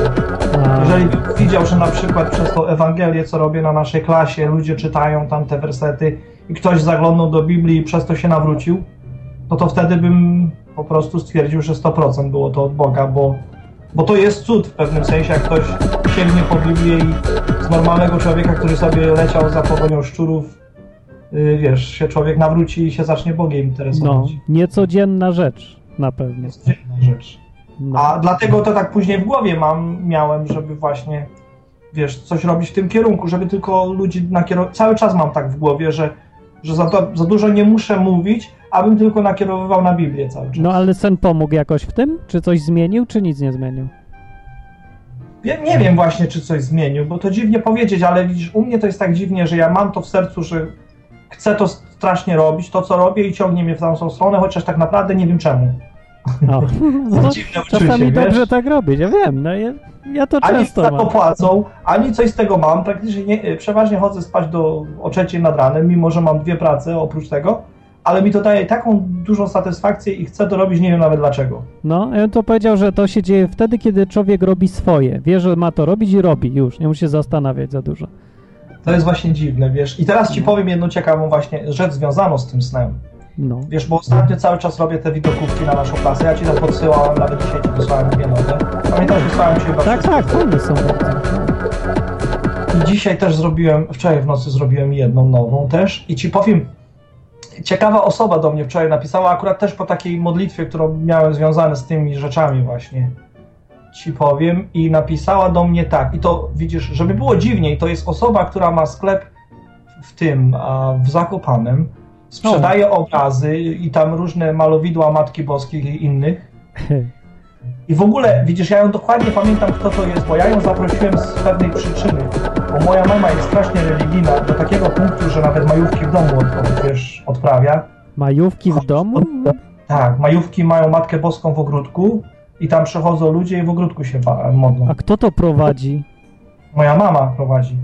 Jeżeli bym widział, że na przykład przez to Ewangelię, co robię na naszej klasie, ludzie czytają tam te wersety i ktoś zaglądał do Biblii i przez to się nawrócił, no to wtedy bym po prostu stwierdził, że 100% było to od Boga, bo, bo to jest cud w pewnym sensie, jak ktoś sięgnie po Biblię i z normalnego człowieka, który sobie leciał za pogonią szczurów, yy, wiesz, się człowiek nawróci i się zacznie Bogiem No, interesować. niecodzienna rzecz, na pewno. Niecodzienna rzecz. No. A dlatego to tak później w głowie mam, miałem, żeby właśnie, wiesz, coś robić w tym kierunku, żeby tylko ludzi nakierować. Cały czas mam tak w głowie, że, że za, to, za dużo nie muszę mówić, abym tylko nakierowywał na Biblię cały czas. No ale sen pomógł jakoś w tym? Czy coś zmienił, czy nic nie zmienił? Nie, nie wiem właśnie, czy coś zmienił, bo to dziwnie powiedzieć, ale widzisz, u mnie to jest tak dziwnie, że ja mam to w sercu, że chcę to strasznie robić, to co robię i ciągnie mnie w tamtą stronę, chociaż tak naprawdę nie wiem czemu. No to Dziwne uczucie, czasami wiesz? dobrze tak robić, ja wiem, no ja, ja to ani często za to mam. płacą, ani coś z tego mam. Praktycznie nie, przeważnie chodzę spać do, o trzeciej nad ranem, mimo że mam dwie prace oprócz tego, ale mi to daje taką dużą satysfakcję i chcę to robić, nie wiem nawet dlaczego. No, ja bym to powiedział, że to się dzieje wtedy, kiedy człowiek robi swoje. Wie, że ma to robić i robi już, nie musi się zastanawiać za dużo. To jest właśnie dziwne, wiesz. I teraz ci powiem jedną ciekawą właśnie rzecz związaną z tym snem. No. Wiesz, bo ostatnio cały czas robię te widokówki na naszą klasę. Ja ci to podsyłałem, nawet dzisiaj ci wysłałem dwie nowe. Pamiętasz, wysłałem ci chyba Tak, tak, fajne są bardzo. I dzisiaj też zrobiłem, wczoraj w nocy zrobiłem jedną nową też. I ci powiem, ciekawa osoba do mnie wczoraj napisała, akurat też po takiej modlitwie, którą miałem związane z tymi rzeczami właśnie. Ci powiem i napisała do mnie tak. I to widzisz, żeby było dziwniej, to jest osoba, która ma sklep w tym, w Zakopanem. Sprzedaje obrazy i tam różne malowidła Matki Boskich i innych. I w ogóle, widzisz, ja ją dokładnie pamiętam, kto to jest, bo ja ją zaprosiłem z pewnej przyczyny. Bo moja mama jest strasznie religijna do takiego punktu, że nawet majówki w domu od, wiesz, odprawia. Majówki w domu? Tak, majówki mają Matkę Boską w ogródku i tam przychodzą ludzie i w ogródku się modlą. A kto to prowadzi? Moja mama prowadzi.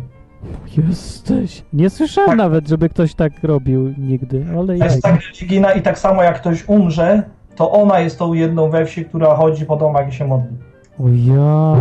Jesteś. Nie słyszałem nawet, żeby ktoś tak robił nigdy, ale jest tak religijna i tak samo jak ktoś umrze, to ona jest tą jedną we wsi, która chodzi po domach i się modli. O ja,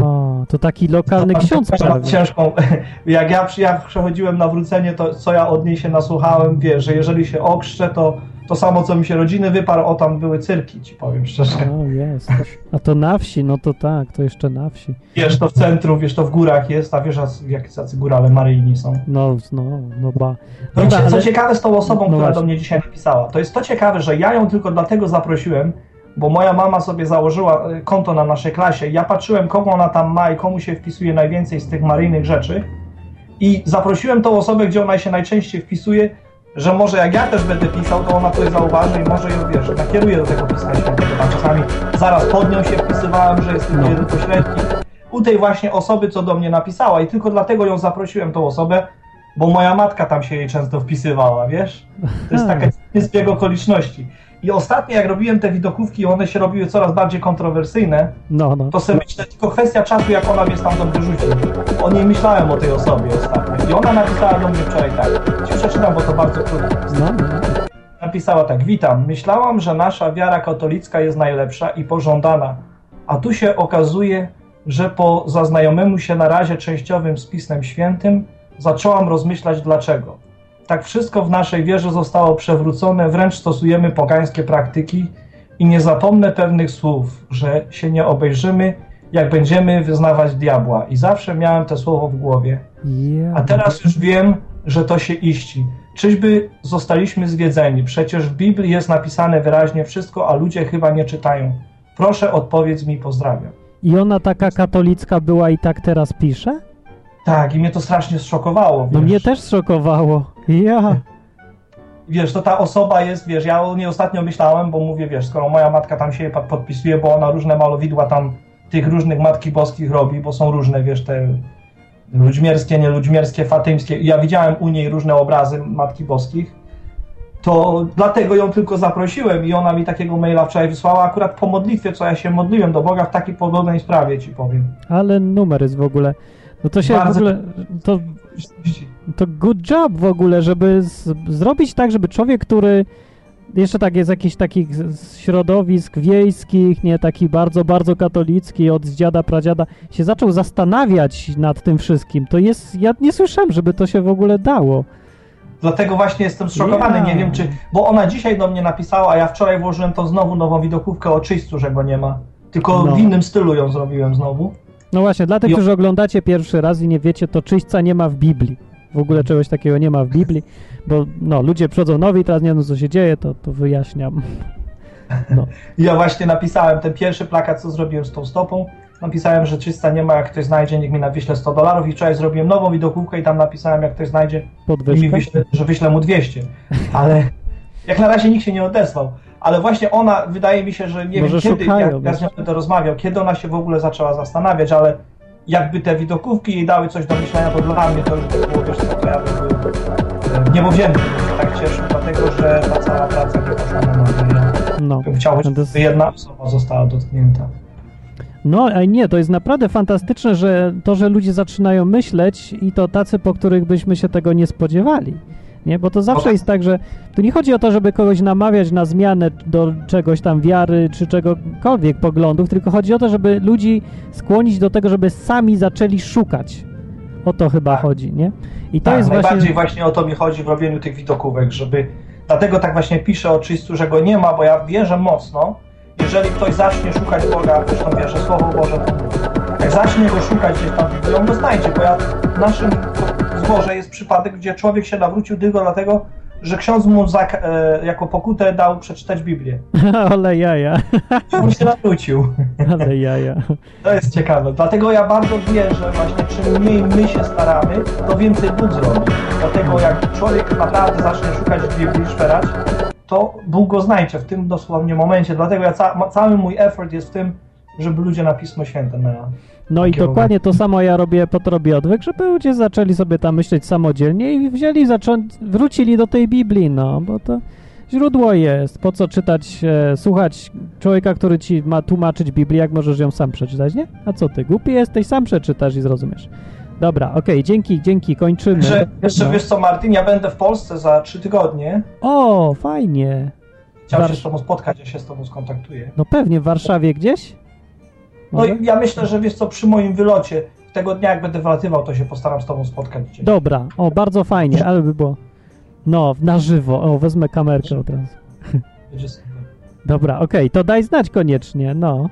to taki lokalny ksiądz prawie. ciężką. Jak ja, jak przechodziłem nawrócenie, to co ja od niej się nasłuchałem, wiesz, że jeżeli się okrzczę, to to samo co mi się rodziny wyparł, o tam były cyrki, ci powiem szczerze. O, jest. A to na wsi, no to tak, to jeszcze na wsi. Wiesz, to w centrum, wiesz, to w górach jest, a wiesz, jak jacy górale maryjni są. No, no, no ba. No i Dobra, co ale- ciekawe z tą osobą, no która do właśnie. mnie dzisiaj napisała, to jest to ciekawe, że ja ją tylko dlatego zaprosiłem, bo moja mama sobie założyła y, konto na naszej klasie. Ja patrzyłem, kogo ona tam ma i komu się wpisuje najwięcej z tych maryjnych rzeczy. I zaprosiłem tą osobę, gdzie ona się najczęściej wpisuje, że może jak ja też będę pisał, to ona coś zauważy i może ją, wiesz, nakieruje do tego pisania świętego. Tam czasami zaraz pod nią się wpisywałem, że jest tylko No. jeden pośrednik. U tej właśnie osoby, co do mnie napisała i tylko dlatego ją zaprosiłem, tą osobę, bo moja matka tam się jej często wpisywała, wiesz? To jest taka zbieg okoliczności. I ostatnio jak robiłem te widokówki one się robiły coraz bardziej kontrowersyjne, No, no. to sobie myślę, tylko kwestia czasu, jak ona mnie stamtąd wyrzuci. O niej myślałem o tej osobie ostatnio. I ona napisała do mnie wczoraj tak. Ci przeczytam, bo to bardzo trudno. No, no. Napisała tak, witam. Myślałam, że nasza wiara katolicka jest najlepsza i pożądana, a tu się okazuje, że po zaznajomemu się na razie częściowym z Pismem Świętym zaczęłam rozmyślać dlaczego. Tak wszystko w naszej wierze zostało przewrócone, wręcz stosujemy pogańskie praktyki i nie zapomnę pewnych słów, że się nie obejrzymy, jak będziemy wyznawać diabła. I zawsze miałem te słowo w głowie. A teraz już wiem, że to się iści. Czyżby zostaliśmy zwiedzeni? Przecież w Biblii jest napisane wyraźnie wszystko, a ludzie chyba nie czytają. Proszę odpowiedz mi, pozdrawiam. I ona taka katolicka była i tak teraz pisze? Tak, i mnie to strasznie zszokowało. No wiesz. mnie też szokowało. Ja. Wiesz, to ta osoba jest, wiesz, ja o niej ostatnio myślałem, bo mówię, wiesz, skoro moja matka tam się pod- podpisuje, bo ona różne malowidła tam tych różnych Matki Boskich robi, bo są różne, wiesz, te ludźmierskie, nieludźmierskie, fatymskie. Ja widziałem u niej różne obrazy Matki Boskich, to dlatego ją tylko zaprosiłem i ona mi takiego maila wczoraj wysłała akurat po modlitwie, co ja się modliłem do Boga w takiej podobnej sprawie, ci powiem. Ale numer jest w ogóle. No to się Bardzo- w ogóle. To, to good job w ogóle, żeby z, zrobić tak, żeby człowiek, który jeszcze tak jest jakiś takich środowisk wiejskich, nie taki bardzo, bardzo katolicki od dziada, pradziada, się zaczął zastanawiać nad tym wszystkim. To jest. Ja nie słyszałem, żeby to się w ogóle dało. Dlatego właśnie jestem zszokowany, Ja. nie wiem czy... Bo ona dzisiaj do mnie napisała, a ja wczoraj włożyłem to znowu nową widokówkę o czyśćcu, że go nie ma. Tylko No. w innym stylu ją zrobiłem znowu. No właśnie, dla tych, I- którzy oglądacie pierwszy raz i nie wiecie, to czyśćca nie ma w Biblii. W ogóle czegoś takiego nie ma w Biblii, bo no, ludzie przychodzą nowi teraz nie wiedzą, co się dzieje, to, to wyjaśniam. No. Ja właśnie napisałem ten pierwszy plakat, co zrobiłem z tą stopą. Napisałem, że czysta nie ma, jak ktoś znajdzie, niech mi nawyśle 100 dolarów. I wczoraj zrobiłem nową widokówkę i tam napisałem, jak ktoś znajdzie, i mi wyśle, że wyślę mu 200. Ale jak na razie nikt się nie odezwał. Ale właśnie ona, wydaje mi się, że nie Może wiem kiedy, szukają, jak ja z nią będę rozmawiał, kiedy ona się w ogóle zaczęła zastanawiać, ale jakby te widokówki jej dały coś do myślenia, to dla mnie to już by było, wiesz co, ja bym e, się tak cieszył, dlatego że ta cała praca nie poszła na marne. No. bym chciał, żeby jest- jedna osoba została dotknięta. No, a nie, to jest naprawdę fantastyczne, że to, że ludzie zaczynają myśleć i to tacy, po których byśmy się tego nie spodziewali. Nie, bo to zawsze jest tak, że tu nie chodzi o to, żeby kogoś namawiać na zmianę do czegoś tam wiary czy czegokolwiek poglądów, tylko chodzi o to, żeby ludzi skłonić do tego, żeby sami zaczęli szukać. O to chyba chodzi, nie? I to tak, jest najbardziej właśnie... właśnie... o to mi chodzi w robieniu tych widokówek, żeby... Dlatego tak właśnie piszę o czystu, że go nie ma, bo ja wierzę mocno, jeżeli ktoś zacznie szukać Boga, zresztą wierzę, Słowo Boże to. Jak zacznie go szukać gdzieś tam Biblii, on go znajdzie, bo ja w naszym zborze jest przypadek, gdzie człowiek się nawrócił tylko dlatego, że ksiądz mu zak- e, jako pokutę dał przeczytać Biblię. Ale jaja, on się nawrócił. ale jaja. To jest ciekawe. Dlatego ja bardzo wierzę właśnie, czym mniej my się staramy, to więcej Bóg zrobi. Dlatego jak człowiek naprawdę zacznie szukać Biblii, szperać, to Bóg go znajdzie w tym dosłownie momencie. Dlatego ja ca cały mój effort jest w tym, żeby ludzie na Pismo Święte na... No i dokładnie to samo ja robię, po to robię odwyk, żeby ludzie zaczęli sobie tam myśleć samodzielnie i wzięli, zaczą... wrócili do tej Biblii, no, bo to źródło jest. Po co czytać, e, słuchać człowieka, który ci ma tłumaczyć Biblię, jak możesz ją sam przeczytać, nie? A co ty, głupi jesteś, sam przeczytasz i zrozumiesz. Dobra, okej, dzięki, dzięki, kończymy. Że, jeszcze No. wiesz co, Martin, ja będę w Polsce za trzy tygodnie. O, fajnie. Chciałem Warsz- się z tobą spotkać, ja się z tobą skontaktuję. No pewnie, w Warszawie gdzieś? No Może? i ja myślę, że wiesz co, przy moim wylocie, tego dnia jak będę wylatywał, to się postaram z tobą spotkać gdzieś. Dobra, o, bardzo fajnie, ale by było. No, na żywo, o, wezmę kamerkę od razu. Dobra, okej, to daj znać koniecznie, no.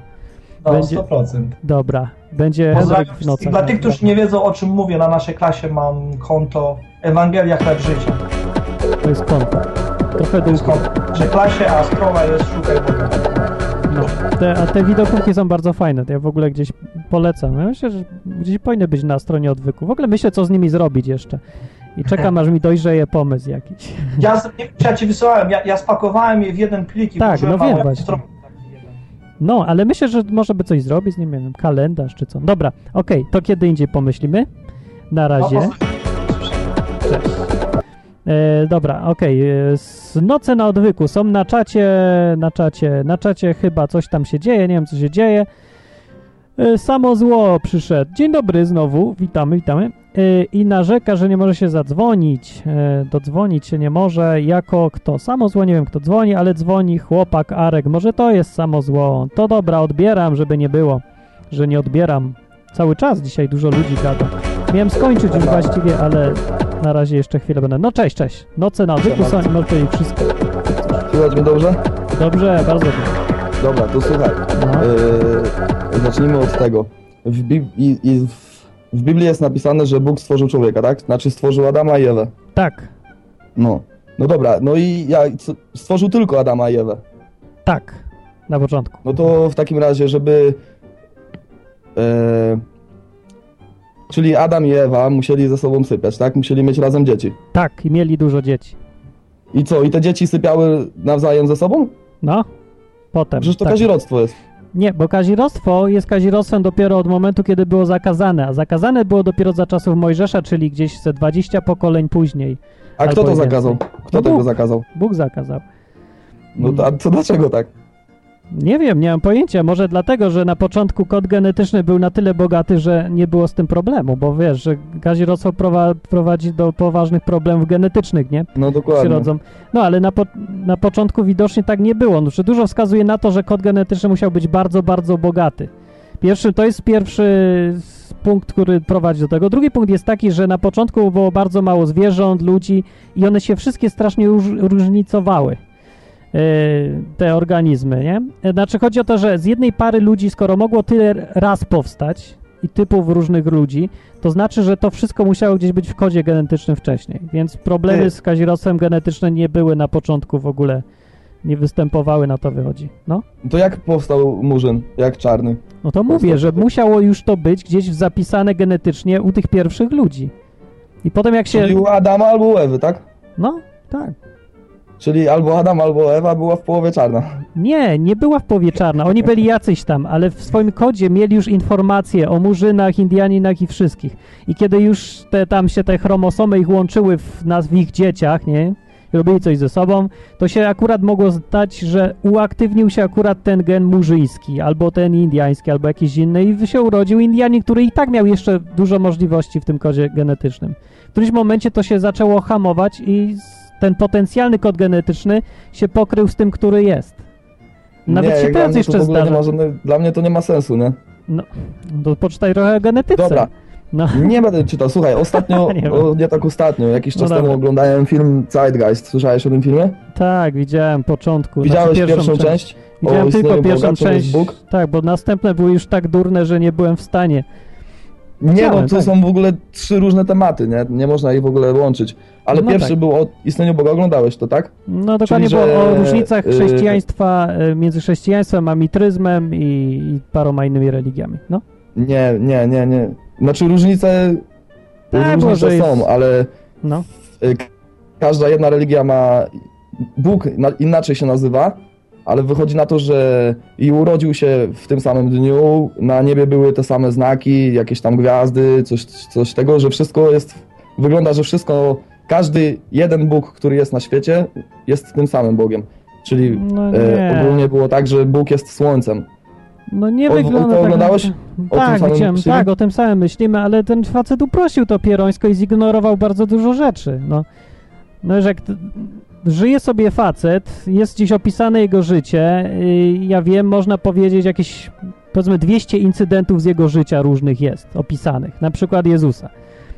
No, Będzie- 100%. Dobra, będzie Henryk w nocach. Dla tych, którzy nie wiedzą o czym mówię, na naszej klasie mam konto Ewangelia Chleb Życia. To jest konto. Trochę To jest konto. Że klasie, a strona jest Szukaj Boga. No. Te, a te widokówki są bardzo fajne, to ja w ogóle gdzieś polecam. Ja myślę, że gdzieś powinny być na stronie odwyku. W ogóle myślę, co z nimi zrobić jeszcze. I czekam, aż mi dojrzeje pomysł jakiś. Ja, ja ci wysłałem, ja, ja spakowałem je w jeden plik i Tak, no wiem właśnie. stronę. No, ale myślę, że może by coś zrobić, nie wiem, kalendarz czy co. Dobra, okej, to kiedy indziej pomyślimy. Na razie. E, dobra, okej. e, s- Noce na odwyku są na czacie, na czacie, na czacie chyba coś tam się dzieje, nie wiem co się dzieje. E, Samo zło przyszedł. Dzień dobry znowu, witamy, witamy. E, I narzeka, że nie może się zadzwonić. E, Dodzwonić się nie może. Jako kto? Samo zło, nie wiem kto dzwoni, ale dzwoni chłopak Arek. Może to jest samo zło. To dobra, odbieram, żeby nie było, że nie odbieram. Cały czas dzisiaj dużo ludzi gada. Miałem skończyć już właściwie, ale na razie jeszcze chwilę będę. No cześć, cześć. Noce na odwyku są i wszystko. Słychać mnie dobrze? Dobrze, bardzo dobrze. Dobra, to słuchaj. Yy, zacznijmy od tego. W, Bib- i, i w, w Biblii jest napisane, że Bóg stworzył człowieka, tak? Znaczy stworzył Adama i Ewę. Tak, No. No dobra, no i ja stworzył tylko Adama i Ewę. tak. Na początku. No to w takim razie, żeby. E, czyli Adam i Ewa musieli ze sobą sypiać, tak? Musieli mieć razem dzieci. Tak, i mieli dużo dzieci. I co? I te dzieci sypiały nawzajem ze sobą? No, potem. Przecież to tak. kazirodztwo jest. Nie, bo kazirostwo jest kazirostwem dopiero od momentu, kiedy było zakazane, a zakazane było dopiero za czasów Mojżesza, czyli gdzieś ze 20 pokoleń później. A kto to i zakazał? więcej. Kto No tego Bóg. zakazał? Bóg zakazał. No to, a to dlaczego tak? Nie wiem, nie mam pojęcia. Może dlatego, że na początku kod genetyczny był na tyle bogaty, że nie było z tym problemu, bo wiesz, że kazirostwo prowa- prowadzi do poważnych problemów genetycznych, nie? No dokładnie. rodzą. No ale na, po, na początku widocznie tak nie było. No, dużo wskazuje na to, że kod genetyczny musiał być bardzo, bardzo bogaty. Pierwszy, to jest pierwszy punkt, który prowadzi do tego. Drugi punkt jest taki, że na początku było bardzo mało zwierząt, ludzi i one się wszystkie strasznie róż, różnicowały. Yy, Te organizmy, nie? Znaczy chodzi o to, że z jednej pary ludzi, skoro mogło tyle raz powstać i typów różnych ludzi, to znaczy, że to wszystko musiało gdzieś być w kodzie genetycznym wcześniej. Więc problemy Ty. z kazirostwem genetyczne nie były na początku w ogóle, nie występowały, na to wychodzi. No, To jak powstał Murzyn? Jak czarny? no to mówię, że musiało już to być gdzieś zapisane genetycznie u tych pierwszych ludzi. I potem jak się... Czyli u Adama albo u Ewy, tak? No, tak. Czyli albo Adam, albo Ewa była w połowie czarna. Nie, nie była w połowie czarna. Oni byli jacyś tam, ale w swoim kodzie mieli już informacje o Murzynach, Indianinach i wszystkich. I kiedy już te tam się te chromosomy ich łączyły w nas w ich dzieciach, nie? Robili coś ze sobą, to się akurat mogło stać, że uaktywnił się akurat ten gen murzyński, albo ten indiański, albo jakiś inny i się urodził Indianin, który i tak miał jeszcze dużo możliwości w tym kodzie genetycznym. W którymś momencie to się zaczęło hamować i ten potencjalny kod genetyczny się pokrył z tym, który jest. Nawet nie, się teraz jeszcze zdarza. żadnej, Dla mnie to nie ma sensu, nie? No, to poczytaj trochę o genetyce. Dobra. No. Nie będę czytał. Słuchaj, ostatnio, Nie o, nie tak ostatnio, jakiś No czas dobra. temu oglądałem film Zeitgeist. Słyszałeś o tym filmie? Tak, widziałem początku. Widziałeś znaczy pierwszą część? O Widziałem tylko pierwszą Boga, część. Tak, bo następne były już tak durne, że nie byłem w stanie. Nie, no to tak. są w ogóle trzy różne tematy, nie? Nie można ich w ogóle łączyć. Ale No pierwszy tak. był o istnieniu Boga, oglądałeś to, tak? No dokładnie Czyli, było że, o różnicach y, chrześcijaństwa y, między chrześcijaństwem a mitryzmem i, i paroma innymi religiami. No. Nie, nie, nie, nie. Znaczy różnice, Tak, różnice może jest- są, ale No. y, każda jedna religia ma... Bóg na, inaczej się nazywa ale wychodzi na to, że i urodził się w tym samym dniu, na niebie były te same znaki, jakieś tam gwiazdy, coś, coś tego, że wszystko jest, wygląda, że wszystko, każdy jeden Bóg, który jest na świecie, jest tym samym Bogiem. Czyli No e, nie. ogólnie było tak, że Bóg jest słońcem. No nie O- wygląda to tak. oglądałeś? O tym tak, samym widziałem, myślimy? tak, o tym samym myślimy, ale ten facet uprościł to pierońsko i zignorował bardzo dużo rzeczy. No, no że jak żyje sobie facet, jest gdzieś opisane jego życie, ja wiem, można powiedzieć jakieś, powiedzmy 200 incydentów z jego życia różnych jest opisanych, na przykład Jezusa.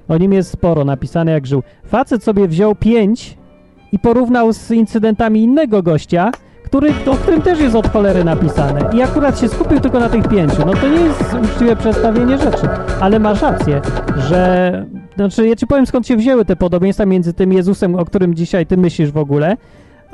O nim jest sporo napisane, jak żył. Facet sobie wziął pięć i porównał z incydentami innego gościa, który, o którym też jest od cholery napisane. I akurat się skupił tylko na tych pięciu. No to nie jest uczciwe przedstawienie rzeczy. Ale masz rację, że... Znaczy, ja ci powiem skąd się wzięły te podobieństwa między tym Jezusem, o którym dzisiaj ty myślisz w ogóle,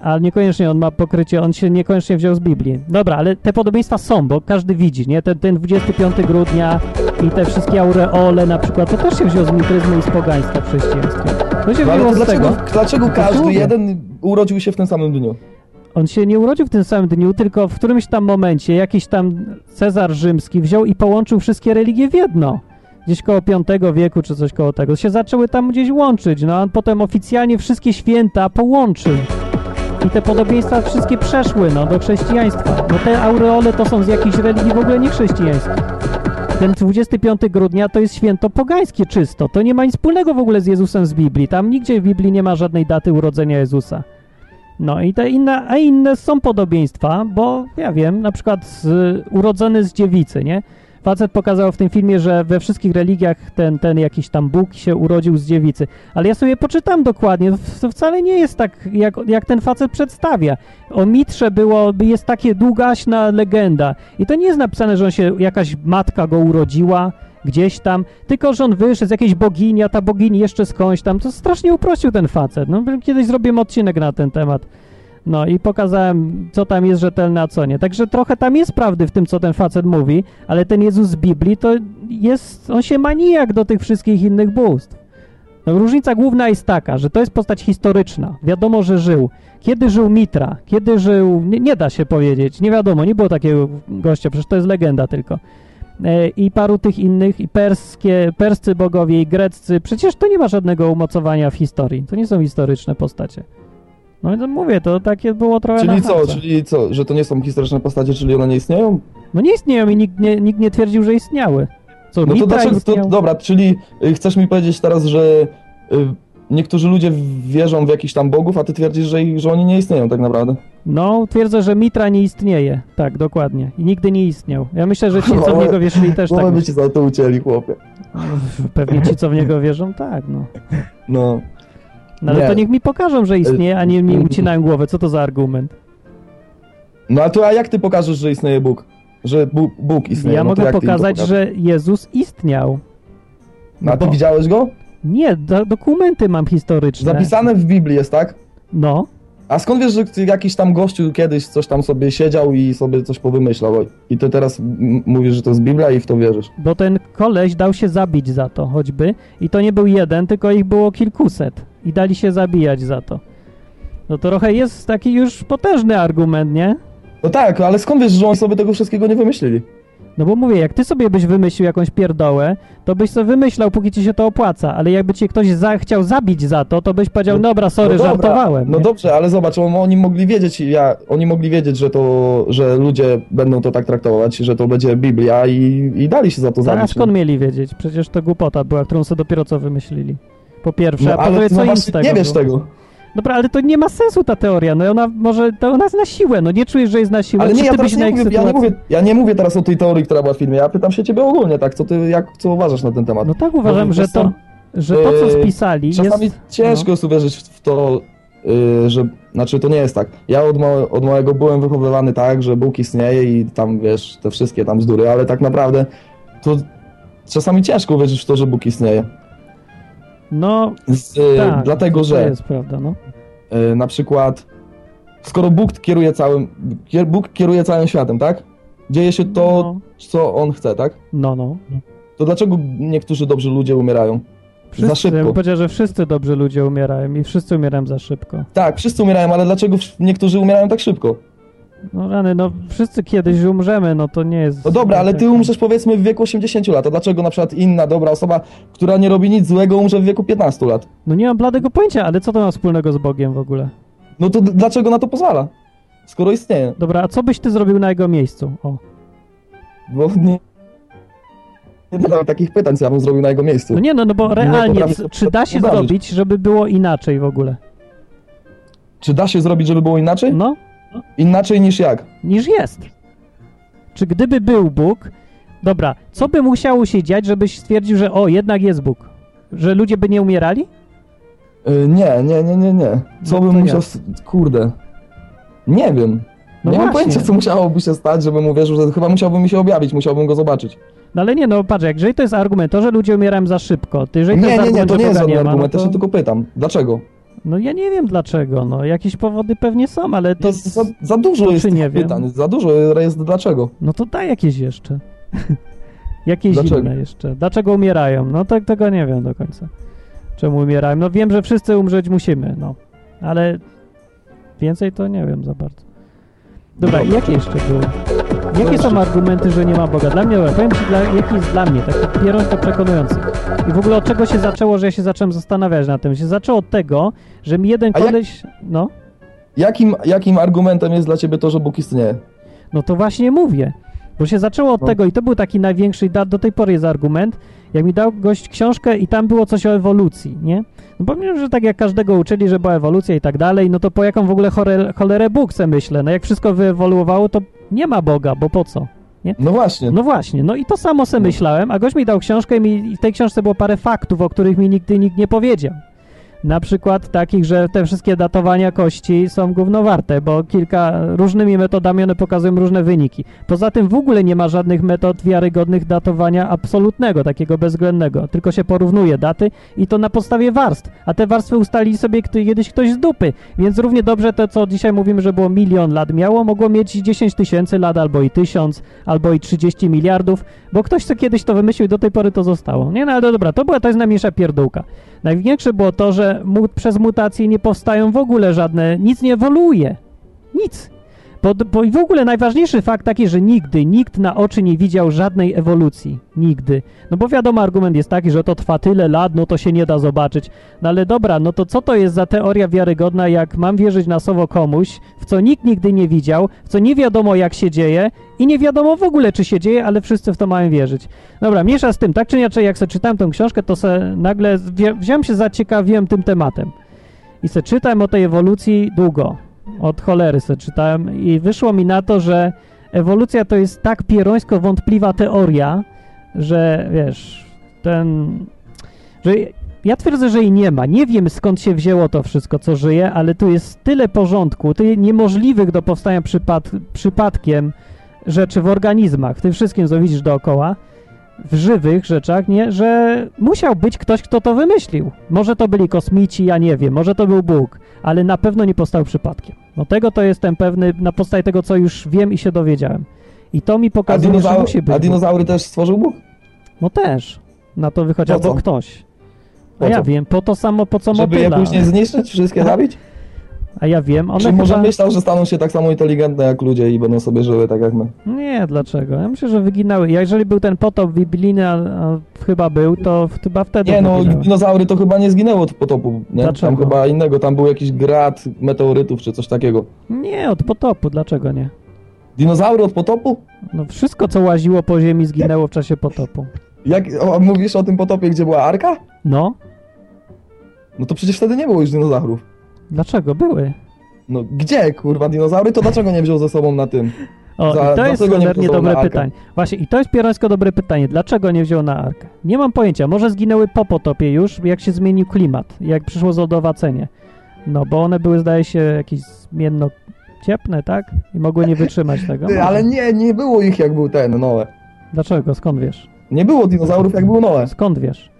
ale niekoniecznie on ma pokrycie, on się niekoniecznie wziął z Biblii. Dobra, ale te podobieństwa są, bo każdy widzi, nie? Ten, ten 25 grudnia i te wszystkie aureole na przykład, to też się wzięło z mitryzmu i z pogaństwa w chrześcijaństwie. To się No, wzięło z tego. dlaczego, dlaczego No każdy jeden urodził się w tym samym dniu? On się nie urodził w tym samym dniu, tylko w którymś tam momencie jakiś tam Cezar Rzymski wziął i połączył wszystkie religie w jedno. Gdzieś koło V wieku czy coś koło tego. Się zaczęły tam gdzieś łączyć, no a potem oficjalnie wszystkie święta połączył. I te podobieństwa wszystkie przeszły, no, do chrześcijaństwa. No te aureole to są z jakiejś religii w ogóle nie chrześcijańskiej. Ten 25 grudnia to jest święto pogańskie czysto. To nie ma nic wspólnego w ogóle z Jezusem z Biblii. Tam nigdzie w Biblii nie ma żadnej daty urodzenia Jezusa. No i te inne, a inne są podobieństwa, bo ja wiem, na przykład z, urodzony z dziewicy, nie? Facet pokazał w tym filmie, że we wszystkich religiach ten, ten jakiś tam Bóg się urodził z dziewicy. Ale ja sobie poczytam dokładnie, to wcale nie jest tak, jak, jak ten facet przedstawia. O Mitrze było, jest takie długaśna legenda. I to nie jest napisane, że on się, jakaś matka go urodziła gdzieś tam, tylko że on wyszedł z jakiejś bogini, a ta bogini jeszcze skądś tam. To strasznie uprościł ten facet. No, kiedyś zrobiłem odcinek na ten temat. No i pokazałem, co tam jest rzetelne, a co nie. Także trochę tam jest prawdy w tym, co ten facet mówi, ale ten Jezus z Biblii to jest, on się ma nijak do tych wszystkich innych bóstw. No, różnica główna jest taka, że to jest postać historyczna. Wiadomo, że żył. Kiedy żył Mitra? Kiedy żył... Nie, nie da się powiedzieć. Nie wiadomo, nie było takiego gościa, przecież to jest legenda tylko. E, I paru tych innych, i perskie, perscy bogowie, i greccy. Przecież to nie ma żadnego umocowania w historii. To nie są historyczne postacie. No więc mówię, to takie było trochę Czyli co, czyli co, że to nie są historyczne postacie, czyli one nie istnieją? No nie istnieją i nikt nie, nikt nie twierdził, że istniały. Co, No to dlaczego, to, dobra, czyli y, chcesz mi powiedzieć teraz, że y, niektórzy ludzie wierzą w jakichś tam bogów, a ty twierdzisz, że, ich, że oni nie istnieją tak naprawdę? No, twierdzę, że Mitra nie istnieje. Tak, dokładnie. I nigdy nie istniał. Ja myślę, że ci, co w niego wierzyli, też tak No by ci za to ucięli, chłopie. Pewnie ci, co w niego wierzą, tak, no. No. No ale Nie. to niech mi pokażą, że istnieje, a nie mi ucinają głowę. Co to za argument? No a to a jak ty pokażesz, że istnieje Bóg? Że Bóg, Bóg istnieje? Ja no mogę pokazać, że Jezus istniał. No, a ty bo- widziałeś go? Nie, do, dokumenty mam historyczne. Zapisane w Biblii jest, tak? No. A skąd wiesz, że jakiś tam gościu kiedyś coś tam sobie siedział i sobie coś powymyślał? I ty teraz mówisz, że to jest Biblia i w to wierzysz? Bo ten koleś dał się zabić za to choćby. I to nie był jeden, tylko ich było kilkuset. I dali się zabijać za to. No to trochę jest taki już potężny argument, nie? No tak, ale skąd wiesz, że oni sobie tego wszystkiego nie wymyślili? No bo mówię, jak ty sobie byś wymyślił jakąś pierdołę, to byś sobie wymyślał, póki ci się to opłaca, ale jakby cię ktoś za, chciał zabić za to, to byś powiedział, dobra, sorry, no dobra, żartowałem. No nie? dobrze, ale zobacz, on- oni mogli wiedzieć, ja, oni mogli wiedzieć, że to, że ludzie będą to tak traktować, że to będzie Biblia i, i dali się za to A zabić. skąd mieli wiedzieć? Przecież to głupota była, którą sobie dopiero co wymyślili. Po pierwsze, No, a po drugie, no co im właśnie z tego nie wiesz było? tego. Dobra, ale to nie ma sensu ta teoria, no ona może, to ona jest na siłę, no nie czujesz, że jest na siłę, Ale nie, ja byś nie mówię, ja nie mówię, ja nie mówię teraz o tej teorii, która była w filmie, ja pytam się ciebie ogólnie, tak, co ty, jak, co uważasz na ten temat? No tak uważam, że to, że to, co yy, spisali Czasami jest... ciężko no. jest uwierzyć w w to, yy, że, znaczy to nie jest tak. Ja od, małe, od małego byłem wychowywany tak, że Bóg istnieje i tam, wiesz, te wszystkie tam bzdury, ale tak naprawdę to czasami ciężko uwierzyć w to, że Bóg istnieje. No, Z, yy, tak, dlatego, to że jest prawda, no. yy, na przykład skoro Bóg kieruje całym, Bóg kieruje całym światem, tak? Dzieje się to, co On chce, tak? No, no. To dlaczego niektórzy dobrzy ludzie umierają? Wszyscy, za szybko. Ja bym powiedział, że wszyscy dobrzy ludzie umierają i wszyscy umierają za szybko. Tak, wszyscy umierają, ale dlaczego niektórzy umierają tak szybko? No rany, no wszyscy kiedyś umrzemy, no to nie jest... No dobra, ale ty umrzesz powiedzmy w wieku 80 lat, a dlaczego na przykład inna dobra osoba, która nie robi nic złego, umrze w wieku 15 lat? No nie mam bladego pojęcia, ale co to ma wspólnego z Bogiem w ogóle? No to dlaczego na to pozwala? Skoro istnieje. Dobra, a co byś ty zrobił na jego miejscu? O. Bo nie... Nie zadałem takich pytań, co ja bym zrobił na jego miejscu. No nie no, no bo Nie realnie, sobie czy da się zrobić, żeby było inaczej w ogóle? Czy da się zrobić, żeby było inaczej? No. Inaczej niż jak? Niż jest. Czy gdyby był Bóg, dobra, co by musiało się dziać, żebyś stwierdził, że o, jednak jest Bóg? Że ludzie by nie umierali? Y, nie, nie, nie, nie, nie. Co No bym to musiał... s- Kurde. Nie wiem. No nie mam właśnie. pojęcia, co musiałoby się stać, żebym uwierzył, że chyba musiałby mi się objawić, musiałbym go zobaczyć. No ale nie, no patrz, jak jeżeli to jest argument, to, że ludzie umierają za szybko, to jeżeli to Nie, jest nie, nie, argument, to że nie jest żaden ma, argument, no ja to... się tylko pytam. Dlaczego? No ja nie wiem dlaczego, no jakieś powody pewnie są, ale to... Jest za, za dużo to jest nie wiem? pytań, za dużo jest dlaczego. No to daj jakieś jeszcze. jakieś Dlaczego? inne jeszcze. Dlaczego umierają? No tak tego nie wiem do końca. Czemu umierają? No wiem, że wszyscy umrzeć musimy, no. Ale więcej to nie wiem za bardzo. Dobra, jakie jeszcze były? Jakie są argumenty, że nie ma Boga? Dla mnie, powiem ci, dla, jaki jest dla mnie taki pierońsko przekonujący. I w ogóle od czego się zaczęło, że ja się zacząłem zastanawiać na tym? Się zaczęło od tego, że mi jeden A jak- koleś... No, Jakim, jakim argumentem jest dla ciebie to, że Bóg istnieje? No to właśnie mówię. Bo się zaczęło od No. tego i to był taki największy, do tej pory jest argument, jak mi dał gość książkę i tam było coś o ewolucji, nie? No powiem, że tak jak każdego uczyli, że była ewolucja i tak dalej, no to po jaką w ogóle cholerę Bóg se myślę? No jak wszystko wyewoluowało, to nie ma Boga, bo po co? Nie? No właśnie. No właśnie, no i to samo se myślałem, a gość mi dał książkę i, mi, i w tej książce było parę faktów, o których mi nigdy nikt nie powiedział. Na przykład takich, że te wszystkie datowania kości są gównowarte, bo kilka różnymi metodami one pokazują różne wyniki. Poza tym w ogóle nie ma żadnych metod wiarygodnych datowania absolutnego, takiego bezwzględnego, tylko się porównuje daty i to na podstawie warstw, a te warstwy ustalili sobie kiedyś ktoś z dupy, więc równie dobrze to, co dzisiaj mówimy, że było milion lat miało, mogło mieć 10 tysięcy lat, albo i tysiąc, albo i 30 miliardów, bo ktoś co kiedyś to wymyślił do tej pory to zostało. Nie, no ale dobra, to była to jest najmniejsza pierdółka. Największe było to, że mu, przez mutacje nie powstają w ogóle żadne, nic nie ewoluuje. Nic. Bo, bo w ogóle najważniejszy fakt taki, że nigdy nikt na oczy nie widział żadnej ewolucji. Nigdy. No bo wiadomo, argument jest taki, że to trwa tyle lat, no to się nie da zobaczyć. No ale dobra, no to co to jest za teoria wiarygodna, jak mam wierzyć na słowo komuś, w co nikt nigdy nie widział, w co nie wiadomo jak się dzieje i nie wiadomo w ogóle czy się dzieje, ale wszyscy w to mają wierzyć. Dobra, miesza z tym, tak czy inaczej, jak sobie czytałem tą książkę, to se nagle wziąłem się, zaciekawiłem tym tematem. I se czytałem o tej ewolucji długo. Od cholery se czytałem i wyszło mi na to, że ewolucja to jest tak pierońsko wątpliwa teoria, że wiesz, ten... że ja twierdzę, że jej nie ma. Nie wiem skąd się wzięło to wszystko, co żyje, ale tu jest tyle porządku, tyle niemożliwych do powstania przypad przypadkiem rzeczy w organizmach, w tym wszystkim, co widzisz dookoła, w żywych rzeczach, nie, że musiał być ktoś, kto to wymyślił. Może to byli kosmici, ja nie wiem, może to był Bóg, ale na pewno nie powstał przypadkiem. No tego to jestem pewny na podstawie tego, co już wiem i się dowiedziałem. I to mi pokazuje, że musi być a dinozaury też stworzył Bóg? No też. Na to wychodzi albo ktoś. A ja wiem, po to samo, po co Żeby je motyla. później zniszczyć, wszystkie zabić? A ja wiem, one Czy może chyba... myślał, że staną się tak samo inteligentne jak ludzie i będą sobie żyły tak jak my? Nie, dlaczego? Ja myślę, że wyginały. Jeżeli był ten potop biblijny, a, a chyba był, to w- chyba wtedy Nie no, wyginęły. dinozaury to chyba nie zginęły od potopu, nie? Dlaczego? Tam chyba innego, tam był jakiś grad meteorytów czy coś takiego. Nie, od potopu, dlaczego nie? Dinozaury od potopu? No wszystko, co łaziło po ziemi, zginęło w czasie potopu. Jak, o, mówisz o tym potopie, gdzie była Arka? No, No to przecież wtedy nie było już dinozaurów. Dlaczego? Były. No gdzie, kurwa, dinozaury? To dlaczego nie wziął ze sobą na tym? O, Za- i to jest cholernie dobre pytanie. Właśnie, i to jest pierońsko dobre pytanie. Dlaczego nie wziął na Arkę? Nie mam pojęcia. Może zginęły po potopie już, jak się zmienił klimat, jak przyszło zlodowacenie. No, bo one były, zdaje się, jakieś zmienno ciepłe, tak? I mogły nie wytrzymać tego. Ty, ale nie, nie było ich jak był ten, Noe. Dlaczego? Skąd wiesz? Nie było dinozaurów jak był Noe. Skąd wiesz?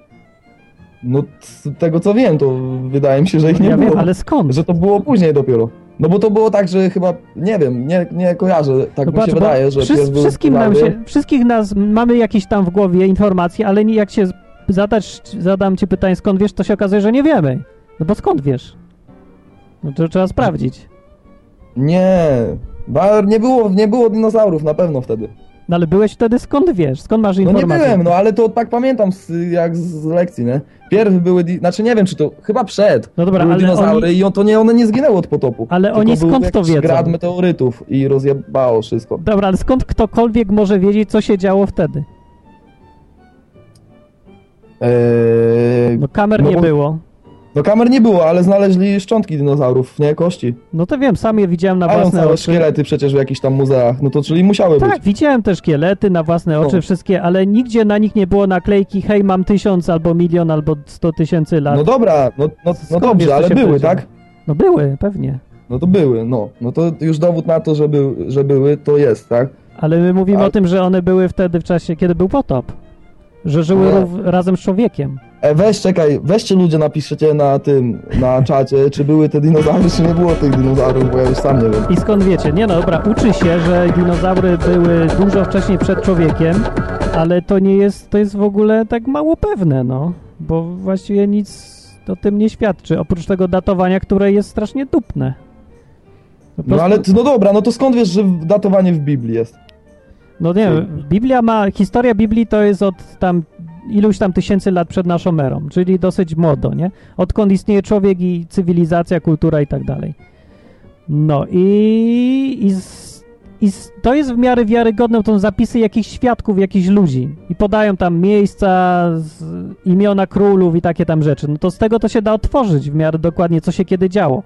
No z tego co wiem, to wydaje mi się, że ich nie Ja było. wiem, ale skąd? Że to było później dopiero. No bo to było tak, że chyba, nie wiem, nie, nie kojarzę, tak No mi patrz, się wydaje, że pies był wszystkim nam się, wszystkich nas mamy jakieś tam w głowie informacje, ale jak się zadać, zadam ci pytanie skąd wiesz, to się okazuje, że nie wiemy. No bo skąd wiesz? No to trzeba sprawdzić. Nie, nie było, nie było dinozaurów na pewno wtedy. No ale byłeś wtedy, skąd wiesz? Skąd masz No nie byłem, no ale to tak pamiętam z, jak z lekcji, nie? Pierw były, znaczy nie wiem czy to, chyba przed, No dobra, były ale dinozaury oni- i on, to nie, one nie zginęły od potopu. Ale oni skąd to wiedzą? grad meteorytów i rozjebało wszystko. Dobra, ale skąd ktokolwiek może wiedzieć, co się działo wtedy? Eee, No kamer no nie bo- było. No kamer nie było, ale znaleźli szczątki dinozaurów, nie? Kości. No to wiem, sam je widziałem na Mają własne całe oczy. szkielety przecież w jakichś tam muzeach, no to czyli musiały Tak, być. widziałem te szkielety na własne oczy, No. wszystkie, ale nigdzie na nich nie było naklejki hej, mam tysiąc albo milion albo sto tysięcy lat. No dobra, no, no, no dobrze, wiesz, ale były, powiedział? tak? No były, pewnie. No to były, no. No to już dowód na to, że, był, że były, to jest, tak? Ale my mówimy o tym, że one były wtedy w czasie, kiedy był potop. Że żyły rów, razem z człowiekiem. E, weź, czekaj, weźcie ludzie, napiszecie na tym, na czacie, czy były te dinozaury, czy nie było tych dinozaurów, bo ja już sam nie wiem. I skąd wiecie? Nie no, dobra, uczy się, że dinozaury były dużo wcześniej przed człowiekiem, ale to nie jest, to jest w ogóle tak mało pewne, no. Bo właściwie nic o tym nie świadczy, oprócz tego datowania, które jest strasznie dupne. Po No prostu- ale, no dobra, no to skąd wiesz, że datowanie w Biblii jest? No nie wiem, Biblia ma, historia Biblii to jest od tam iluś tam tysięcy lat przed naszą erą, czyli dosyć młodo, nie? Odkąd istnieje człowiek i cywilizacja, kultura i tak dalej. No i, i, i to jest w miarę wiarygodne, to są zapisy jakichś świadków, jakichś ludzi i podają tam miejsca, imiona królów i takie tam rzeczy. No to z tego to się da otworzyć w miarę dokładnie, co się kiedy działo.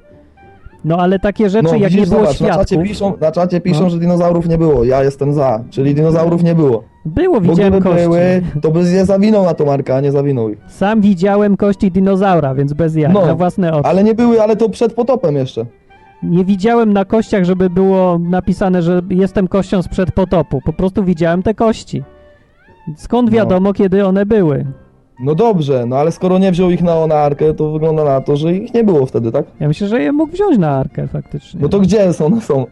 No ale takie rzeczy, No jak widzisz, nie było zobacz, na świadków... czacie piszą, na czacie piszą No. że dinozaurów nie było, ja jestem za, czyli dinozaurów nie było. Było, Bo widziałem gdyby kości. były, to by je zawinął na tą markę, a nie zawinął ich. Sam widziałem kości dinozaura, więc bez jaj, No, na własne oczy. Ale nie były, ale to przed potopem jeszcze. Nie widziałem na kościach, żeby było napisane, że jestem kością sprzed potopu. Po prostu widziałem te kości. Skąd No. wiadomo, kiedy one były? No dobrze, no ale skoro nie wziął ich na na arkę, to wygląda na to, że ich nie było wtedy, tak? Ja myślę, że je mógł wziąć na arkę faktycznie. No to gdzie są? są?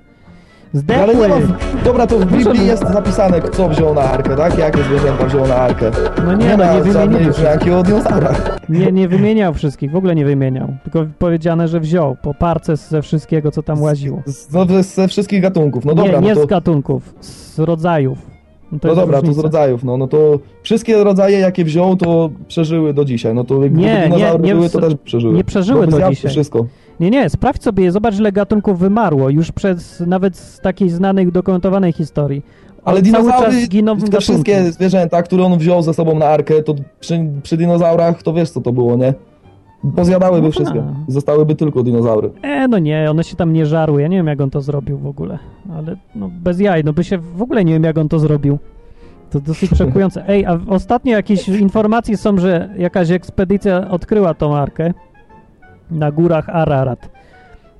Zdechły. Ale nie ma, dobra, to w Biblii jest zapisane, kto wziął na arkę, tak? Jakie zwierzęta wziął na arkę. No nie, nie no nie wymienił wzmianki o dinozaurach. Nie, nie wymieniał wszystkich, w ogóle nie wymieniał. Tylko powiedziane, że wziął po parce ze wszystkiego, co tam łaziło. Z- No, ze- ze wszystkich gatunków, no dobra, nie, nie no to... z gatunków, z rodzajów. No jest dobra, to z różnica. rodzajów, no, no to wszystkie rodzaje, jakie wziął, to przeżyły do dzisiaj. No to jak Nie, nie, nie, były, to też przeżyły. nie przeżyły do dzisiaj. wszystko. Nie, nie, sprawdź sobie zobacz ile gatunków wymarło już przez nawet z takiej znanej, udokumentowanej historii. Ale dinozaury, giną te wszystkie zwierzęta, które on wziął ze sobą na arkę, to przy, przy dinozaurach, to wiesz co to było, nie? Pozjadałyby No wszystkie. tak. Zostałyby tylko dinozaury. E, no nie, one się tam nie żarły, ja nie wiem jak on to zrobił w ogóle, ale no bez jaj, no by się w ogóle nie wiem jak on to zrobił. To dosyć szokujące. Ej, a ostatnio jakieś informacje są, że jakaś ekspedycja odkryła tą arkę na górach Ararat.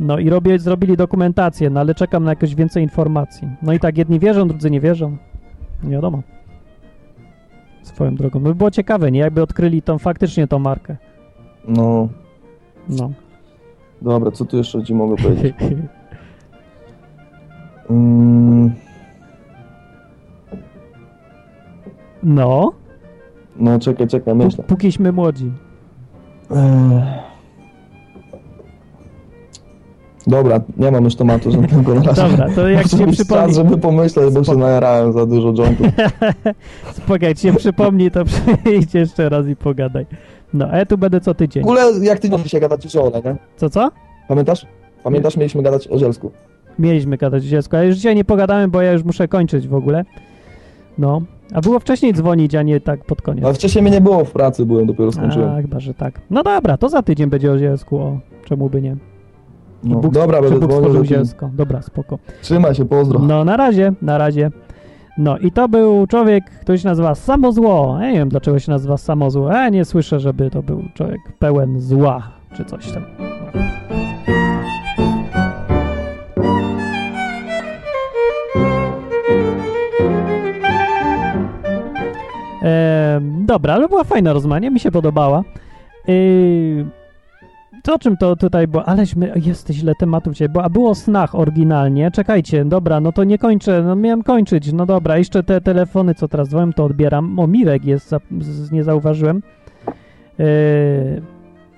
No i robię, zrobili dokumentację, no ale czekam na jakieś więcej informacji. No i tak, jedni wierzą, drudzy nie wierzą. Nie wiadomo. Swoją drogą. No by było ciekawe, nie? Jakby odkryli tą faktycznie tą markę. No, No. dobra, co tu jeszcze ci mogę powiedzieć? Mm, No, no, czekaj, czekaj, myślę. pókiśmy młodzi. Dobra, nie mam już tematu żadnego na razie. Dobra, to jak się przypomni- czas, żeby pomyśleć, bo się najarałem za dużo jointów. Spokaj, ci się przypomni, to przyjdź jeszcze raz i pogadaj. No, a ja tu będę co tydzień. W ogóle, jak ty nie się gadać o Ole, nie? Co, co? Pamiętasz? Pamiętasz, mieliśmy gadać o zielsku. Mieliśmy gadać dziecko, ale już dzisiaj nie pogadamy, bo ja już muszę kończyć w ogóle. No, a było wcześniej dzwonić, a nie tak pod koniec. No wcześniej mnie nie było w pracy, byłem, dopiero skończyłem. A, chyba, że tak. No dobra, to za tydzień będzie o zielsku, o czemu by nie. No, Bóg, dobra, będę Bóg dzwonił. zielsko. Dobra, spoko. Trzymaj się, pozdro. No, na razie, na razie. No i to był człowiek, który się nazywa Samozło. Ja nie wiem, dlaczego się nazywa Samozło. Ja nie słyszę, żeby to był człowiek pełen zła, czy coś tam. Em, dobra, ale była fajna rozmowa, nie? Mi się podobała. Yy, to o czym to tutaj było? Aleśmy, jest źle tematów dzisiaj, bo, a było o snach oryginalnie. Czekajcie, dobra, no to nie kończę, no miałem kończyć, no dobra, jeszcze te telefony, co teraz dzwonią, to odbieram. O, Mirek jest, nie zauważyłem. Yy,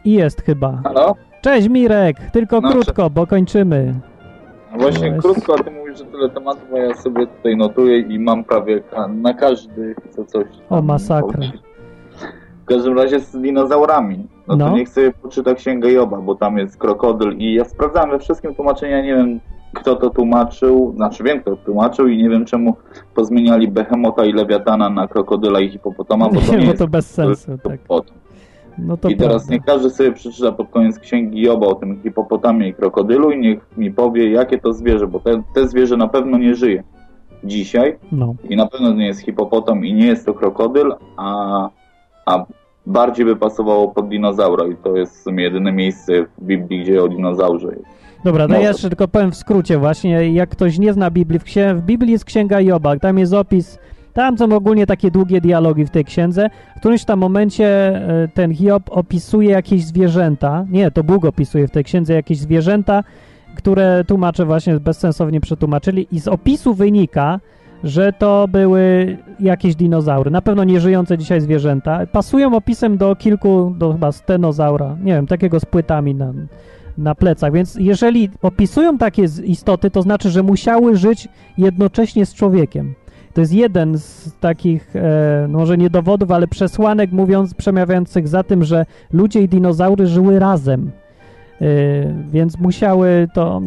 I jest chyba. Halo? Cześć Mirek, tylko No, krótko, bo kończymy. Właśnie Weź. krótko, a ty mówisz, że tyle tematów, a ja sobie tutaj notuję i mam prawie na każdy co coś. O, masakra. W każdym razie z dinozaurami. No, No. to niech sobie poczyta Księgę Joba, bo tam jest krokodyl i ja sprawdzałem we wszystkim tłumaczenia, nie wiem kto to tłumaczył, znaczy wiem kto tłumaczył i nie wiem czemu pozmieniali Behemota i Lewiatana na krokodyla i hipopotama, bo to Nie, nie bo to bez sensu, tak. No to I teraz prawda. niech każdy sobie przeczyta pod koniec księgi Joba o tym hipopotamie i krokodylu i niech mi powie, jakie to zwierzę, bo te, te zwierzę na pewno nie żyje dzisiaj No. i na pewno nie jest hipopotam i nie jest to krokodyl, a, a bardziej by pasowało pod dinozaura i to jest w sumie jedyne miejsce w Biblii, gdzie o dinozaurze jest. Dobra, to No. ja jeszcze tylko powiem w skrócie właśnie, jak ktoś nie zna Biblii, w, księ- w Biblii jest księga Joba, tam jest opis, tam są ogólnie takie długie dialogi w tej księdze. W którymś tam momencie e, ten Hiob opisuje jakieś zwierzęta, nie, to Bóg opisuje w tej księdze jakieś zwierzęta, które tłumacze właśnie bezsensownie przetłumaczyli i z opisu wynika, że to były jakieś dinozaury, na pewno nieżyjące dzisiaj zwierzęta. Pasują opisem do kilku, do chyba stenozaura, nie wiem, takiego z płytami na, na plecach, więc jeżeli opisują takie istoty, to znaczy, że musiały żyć jednocześnie z człowiekiem. To jest jeden z takich, e, no może nie dowodów, ale przesłanek mówiąc, przemawiających za tym, że ludzie i dinozaury żyły razem. E, więc musiały to,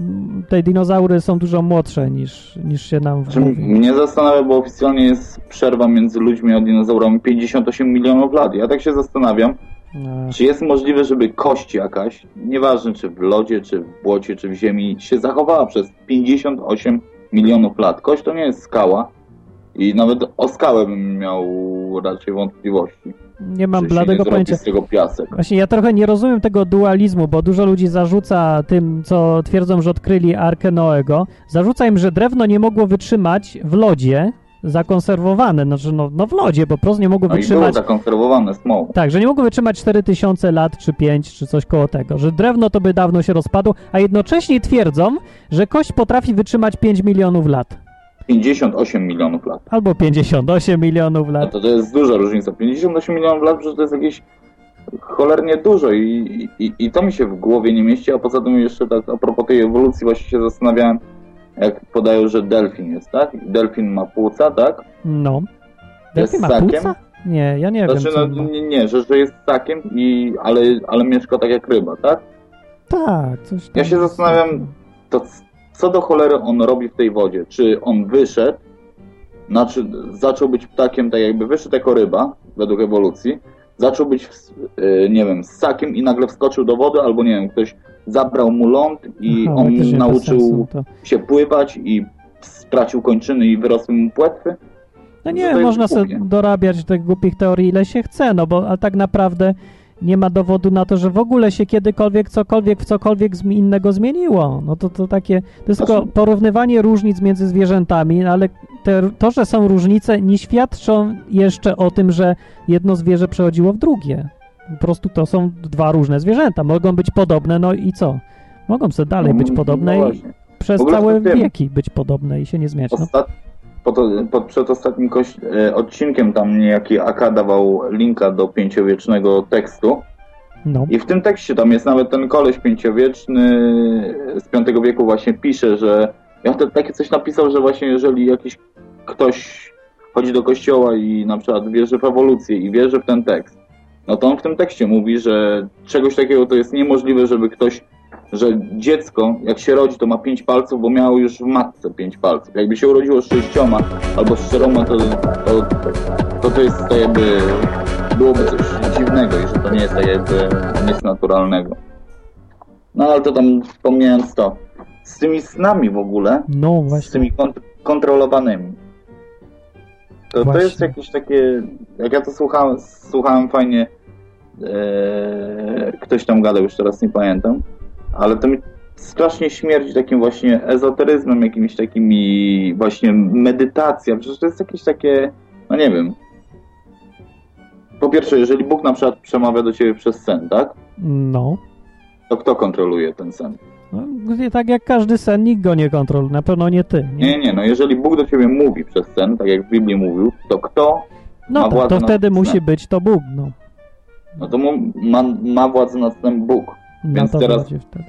te dinozaury są dużo młodsze niż, niż się nam Znaczy, mówi. mnie zastanawia, bo oficjalnie jest przerwa między ludźmi a dinozaurami 58 milionów lat. Ja tak się zastanawiam, E, Czy jest możliwe, żeby kość jakaś, nieważne czy w lodzie, czy w błocie, czy w ziemi, się zachowała przez 58 milionów lat? Kość to nie jest skała i nawet o skałę bym miał raczej wątpliwości. Nie mam bladego pojęcia. z tego piasek. Właśnie ja trochę nie rozumiem tego dualizmu, bo dużo ludzi zarzuca tym, co twierdzą, że odkryli Arkę Noego, zarzuca im, że drewno nie mogło wytrzymać w lodzie zakonserwowane, znaczy no, no w lodzie, po prostu nie mogło No wytrzymać... zakonserwowane smołą. Tak, że nie mogło wytrzymać 4000 lat, czy 5, czy coś koło tego, że drewno to by dawno się rozpadło, a jednocześnie twierdzą, że kość potrafi wytrzymać 5 milionów lat. 58 milionów lat. Albo 58 milionów No lat. to to jest duża różnica. 58 milionów lat, przecież to jest jakieś cholernie dużo i, i, i to mi się w głowie nie mieści, a poza tym jeszcze tak a propos tej ewolucji właśnie się zastanawiałem, jak podają, że delfin jest, tak? Delfin ma płuca, tak? No. Jest Delfin ma ssakiem? płuca? Nie, ja nie Znaczy, wiem. no, ma. nie, nie, że, że jest ssakiem, i, ale, ale mieszka tak jak ryba, tak? Tak, coś tam. Ja się zastanawiam, to co do cholery on robi w tej wodzie? Czy on wyszedł, znaczy zaczął być ptakiem, tak jakby wyszedł jako ryba, według ewolucji, zaczął być, y, nie wiem, ssakiem i nagle wskoczył do wody, albo nie wiem, ktoś zabrał mu ląd i Aha, on nauczył sensu to. się pływać i stracił kończyny i wyrosły mu płetwy. No nie, można sobie dorabiać tych głupich teorii ile się chce, no bo ale tak naprawdę nie ma dowodu na to, że w ogóle się kiedykolwiek cokolwiek w cokolwiek innego zmieniło. No to, to takie, to jest tylko porównywanie różnic między zwierzętami, no ale te, to, że są różnice nie świadczą jeszcze o tym, że jedno zwierzę przechodziło w drugie. Po prostu to są dwa różne zwierzęta. Mogą być podobne, no i co? Mogą sobie dalej No, być no podobne i właśnie. przez całe wieki być podobne i się nie zmieniać. No. Ostat... Pod, pod przedostatnim koś... e, odcinkiem tam niejaki AK dawał linka do pięciowiecznego tekstu. No. I w tym tekście tam jest nawet ten koleś pięciowieczny z V wieku właśnie pisze, że ja to takie coś napisał, że właśnie jeżeli jakiś ktoś chodzi do kościoła i na przykład wierzy w ewolucję i wierzy w ten tekst, no to on w tym tekście mówi, że czegoś takiego to jest niemożliwe, żeby ktoś, że dziecko jak się rodzi to ma pięć palców, bo miało już w matce pięć palców. Jakby się urodziło z sześcioma albo z czteroma, to to, to, to jest tak jakby byłoby coś dziwnego i że to nie jest tak jakby nic naturalnego. No ale to tam pomijając to, z tymi snami w ogóle, No z właśnie. tymi kont- kontrolowanymi, to, to jest jakieś takie, jak ja to słuchałem, słuchałem fajnie, e, ktoś tam gadał, już teraz nie pamiętam, ale to mi strasznie śmierdzi takim właśnie ezoteryzmem, jakimiś takimi właśnie medytacja, przecież to jest jakieś takie, no nie wiem. Po pierwsze, jeżeli Bóg na przykład przemawia do ciebie przez sen, tak? No. To kto kontroluje ten sen? No, tak jak każdy sen, nikt go nie kontroluje, na pewno nie ty. Nie? Nie, nie, no jeżeli Bóg do ciebie mówi przez sen, tak jak w Biblii mówił, to kto No ma tak, władzę to wtedy musi być to Bóg, no. No to mu, ma, ma władzę nad snem Bóg. Na Więc teraz, wtedy.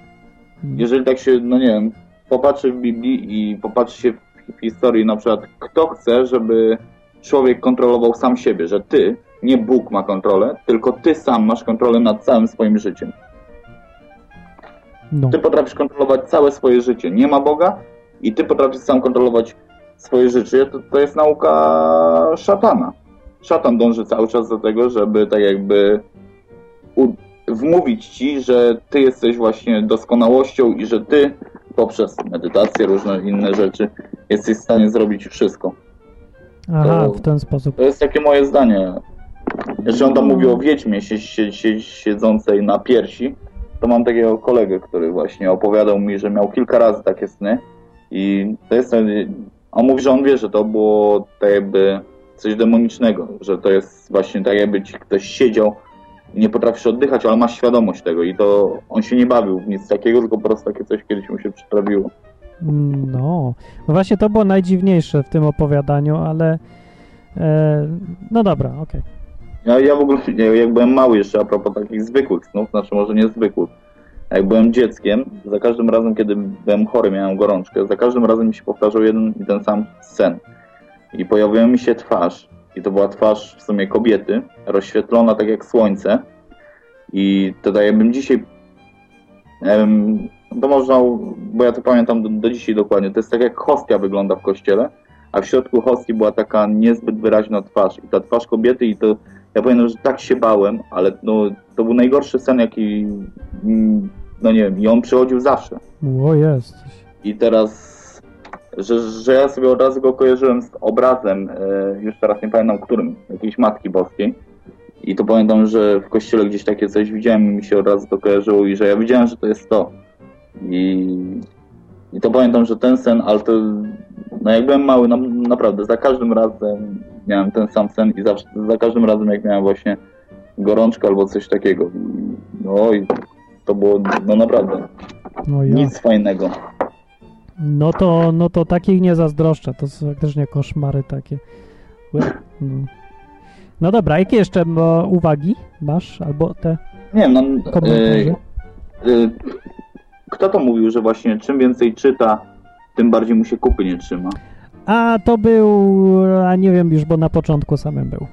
jeżeli tak się, no nie wiem, popatrzy w Biblii i popatrzy się w historii na przykład, kto chce, żeby człowiek kontrolował sam siebie, że ty, nie Bóg ma kontrolę, tylko ty sam masz kontrolę nad całym swoim życiem. No. Ty potrafisz kontrolować całe swoje życie. Nie ma Boga i ty potrafisz sam kontrolować swoje życie. To, to jest nauka szatana. Szatan dąży cały czas do tego, żeby tak jakby wmówić ci, że ty jesteś właśnie doskonałością i że ty poprzez medytację, różne inne rzeczy jesteś w stanie zrobić wszystko. Aha, To- w ten sposób. To jest takie moje zdanie. Jeszcze on tam mówi o wiedźmie sie, sie, sie, siedzącej na piersi. To mam takiego kolegę, który właśnie opowiadał mi, że miał kilka razy takie sny. I to jest. On mówi, że on wie, że to było tak jakby coś demonicznego, że to jest właśnie tak jakby ci ktoś siedział nie potrafisz oddychać, ale masz świadomość tego i to on się nie bawił w nic takiego, tylko po prostu takie coś kiedyś mu się przytrafiło. No, no właśnie to było najdziwniejsze w tym opowiadaniu, ale e, no dobra, okej. Ja, ja w ogóle, ja, jak byłem mały jeszcze, a propos takich zwykłych snów, znaczy może niezwykłych, jak byłem dzieckiem, za każdym razem, kiedy byłem chory, miałem gorączkę, za każdym razem mi się powtarzał jeden i ten sam sen. I pojawiła mi się twarz, i to była twarz w sumie kobiety, rozświetlona tak jak słońce. I to tak jakbym dzisiaj, em, to można, bo ja to pamiętam do, do dzisiaj dokładnie, to jest tak jak hostia wygląda w kościele, a w środku hostii była taka niezbyt wyraźna twarz. I ta twarz kobiety, i to ja pamiętam, że tak się bałem, ale no, to był najgorszy sen, jaki, mm, no nie wiem, i on przychodził zawsze. O jest. I teraz, że, że ja sobie od razu go kojarzyłem z obrazem, e, już teraz nie pamiętam którym, jakiejś Matki Boskiej. I to pamiętam, że w kościele gdzieś takie coś widziałem i mi się od razu to kojarzyło i że ja widziałem, że to jest to. I, i to pamiętam, że ten sen, ale to, no jak byłem mały, no, naprawdę, za każdym razem miałem ten sam sen i zawsze, za każdym razem jak miałem właśnie gorączkę albo coś takiego. I, no i to było, no naprawdę, No, ja. nic fajnego. No to no to takich nie zazdroszczę, to są faktycznie koszmary takie. No, no dobra, jakie jeszcze e, uwagi masz, albo te Nie wiem, no, komentarze? y, y, kto to mówił, że właśnie czym więcej czyta, tym bardziej mu się kupy nie trzyma? A to był, a nie wiem już, bo na początku samym był.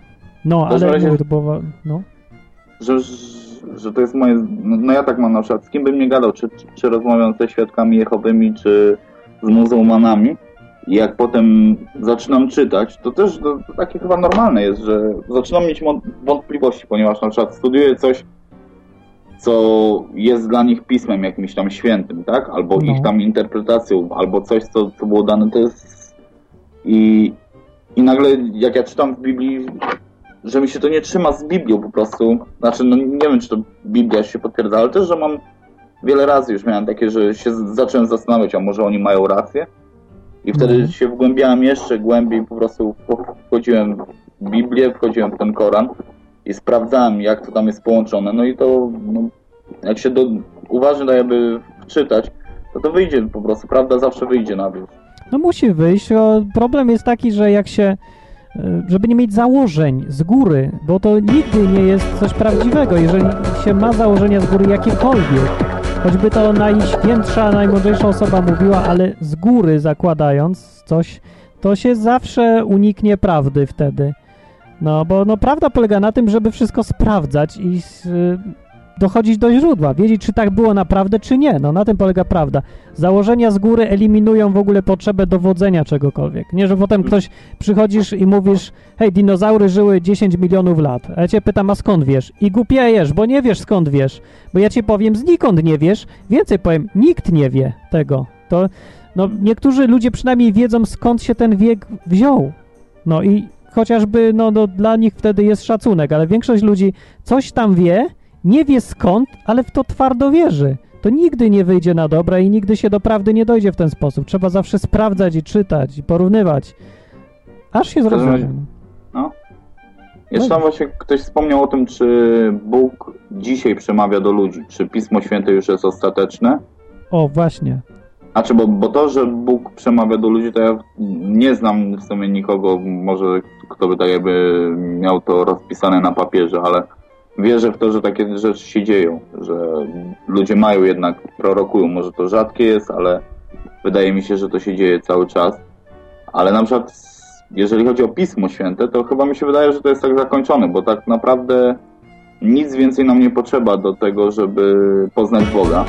No, każdym ale razie- bo, no. Że, że to jest moje. No, no ja tak mam na przykład, z kim bym nie gadał, czy, czy, czy rozmawiam ze świadkami jehowymi, czy z muzułmanami. I jak potem zaczynam czytać, to też to, to takie chyba normalne jest, że zaczynam mieć wątpliwości, ponieważ na przykład studiuję coś, co jest dla nich pismem jakimś tam świętym, tak? Albo No. ich tam interpretacją, albo coś, co, co było dane, to jest... I, I nagle, jak ja czytam w Biblii, że mi się to nie trzyma z Biblią po prostu. Znaczy, no nie wiem, czy to Biblia się potwierdza, ale też, że mam wiele razy już miałem takie, że się zacząłem zastanawiać, a może oni mają rację? I wtedy Mhm. się wgłębiałem jeszcze głębiej, po prostu wchodziłem w Biblię, wchodziłem w ten Koran i sprawdzałem, jak to tam jest połączone. No i to, no, jak się do, uważnie jakby wczytać, to to wyjdzie po prostu, prawda zawsze wyjdzie na wierzch. No musi wyjść. Problem jest taki, że jak się. e, Żeby nie mieć założeń z góry, bo to nigdy nie jest coś prawdziwego, jeżeli się ma założenia z góry jakiekolwiek. Choćby to najświętsza, najmądrzejsza osoba mówiła, ale z góry zakładając coś, to się zawsze uniknie prawdy wtedy. No bo no, prawda polega na tym, żeby wszystko sprawdzać i s- dochodzić do źródła, wiedzieć, czy tak było naprawdę, czy nie. No na tym polega prawda. Założenia z góry eliminują w ogóle potrzebę dowodzenia czegokolwiek. Nie, że potem ktoś przychodzisz i mówisz, hej, dinozaury żyły 10 milionów lat. A ja cię pytam, a skąd wiesz? I głupiejesz, bo nie wiesz skąd wiesz. Bo ja ci powiem, znikąd nie wiesz. Więcej powiem, nikt nie wie tego. To, no, niektórzy ludzie przynajmniej wiedzą, skąd się ten wiek wziął. No i chociażby, no, no dla nich wtedy jest szacunek, ale większość ludzi coś tam wie, nie wie skąd, ale w to twardo wierzy. To nigdy nie wyjdzie na dobre i nigdy się do prawdy nie dojdzie w ten sposób. Trzeba zawsze sprawdzać i czytać i porównywać. Aż się zrozumie. razie- No. Jeszcze tam właśnie ktoś wspomniał o tym, czy Bóg dzisiaj przemawia do ludzi, czy Pismo Święte już jest ostateczne. O, właśnie. Znaczy, bo, bo to, że Bóg przemawia do ludzi, to ja nie znam w sumie nikogo, może kto by tak jakby miał to rozpisane na papierze, ale wierzę w to, że takie rzeczy się dzieją, że ludzie mają jednak, prorokują, może to rzadkie jest, ale wydaje mi się, że to się dzieje cały czas. Ale na przykład, jeżeli chodzi o Pismo Święte, to chyba mi się wydaje, że to jest tak zakończone, bo tak naprawdę nic więcej nam nie potrzeba do tego, żeby poznać Boga.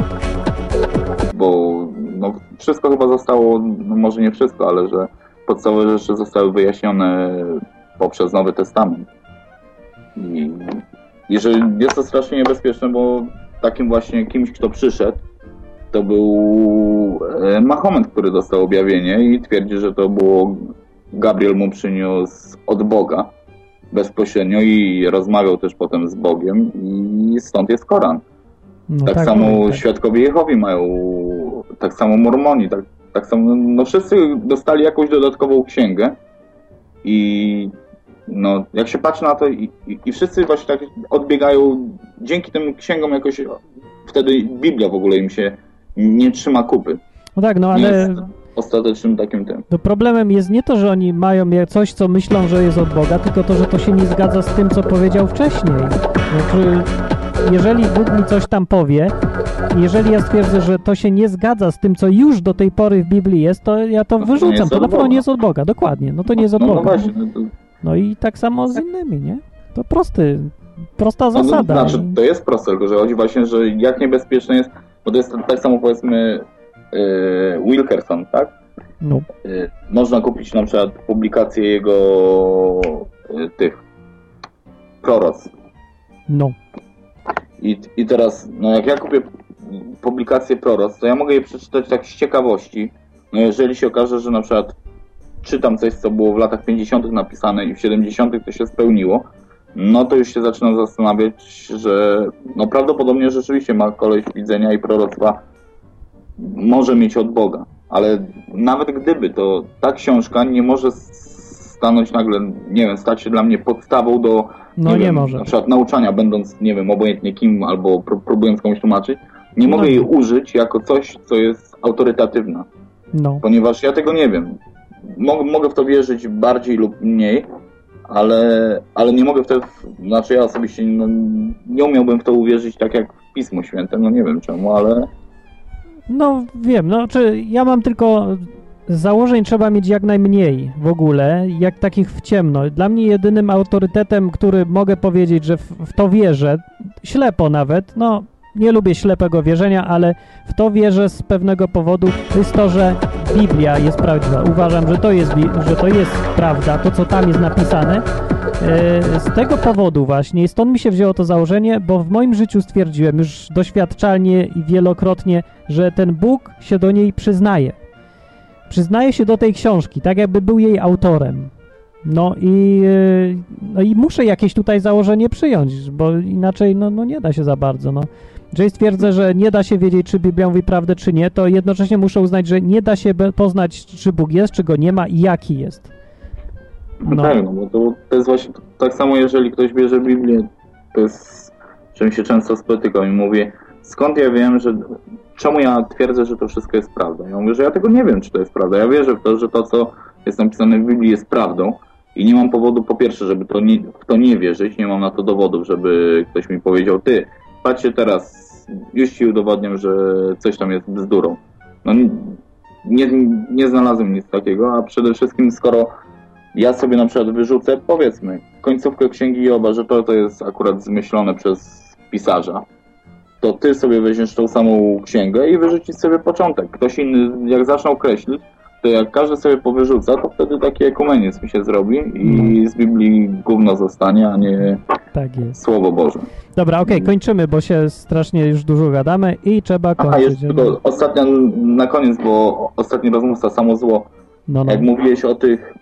Bo no, wszystko chyba zostało, no może nie wszystko, ale że podstawowe rzeczy zostały wyjaśnione poprzez Nowy Testament. I jeżeli jest to strasznie niebezpieczne, bo takim właśnie kimś, kto przyszedł, to był e, Mahomet, który dostał objawienie i twierdzi, że to było Gabriel mu przyniósł od Boga bezpośrednio i rozmawiał też potem z Bogiem i stąd jest Koran. No tak, tak, samo no, tak. świadkowie Jehowi mają, tak samo Mormoni, tak, tak samo, no wszyscy dostali jakąś dodatkową księgę i no, jak się patrzy na to i, i, i wszyscy właśnie tak odbiegają, dzięki tym księgom jakoś wtedy Biblia w ogóle im się nie trzyma kupy. No tak, no ale jest ostatecznym takim tym. no problemem jest nie to, że oni mają coś, co myślą, że jest od Boga, tylko to, że to się nie zgadza z tym, co powiedział wcześniej. Znaczy, jeżeli Bóg mi coś tam powie, jeżeli ja stwierdzę, że to się nie zgadza z tym, co już do tej pory w Biblii jest, to ja to No to wyrzucam. To od na pewno nie jest od Boga, dokładnie. No to nie jest od No, no Boga. właśnie, no to, No i tak samo z innymi, nie? To prosty, prosta no, no, zasada. znaczy, to jest proste, tylko że chodzi właśnie, że jak niebezpieczne jest, bo to jest tak samo powiedzmy yy, Wilkerson, tak? No. Y, Można kupić na przykład publikację jego y, tych proroc. No. I, I teraz, no jak ja kupię publikację proroc, to ja mogę je przeczytać tak z ciekawości. No jeżeli się okaże, że na przykład czytam coś, co było w latach 50. napisane i w 70. to się spełniło, no to już się zaczynam zastanawiać, że no prawdopodobnie rzeczywiście ma koleś widzenia i proroctwa może mieć od Boga. Ale nawet gdyby, to ta książka nie może stanąć nagle, nie wiem, stać się dla mnie podstawą do No nie wiem, może. na przykład nauczania, będąc, nie wiem, obojętnie kim, albo pró- próbując komuś tłumaczyć. Nie No mogę jej użyć jako coś, co jest autorytatywne, No. ponieważ ja tego nie wiem. Mogę, w to wierzyć bardziej lub mniej, ale, ale nie mogę w to, znaczy ja osobiście no, nie umiałbym w to uwierzyć tak jak w Pismo Święte, no nie wiem czemu, ale No wiem, no czy ja mam tylko założeń trzeba mieć jak najmniej w ogóle, jak takich w ciemno. Dla mnie jedynym autorytetem, który mogę powiedzieć, że w, w to wierzę, ślepo nawet, no nie lubię ślepego wierzenia, ale w to wierzę z pewnego powodu, jest to, że Biblia jest prawdziwa. Uważam, że to jest, że to jest prawda, to co tam jest napisane. E, Z tego powodu właśnie, stąd mi się wzięło to założenie, bo w moim życiu stwierdziłem już doświadczalnie i wielokrotnie, że ten Bóg się do niej przyznaje. Przyznaje się do tej książki, tak jakby był jej autorem. No i, e, no i muszę jakieś tutaj założenie przyjąć, bo inaczej no, no nie da się za bardzo. No. Jeżeli stwierdzę, że nie da się wiedzieć, czy Biblia mówi prawdę, czy nie, to jednocześnie muszę uznać, że nie da się poznać, czy Bóg jest, czy go nie ma i jaki jest. No. No. Tak, no bo to, to jest właśnie tak samo, jeżeli ktoś bierze Biblię, to jest czym się często spotykam i mówię, skąd ja wiem, że czemu ja twierdzę, że to wszystko jest prawda? Ja mówię, że ja tego nie wiem, czy to jest prawda. Ja wierzę w to, że to, co jest napisane w Biblii jest prawdą i nie mam powodu, po pierwsze, żeby to nie, w to nie wierzyć, nie mam na to dowodów, żeby ktoś mi powiedział, ty, patrzcie teraz, już ci udowodniam, że coś tam jest bzdurą. No nie, nie znalazłem nic takiego, a przede wszystkim skoro ja sobie na przykład wyrzucę, powiedzmy, końcówkę Księgi Joba, że to, to jest akurat zmyślone przez pisarza, to ty sobie weźmiesz tą samą księgę i wyrzucisz sobie początek. Ktoś inny, jak zaczną kreślić, to jak każdy sobie powyrzuca, to wtedy taki ekumenizm się zrobi i z Biblii gówno zostanie, a nie Tak. Słowo Boże. Dobra, okej, kończymy, bo się strasznie już dużo gadamy i trzeba Aha, kończyć. jeszcze tylko ostatnia na koniec, bo ostatni rozmówca, samo zło. No, no. Jak mówiłeś o tych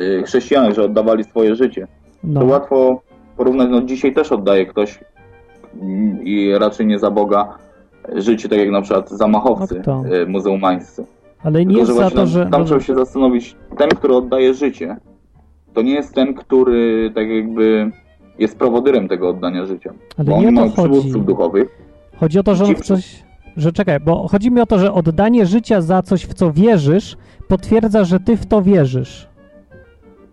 y, chrześcijanach, że oddawali swoje życie, No. to łatwo porównać, no dzisiaj też oddaje ktoś mm, i raczej nie za Boga życie, tak jak na przykład zamachowcy No y, muzułmańscy. Ale nie Tylko, za to, że... tam no, trzeba się zastanowić, ten, który oddaje życie, to nie jest ten, który tak jakby jest prowodyrem tego oddania życia. Ale bo nie oni o to mają chodzi. przywódców duchowych. Chodzi o to, że on w coś... Że czekaj, bo chodzi mi o to, że oddanie życia za coś, w co wierzysz, potwierdza, że ty w to wierzysz.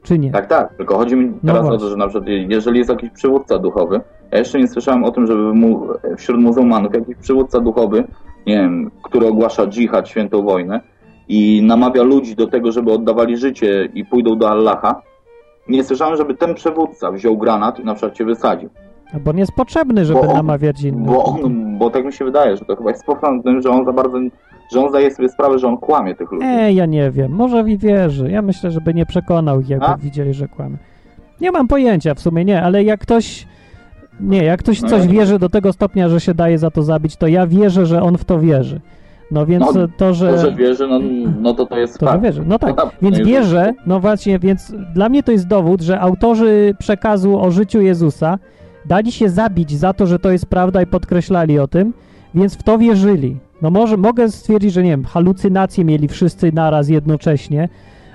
Czy nie? Tak, tak. Tylko chodzi mi No teraz o właśnie. to, że na przykład jeżeli jest jakiś przywódca duchowy, ja jeszcze nie słyszałem o tym, żeby mu, wśród muzułmanów jakiś przywódca duchowy, nie wiem, który ogłasza dżihad, świętą wojnę i namawia ludzi do tego, żeby oddawali życie i pójdą do Allaha, nie słyszałem, żeby ten przewódca wziął granat i na przykład cię wysadził. Bo nie jest potrzebny, żeby on- namawiać innych. Bo on, bo tak mi się wydaje, że to chyba jest tym, że on za bardzo, że on zdaje sobie sprawę, że on kłamie tych ludzi. E, ja nie wiem. Może i wierzy. Ja myślę, żeby nie przekonał ich, jakby A? widzieli, że kłamie. Nie mam pojęcia, w sumie nie, ale jak ktoś... Nie, jak ktoś No coś ja- wierzy do tego stopnia, że się daje za to zabić, to ja wierzę, że on w to wierzy. No więc No, to, że... To, że wierzy, no, no to to jest To, fakt. wierzy. No tak, No, więc wierzę, no właśnie, więc dla mnie to jest dowód, że autorzy przekazu o życiu Jezusa dali się zabić za to, że to jest prawda i podkreślali o tym, więc w to wierzyli. No może mogę stwierdzić, że nie wiem, halucynacje mieli wszyscy naraz jednocześnie,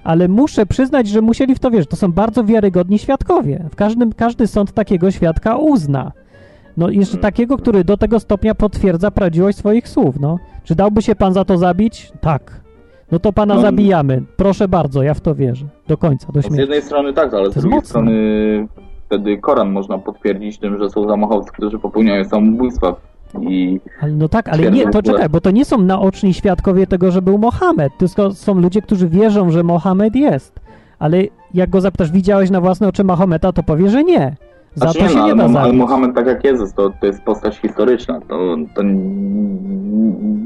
ale muszę przyznać, że musieli w to wierzyć. To są bardzo wiarygodni świadkowie. W każdym, każdy sąd takiego świadka uzna. No jeszcze takiego, który do tego stopnia potwierdza prawdziwość swoich słów, no. Czy dałby się pan za to zabić? Tak. No to pana No. zabijamy. Proszę bardzo, ja w to wierzę. Do końca, do No, z śmierci. jednej strony tak, ale z drugiej mocne. strony wtedy Koran można potwierdzić tym, że są zamachowcy, którzy popełniają samobójstwa i Ale no tak, ale nie, to czekaj, bo to nie są naoczni świadkowie tego, że był Mohamed, tylko są ludzie, którzy wierzą, że Mohamed jest. Ale jak go zapytasz, widziałeś na własne oczy Mahometa, to powie, że nie. Za Znaczy to nie, się no, nie ale, da ale. Mohamed tak jak Jezus, to, to jest postać historyczna. To, to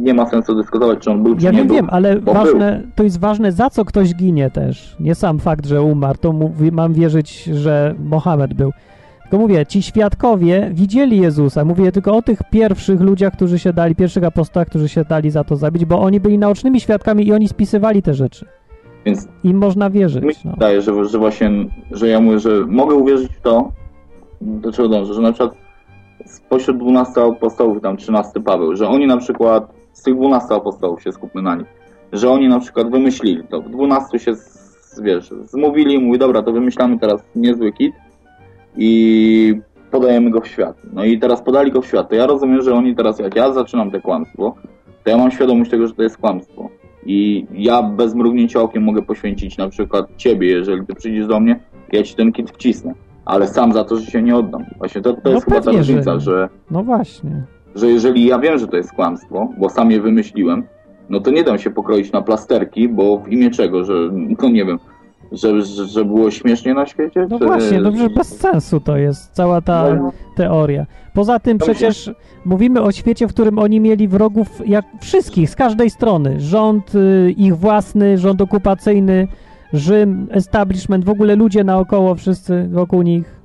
nie ma sensu dyskutować, czy on był, czy Ja nie wiem, był. wiem, ale ważne, to jest ważne, za co ktoś ginie też. Nie sam fakt, że umarł, to mówi, mam wierzyć, że Mohamed był. Tylko mówię, ci świadkowie widzieli Jezusa. Mówię tylko o tych pierwszych ludziach, którzy się dali, pierwszych apostołach, którzy się dali za to zabić, bo oni byli naocznymi świadkami i oni spisywali te rzeczy. Więc Im można wierzyć. mi się No. wydaje, że, że właśnie, że ja mówię, że mogę uwierzyć w to, do czego dążę, że na przykład spośród 12 apostołów, tam 13 Paweł, że oni na przykład, z tych 12 apostołów się skupmy na nich, że oni na przykład wymyślili to, w 12 się, wiesz, zmówili i mówi, dobra, to wymyślamy teraz niezły kit i podajemy go w świat. No i teraz podali go w świat, to ja rozumiem, że oni teraz, jak ja zaczynam te kłamstwo, to ja mam świadomość tego, że to jest kłamstwo. I ja bez mrugnięcia okiem mogę poświęcić na przykład ciebie, jeżeli ty przyjdziesz do mnie, ja ci ten kit wcisnę. Ale sam za to, że się nie oddam. Właśnie to, to No jest chyba ta że różnica, nie. że, no właśnie. że jeżeli ja wiem, że to jest kłamstwo, bo sam je wymyśliłem, no to nie dam się pokroić na plasterki, bo w imię czego, że, no nie wiem, że, że, że było śmiesznie na świecie? No czy, właśnie, dobrze, bez sensu to jest cała ta No. teoria. Poza tym mi się- przecież mówimy o świecie, w którym oni mieli wrogów jak wszystkich, z każdej strony. Rząd y, ich własny, rząd okupacyjny, Rzym, establishment, w ogóle ludzie naokoło, wszyscy wokół nich.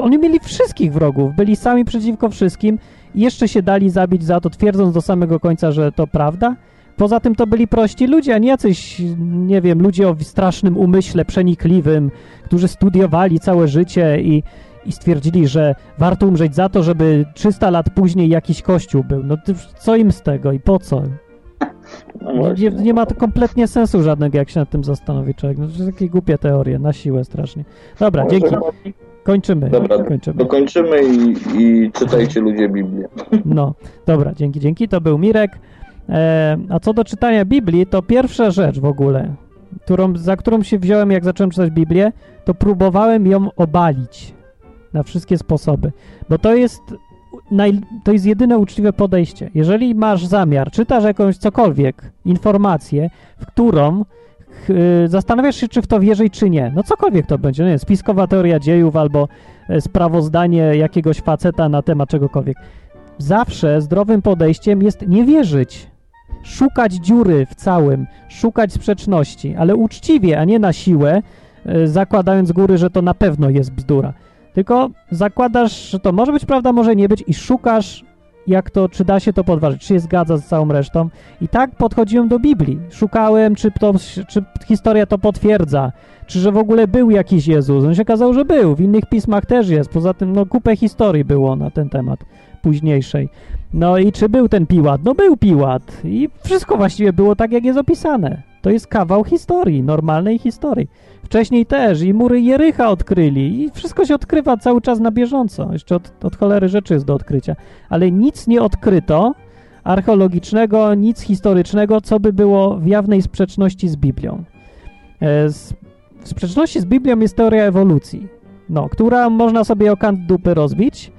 Oni mieli wszystkich wrogów, byli sami przeciwko wszystkim i jeszcze się dali zabić za to, twierdząc do samego końca, że to prawda. Poza tym to byli prości ludzie, a nie jacyś, nie wiem, ludzie o strasznym umyśle przenikliwym, którzy studiowali całe życie i, i stwierdzili, że warto umrzeć za to, żeby 300 lat później jakiś kościół był. No co im z tego i po co? No Nie, właśnie. nie, nie ma to kompletnie sensu żadnego, jak się nad tym zastanowi człowiek. No to są takie głupie teorie, na siłę strasznie. Dobra, No, dzięki. Kończymy. Dobra, Kończymy. dokończymy i, i czytajcie ludzie Biblię. No, dobra, dzięki, dzięki. To był Mirek. E, a co do czytania Biblii, to pierwsza rzecz w ogóle, którą, za którą się wziąłem, jak zacząłem czytać Biblię, to próbowałem ją obalić na wszystkie sposoby. Bo to jest, naj, to jest jedyne uczciwe podejście. Jeżeli masz zamiar, czytasz jakąś cokolwiek, informację, w którą ch- y, zastanawiasz się, czy w to wierzyć, czy nie. No cokolwiek to będzie, nie wiem, spiskowa teoria dziejów albo e, sprawozdanie jakiegoś faceta na temat czegokolwiek. Zawsze zdrowym podejściem jest nie wierzyć. Szukać dziury w całym, szukać sprzeczności, ale uczciwie, a nie na siłę, e, zakładając góry, że to na pewno jest bzdura. Tylko zakładasz, że to może być prawda, może nie być i szukasz, jak to, czy da się to podważyć, czy się zgadza z całą resztą. I tak podchodziłem do Biblii. Szukałem, czy, to, czy historia to potwierdza, czy że w ogóle był jakiś Jezus. On się okazało, że był. W innych pismach też jest. Poza tym, no, kupę historii było na ten temat późniejszej. No i czy był ten Piłat? No był Piłat. I wszystko właściwie było tak, jak jest opisane. To jest kawał historii, normalnej historii. Wcześniej też i mury Jericha odkryli i wszystko się odkrywa cały czas na bieżąco. Jeszcze od, od cholery rzeczy jest do odkrycia. Ale nic nie odkryto archeologicznego, nic historycznego, co by było w jawnej sprzeczności z Biblią. E, w sprzeczności z Biblią jest teoria ewolucji, no, która można sobie o kant dupy rozbić.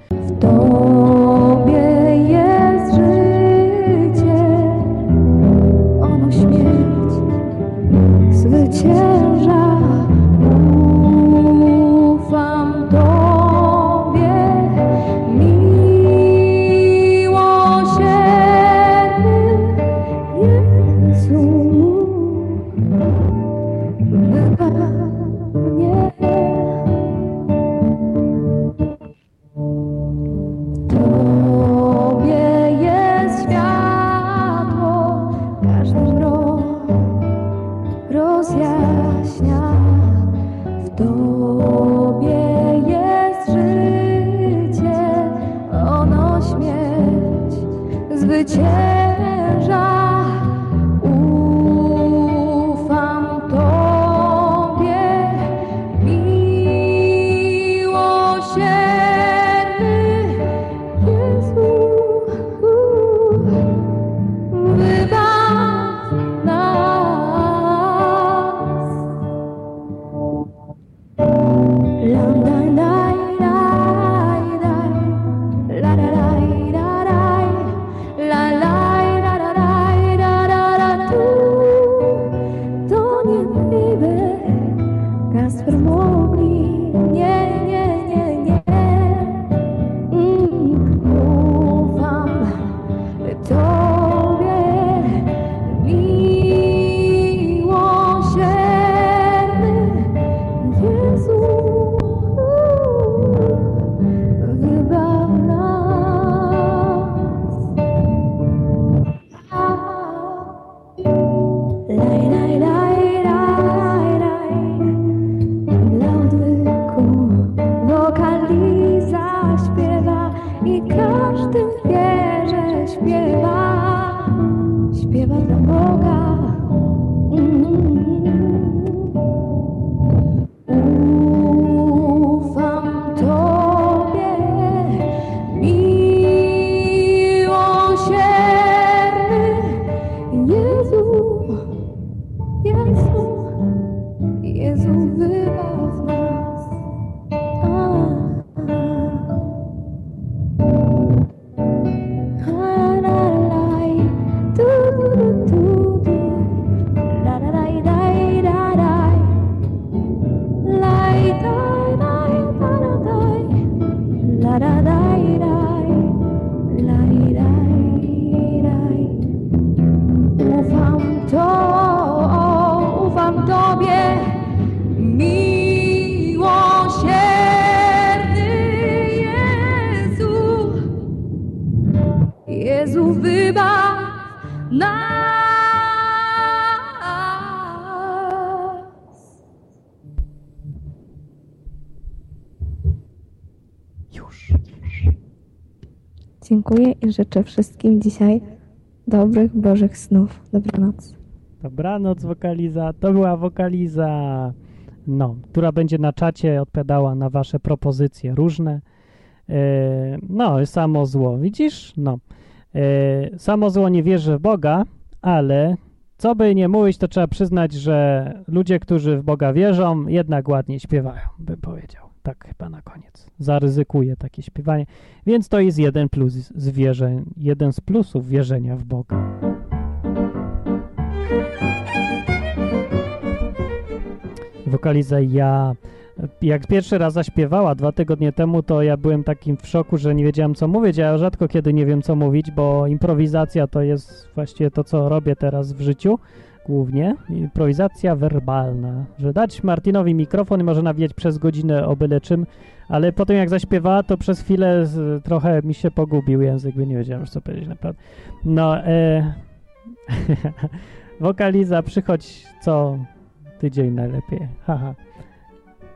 Życzę wszystkim dzisiaj dobrych Bożych snów. Dobranoc. Dobranoc, wokaliza. To była wokaliza, no, która będzie na czacie odpowiadała na wasze propozycje różne. E, no, samo zło, widzisz? No. E, samo zło nie wierzy w Boga, ale co by nie mówić, to trzeba przyznać, że ludzie, którzy w Boga wierzą, jednak ładnie śpiewają, bym powiedział. Tak chyba na koniec. Zaryzykuję takie śpiewanie. Więc to jest jeden plus z jeden z plusów wierzenia w Boga. Wokaliza ja. Jak pierwszy raz zaśpiewała dwa tygodnie temu, to ja byłem takim w szoku, że nie wiedziałem co mówić. Ja rzadko kiedy nie wiem co mówić, bo improwizacja to jest właściwie to, co robię teraz w życiu głównie. Improwizacja werbalna. Że dać Martinowi mikrofon i może nawijać przez godzinę o byle czym, ale potem jak zaśpiewała, to przez chwilę z, trochę mi się pogubił język, bo nie wiedziałem już co powiedzieć naprawdę. No, e... Wokaliza, przychodź co tydzień najlepiej. Haha.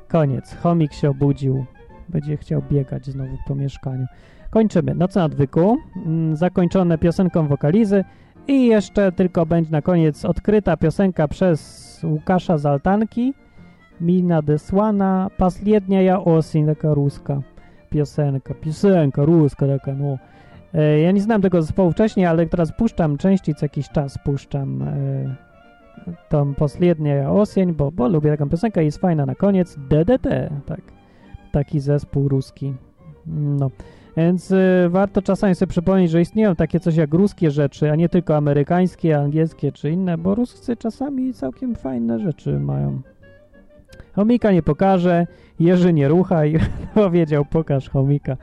Koniec. Chomik się obudził. Będzie chciał biegać znowu po mieszkaniu. Kończymy. Noc na odwyku. Mm, Zakończone piosenką wokalizy. I jeszcze tylko będzie na koniec odkryta piosenka przez Łukasza z Altanki. Mi nadesłana Pasliednia osень, taka ruska piosenka. Piosenka ruska taka, no. E, Ja nie znam tego zespołu wcześniej, ale teraz puszczam częściej co jakiś czas puszczam e, tą Poslednia Osień, bo, bo lubię taką piosenkę i jest fajna na koniec. DDT, tak. Taki zespół ruski. No. Więc y, warto czasami sobie przypomnieć, że istnieją takie coś jak ruskie rzeczy, a nie tylko amerykańskie, angielskie czy inne, bo ruscy czasami całkiem fajne rzeczy mają. Chomika nie pokaże, Jerzy nie ruchaj, powiedział pokaż chomika.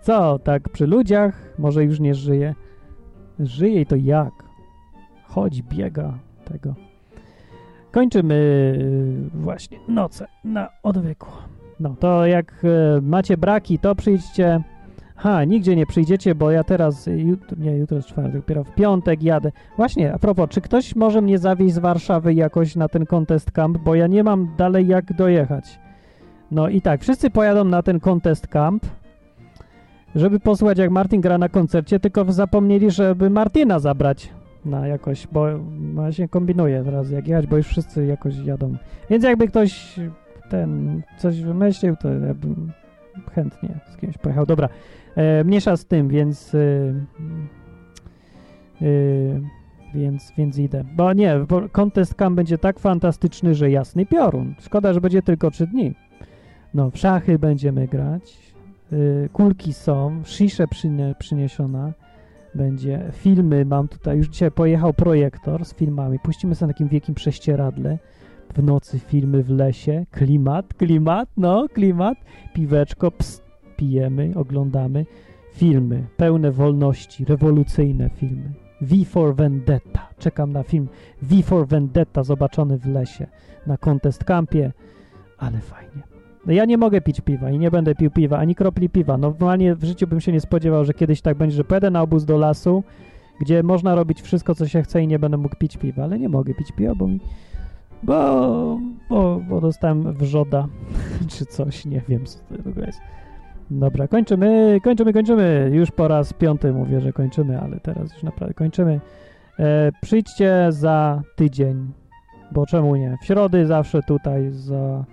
Co, tak przy ludziach? Może już nie żyje? Żyje i to jak? Chodzi, biega tego. Kończymy y, właśnie noce na odwyku. No to jak y, macie braki, to przyjdźcie. Ha, nigdzie nie przyjdziecie, bo ja teraz, jutro, nie, jutro jest czwartek, dopiero w piątek jadę. Właśnie, a propos, czy ktoś może mnie zawieźć z Warszawy jakoś na ten contest camp, bo ja nie mam dalej jak dojechać. No i tak, wszyscy pojadą na ten contest camp, żeby posłuchać jak Martin gra na koncercie, tylko zapomnieli, żeby Martina zabrać na jakoś, bo właśnie kombinuję teraz jak jechać, bo już wszyscy jakoś jadą. Więc jakby ktoś ten coś wymyślił, to ja bym chętnie z kimś pojechał. Dobra, e, mniejsza z tym, więc y, y, więc, więc idę. Bo nie, bo contest camp będzie tak fantastyczny, że jasny piorun. Szkoda, że będzie tylko 3 dni. No, w szachy będziemy grać, y, kulki są, sziszę przynie, przyniesiona, będzie filmy, mam tutaj, już dzisiaj pojechał projektor z filmami, puścimy sobie na takim wielkim prześcieradle, w nocy filmy w lesie, klimat, klimat, no, klimat, piweczko, pst, pijemy, oglądamy, filmy, pełne wolności, rewolucyjne filmy. V for Vendetta, czekam na film V for Vendetta zobaczony w lesie, na Contest Campie, ale fajnie. No ja nie mogę pić piwa i nie będę pił piwa, ani kropli piwa. Normalnie w życiu bym się nie spodziewał, że kiedyś tak będzie, że pojadę na obóz do lasu, gdzie można robić wszystko, co się chce i nie będę mógł pić piwa, ale nie mogę pić piwa, bo mi... Bo, bo, bo dostałem wrzoda, czy coś, nie wiem, co to w ogóle jest. Dobra, kończymy, kończymy, kończymy. Już po raz piąty mówię, że kończymy, ale teraz już naprawdę kończymy. E, przyjdźcie za tydzień, bo czemu nie? W środy zawsze tutaj za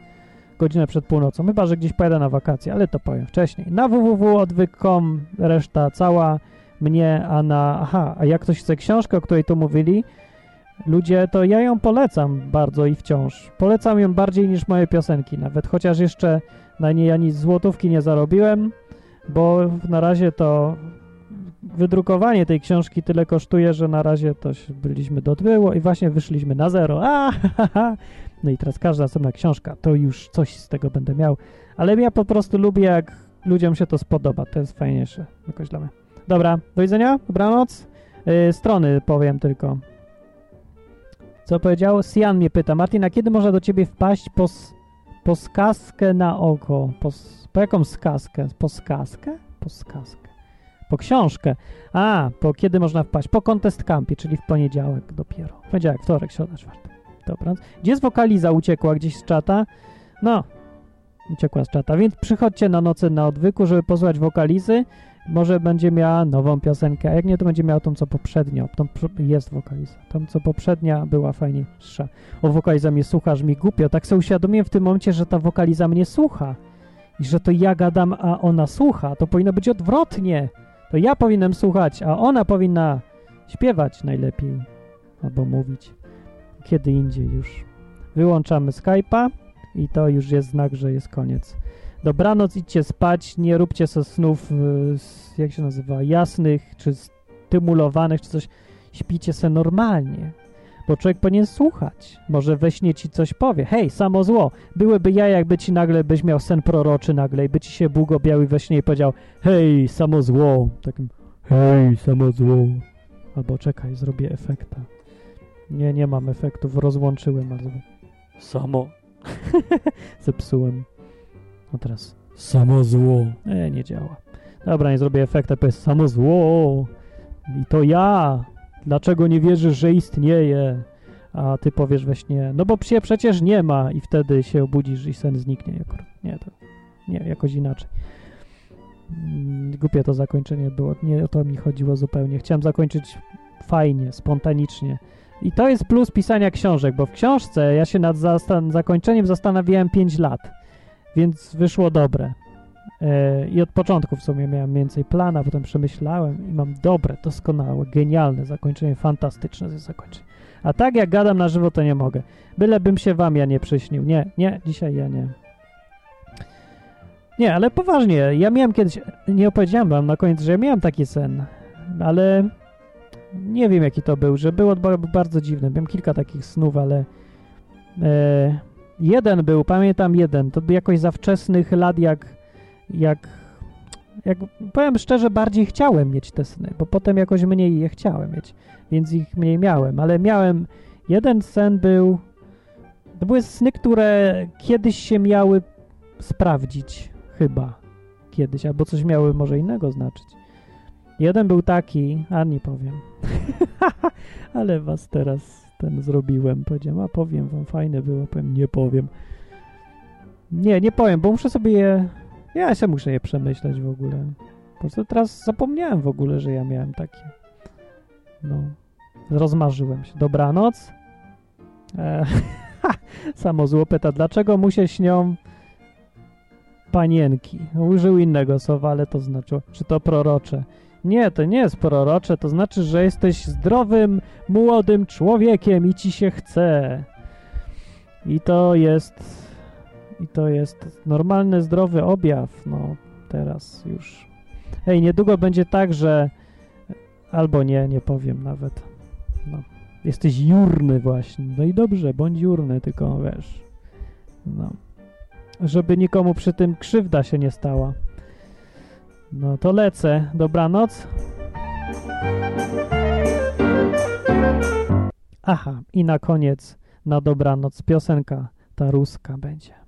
godzinę przed północą, chyba, że gdzieś pojadę na wakacje, ale to powiem wcześniej. Na www.odwyk.com reszta cała mnie, a na... Aha, a jak ktoś chce książkę, o której tu mówili, ludzie, to ja ją polecam bardzo i wciąż. Polecam ją bardziej niż moje piosenki nawet, chociaż jeszcze na niej ani złotówki nie zarobiłem, bo na razie to wydrukowanie tej książki tyle kosztuje, że na razie to byliśmy do tyłu i właśnie wyszliśmy na zero. A, ha, ha. No i teraz każda następna książka, to już coś z tego będę miał. Ale ja po prostu lubię, jak ludziom się to spodoba. To jest fajniejsze jakoś dla mnie. Dobra, do widzenia, dobranoc. Yy, strony powiem tylko. Co powiedział? Sian mnie pyta, Martin, a kiedy można do ciebie wpaść po, po skaskę na oko? Po, po jaką skaskę? Po skaskę? Po skaskę. Po książkę. A, po kiedy można wpaść? Po Contest Campie, czyli w poniedziałek dopiero. Poniedziałek, wtorek, środa, czwartek. Dobra. Gdzie jest wokaliza? Uciekła gdzieś z czata? No, uciekła z czata, więc przychodźcie na nocy na odwyku, żeby posłuchać wokalizy. Może będzie miała nową piosenkę, a jak nie, to będzie miała tą, co poprzednio. Tą jest wokaliza. Tą, co poprzednia była fajniejsza. O, wokaliza mnie słucha, aż mi głupio. Tak sobie uświadomiłem w tym momencie, że ta wokaliza mnie słucha. I że to ja gadam, a ona słucha. To powinno być odwrotnie. To ja powinienem słuchać, a ona powinna śpiewać najlepiej. Albo mówić. Kiedy indziej już. Wyłączamy Skype'a i to już jest znak, że jest koniec. Dobranoc, idźcie spać, nie róbcie sobie snów, y, jak się nazywa, jasnych, czy stymulowanych, czy coś. Śpicie se normalnie, bo człowiek powinien słuchać. Może we śnie ci coś powie. Hej, samo zło. Byłyby ja, jakby ci nagle, byś miał sen proroczy nagle i by ci się Bóg objawił we śnie i powiedział hej, samo zło. Takim hej, samo zło. Albo czekaj, zrobię efekta. Nie, nie mam efektów, rozłączyłem, ale samo. Zepsułem. No teraz samo zło. E, nie działa. Dobra, nie zrobię efekta, to jest samo zło. I to ja. Dlaczego nie wierzysz, że istnieje? A ty powiesz we śnie, no bo przecież nie ma i wtedy się obudzisz i sen zniknie. Nie, to nie, jakoś inaczej. Mm, Głupie to zakończenie było. Nie o to mi chodziło zupełnie. Chciałem zakończyć fajnie, spontanicznie. I to jest plus pisania książek, bo w książce ja się nad zastan- zakończeniem zastanawiałem 5 lat, więc wyszło dobre. E, I od początku w sumie miałem więcej plan, a potem przemyślałem i mam dobre, doskonałe, genialne zakończenie, fantastyczne zakończenie. A tak jak gadam na żywo, to nie mogę. Bylebym się wam ja nie przyśnił. Nie, nie, dzisiaj ja nie. Nie, ale poważnie, ja miałem kiedyś, nie opowiedziałem wam na koniec, że ja miałem taki sen, ale nie wiem jaki to był, że było ba- bardzo dziwne. Miałem kilka takich snów, ale e, jeden był, pamiętam jeden, to jakoś za wczesnych lat, jak, jak, jak powiem szczerze, bardziej chciałem mieć te sny, bo potem jakoś mniej je chciałem mieć, więc ich mniej miałem, ale miałem, jeden sen był, to były sny, które kiedyś się miały sprawdzić, chyba, kiedyś, albo coś miały może innego znaczyć. Jeden był taki, a nie powiem. Ale was teraz ten zrobiłem. Powiedziałem, a powiem wam, fajne było. Powiem, nie powiem. Nie, nie powiem, bo muszę sobie je... Ja się muszę je przemyśleć w ogóle. Po prostu teraz zapomniałem w ogóle, że ja miałem takie. No. Rozmarzyłem się. Dobranoc. E, samo zło pyta, dlaczego mu się śnią panienki? Użył innego słowa, ale to znaczyło, czy to prorocze. Nie, to nie jest prorocze, to znaczy, że jesteś zdrowym, młodym człowiekiem i ci się chce. I to jest i to jest normalny, zdrowy objaw, no teraz już. Ej, niedługo będzie tak, że albo nie, nie powiem nawet. No. Jesteś jurny właśnie. No i dobrze, bądź jurny, tylko wiesz. No. Żeby nikomu przy tym krzywda się nie stała. No to lecę. Dobranoc. Aha, i na koniec na dobranoc piosenka ta ruska będzie.